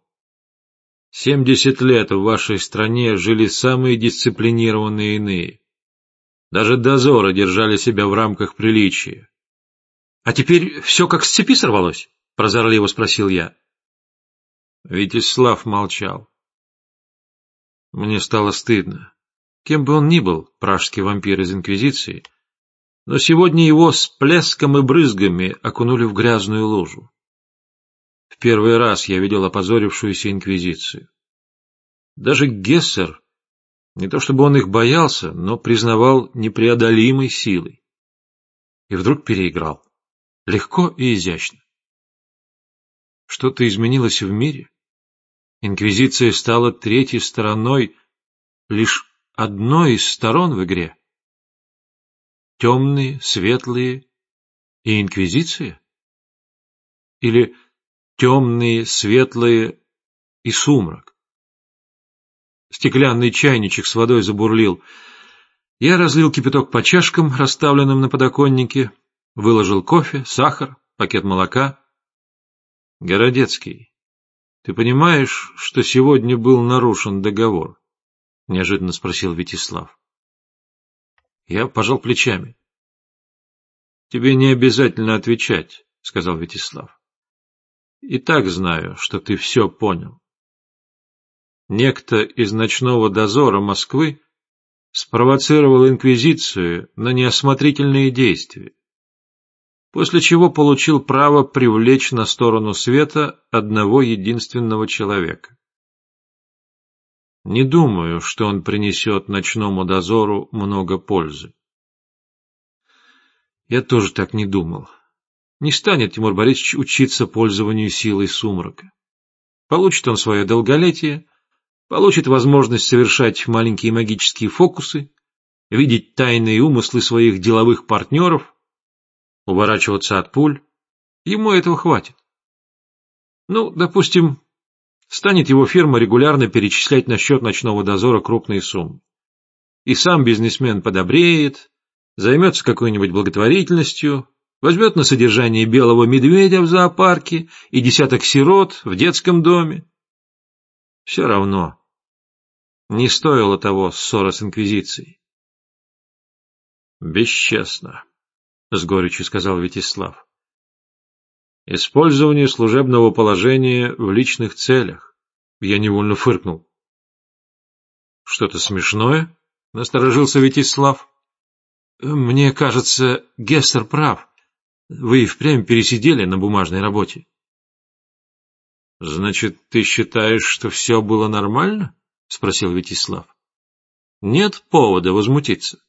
Семьдесят лет в вашей стране жили самые дисциплинированные иные. Даже дозоры держали себя в рамках приличия. — А теперь все как с цепи сорвалось? — прозорливо спросил я. Витислав молчал. Мне стало стыдно. Кем бы он ни был, пражский вампир из Инквизиции, но сегодня его с плеском и брызгами окунули в грязную лужу. В первый раз я видел опозорившуюся Инквизицию. Даже Гессер не то чтобы он их боялся, но признавал непреодолимой силой. И вдруг переиграл. Легко и изящно. Что-то изменилось в мире. Инквизиция стала третьей стороной, лишь одной из сторон в игре. Темные, светлые и инквизиция? Или темные, светлые и сумрак? Стеклянный чайничек с водой забурлил. Я разлил кипяток по чашкам, расставленным на подоконнике, выложил кофе, сахар, пакет молока. — Городецкий, ты понимаешь, что сегодня был нарушен договор? — неожиданно спросил Витислав. Я пожал плечами. — Тебе не обязательно отвечать, — сказал Витислав. — И так знаю, что ты все понял некто из ночного дозора Москвы спровоцировал инквизицию на неосмотрительные действия, после чего получил право привлечь на сторону света одного единственного человека. Не думаю, что он принесет ночному дозору много пользы. Я тоже так не думал. Не станет Тимур Борисович учиться пользованию силой сумрака. Получит он свое долголетие, получит возможность совершать маленькие магические фокусы, видеть тайные умыслы своих деловых партнеров, уворачиваться от пуль. Ему этого хватит. Ну, допустим, станет его фирма регулярно перечислять на счет ночного дозора крупные суммы. И сам бизнесмен подобреет, займется какой-нибудь благотворительностью, возьмет на содержание белого медведя в зоопарке и десяток сирот в детском доме. Все равно не стоило того ссора с Инквизицией. «Бесчестно», — с горечью сказал Витислав. «Использование служебного положения в личных целях». Я невольно фыркнул. «Что-то смешное?» — насторожился Витислав. «Мне кажется, Гессер прав. Вы и впрямь пересидели на бумажной работе». «Значит, ты считаешь, что все было нормально?» — спросил Витислав. — Нет повода возмутиться.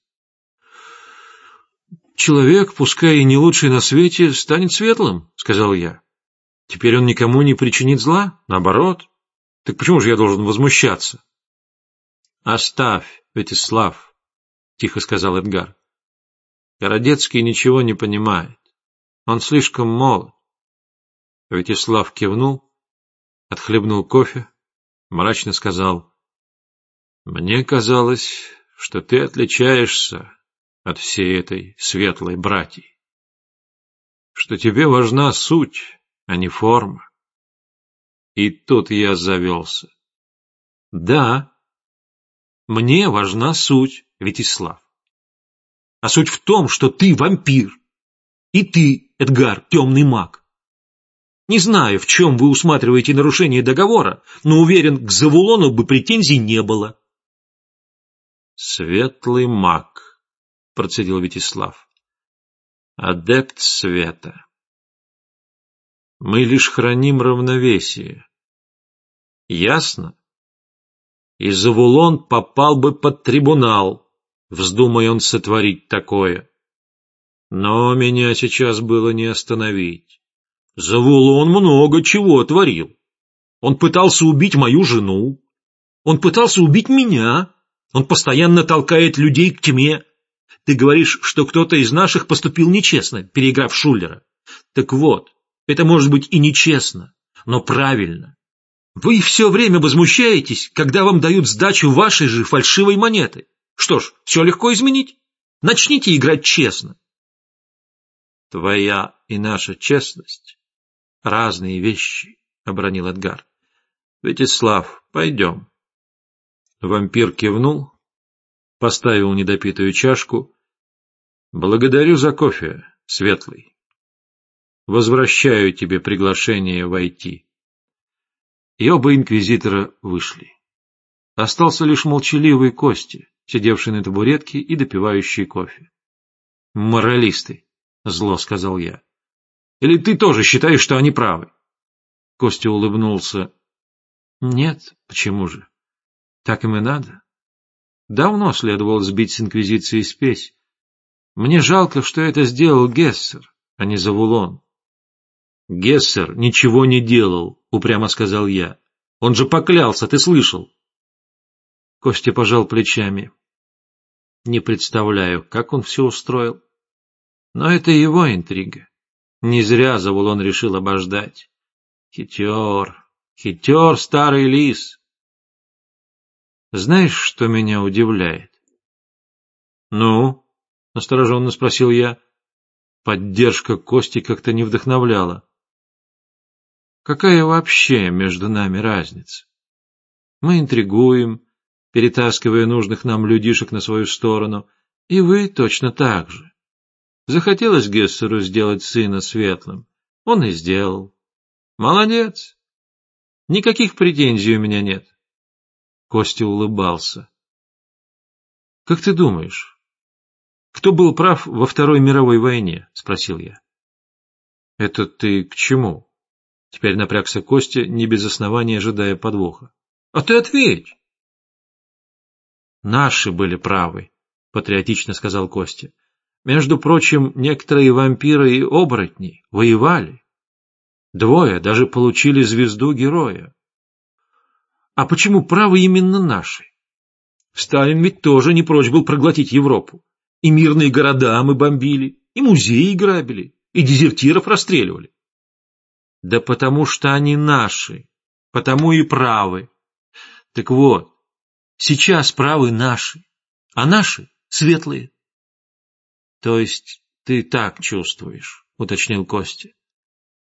— Человек, пускай и не лучший на свете, станет светлым, — сказал я. — Теперь он никому не причинит зла, наоборот. Так почему же я должен возмущаться? — Оставь, Витислав, — тихо сказал Эдгар. Городецкий ничего не понимает. Он слишком молод. Витислав кивнул, отхлебнул кофе, мрачно сказал — мне казалось, что ты отличаешься от всей этой светлой братьи, что тебе важна суть, а не форма. И тут я завелся. Да, мне важна суть, Витислав. А суть в том, что ты вампир, и ты, Эдгар, темный маг. Не знаю, в чем вы усматриваете нарушение договора, но уверен, к Завулону бы претензий не было. Светлый маг, — процедил Витислав. «Адепт света. Мы лишь храним равновесие. Ясно? И Завулон попал бы под трибунал, вздумай он сотворить такое. Но меня сейчас было не остановить. Завулон много чего творил. Он пытался убить мою жену. Он пытался убить меня. Он постоянно толкает людей к тьме. Ты говоришь, что кто-то из наших поступил нечестно, переиграв Шулера. Так вот, это может быть и нечестно, но правильно. Вы все время возмущаетесь, когда вам дают сдачу вашей же фальшивой монеты. Что ж, все легко изменить. Начните играть честно. Твоя и наша честность — разные вещи, — обронил Эдгар. Вячеслав, пойдем. Вампир кивнул, поставил недопитую чашку. Благодарю за кофе, Светлый. Возвращаю тебе приглашение войти. И оба инквизитора вышли. Остался лишь молчаливый Кости, сидевший на табуретке и допивающий кофе. «Моралисты», — зло сказал я. «Или ты тоже считаешь, что они правы?» Костя улыбнулся. «Нет, почему же? Так им и надо. Давно следовало сбить с Инквизиции спесь. Мне жалко, что это сделал Гессер, а не Завулон. Гессер ничего не делал, упрямо сказал я. Он же поклялся, ты слышал? Костя пожал плечами. Не представляю, как он все устроил. Но это его интрига. Не зря Завулон решил обождать. Хитер, хитер старый лис. Знаешь, что меня удивляет? — Ну? — настороженно спросил я. Поддержка Кости как-то не вдохновляла. — Какая вообще между нами разница? Мы интригуем, перетаскивая нужных нам людишек на свою сторону, и вы точно так же. Захотелось Гессеру сделать сына светлым. Он и сделал. Молодец. Никаких претензий у меня нет. Костя улыбался. — Как ты думаешь, кто был прав во Второй мировой войне? — спросил я. — Это ты к чему? Теперь напрягся Костя, не без основания ожидая подвоха. — А ты ответь! — Наши были правы, — патриотично сказал Костя. Между прочим, некоторые вампиры и оборотни воевали. Двое даже получили звезду героя. А почему правы именно наши? Сталин ведь тоже не прочь был проглотить Европу. И мирные города мы бомбили, и музеи грабили, и дезертиров расстреливали. Да потому что они наши, потому и правы. Так вот, сейчас правы наши, а наши светлые. То есть ты так чувствуешь, уточнил Костя.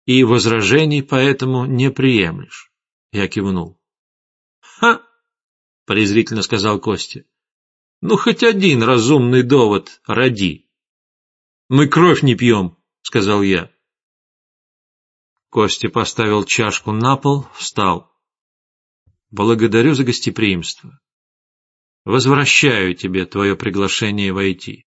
И возражений поэтому не приемлешь. Я кивнул. «Ха!» — презрительно сказал Костя. «Ну, хоть один разумный довод роди». «Мы кровь не пьем», — сказал я. Костя поставил чашку на пол, встал. «Благодарю за гостеприимство. Возвращаю тебе твое приглашение войти».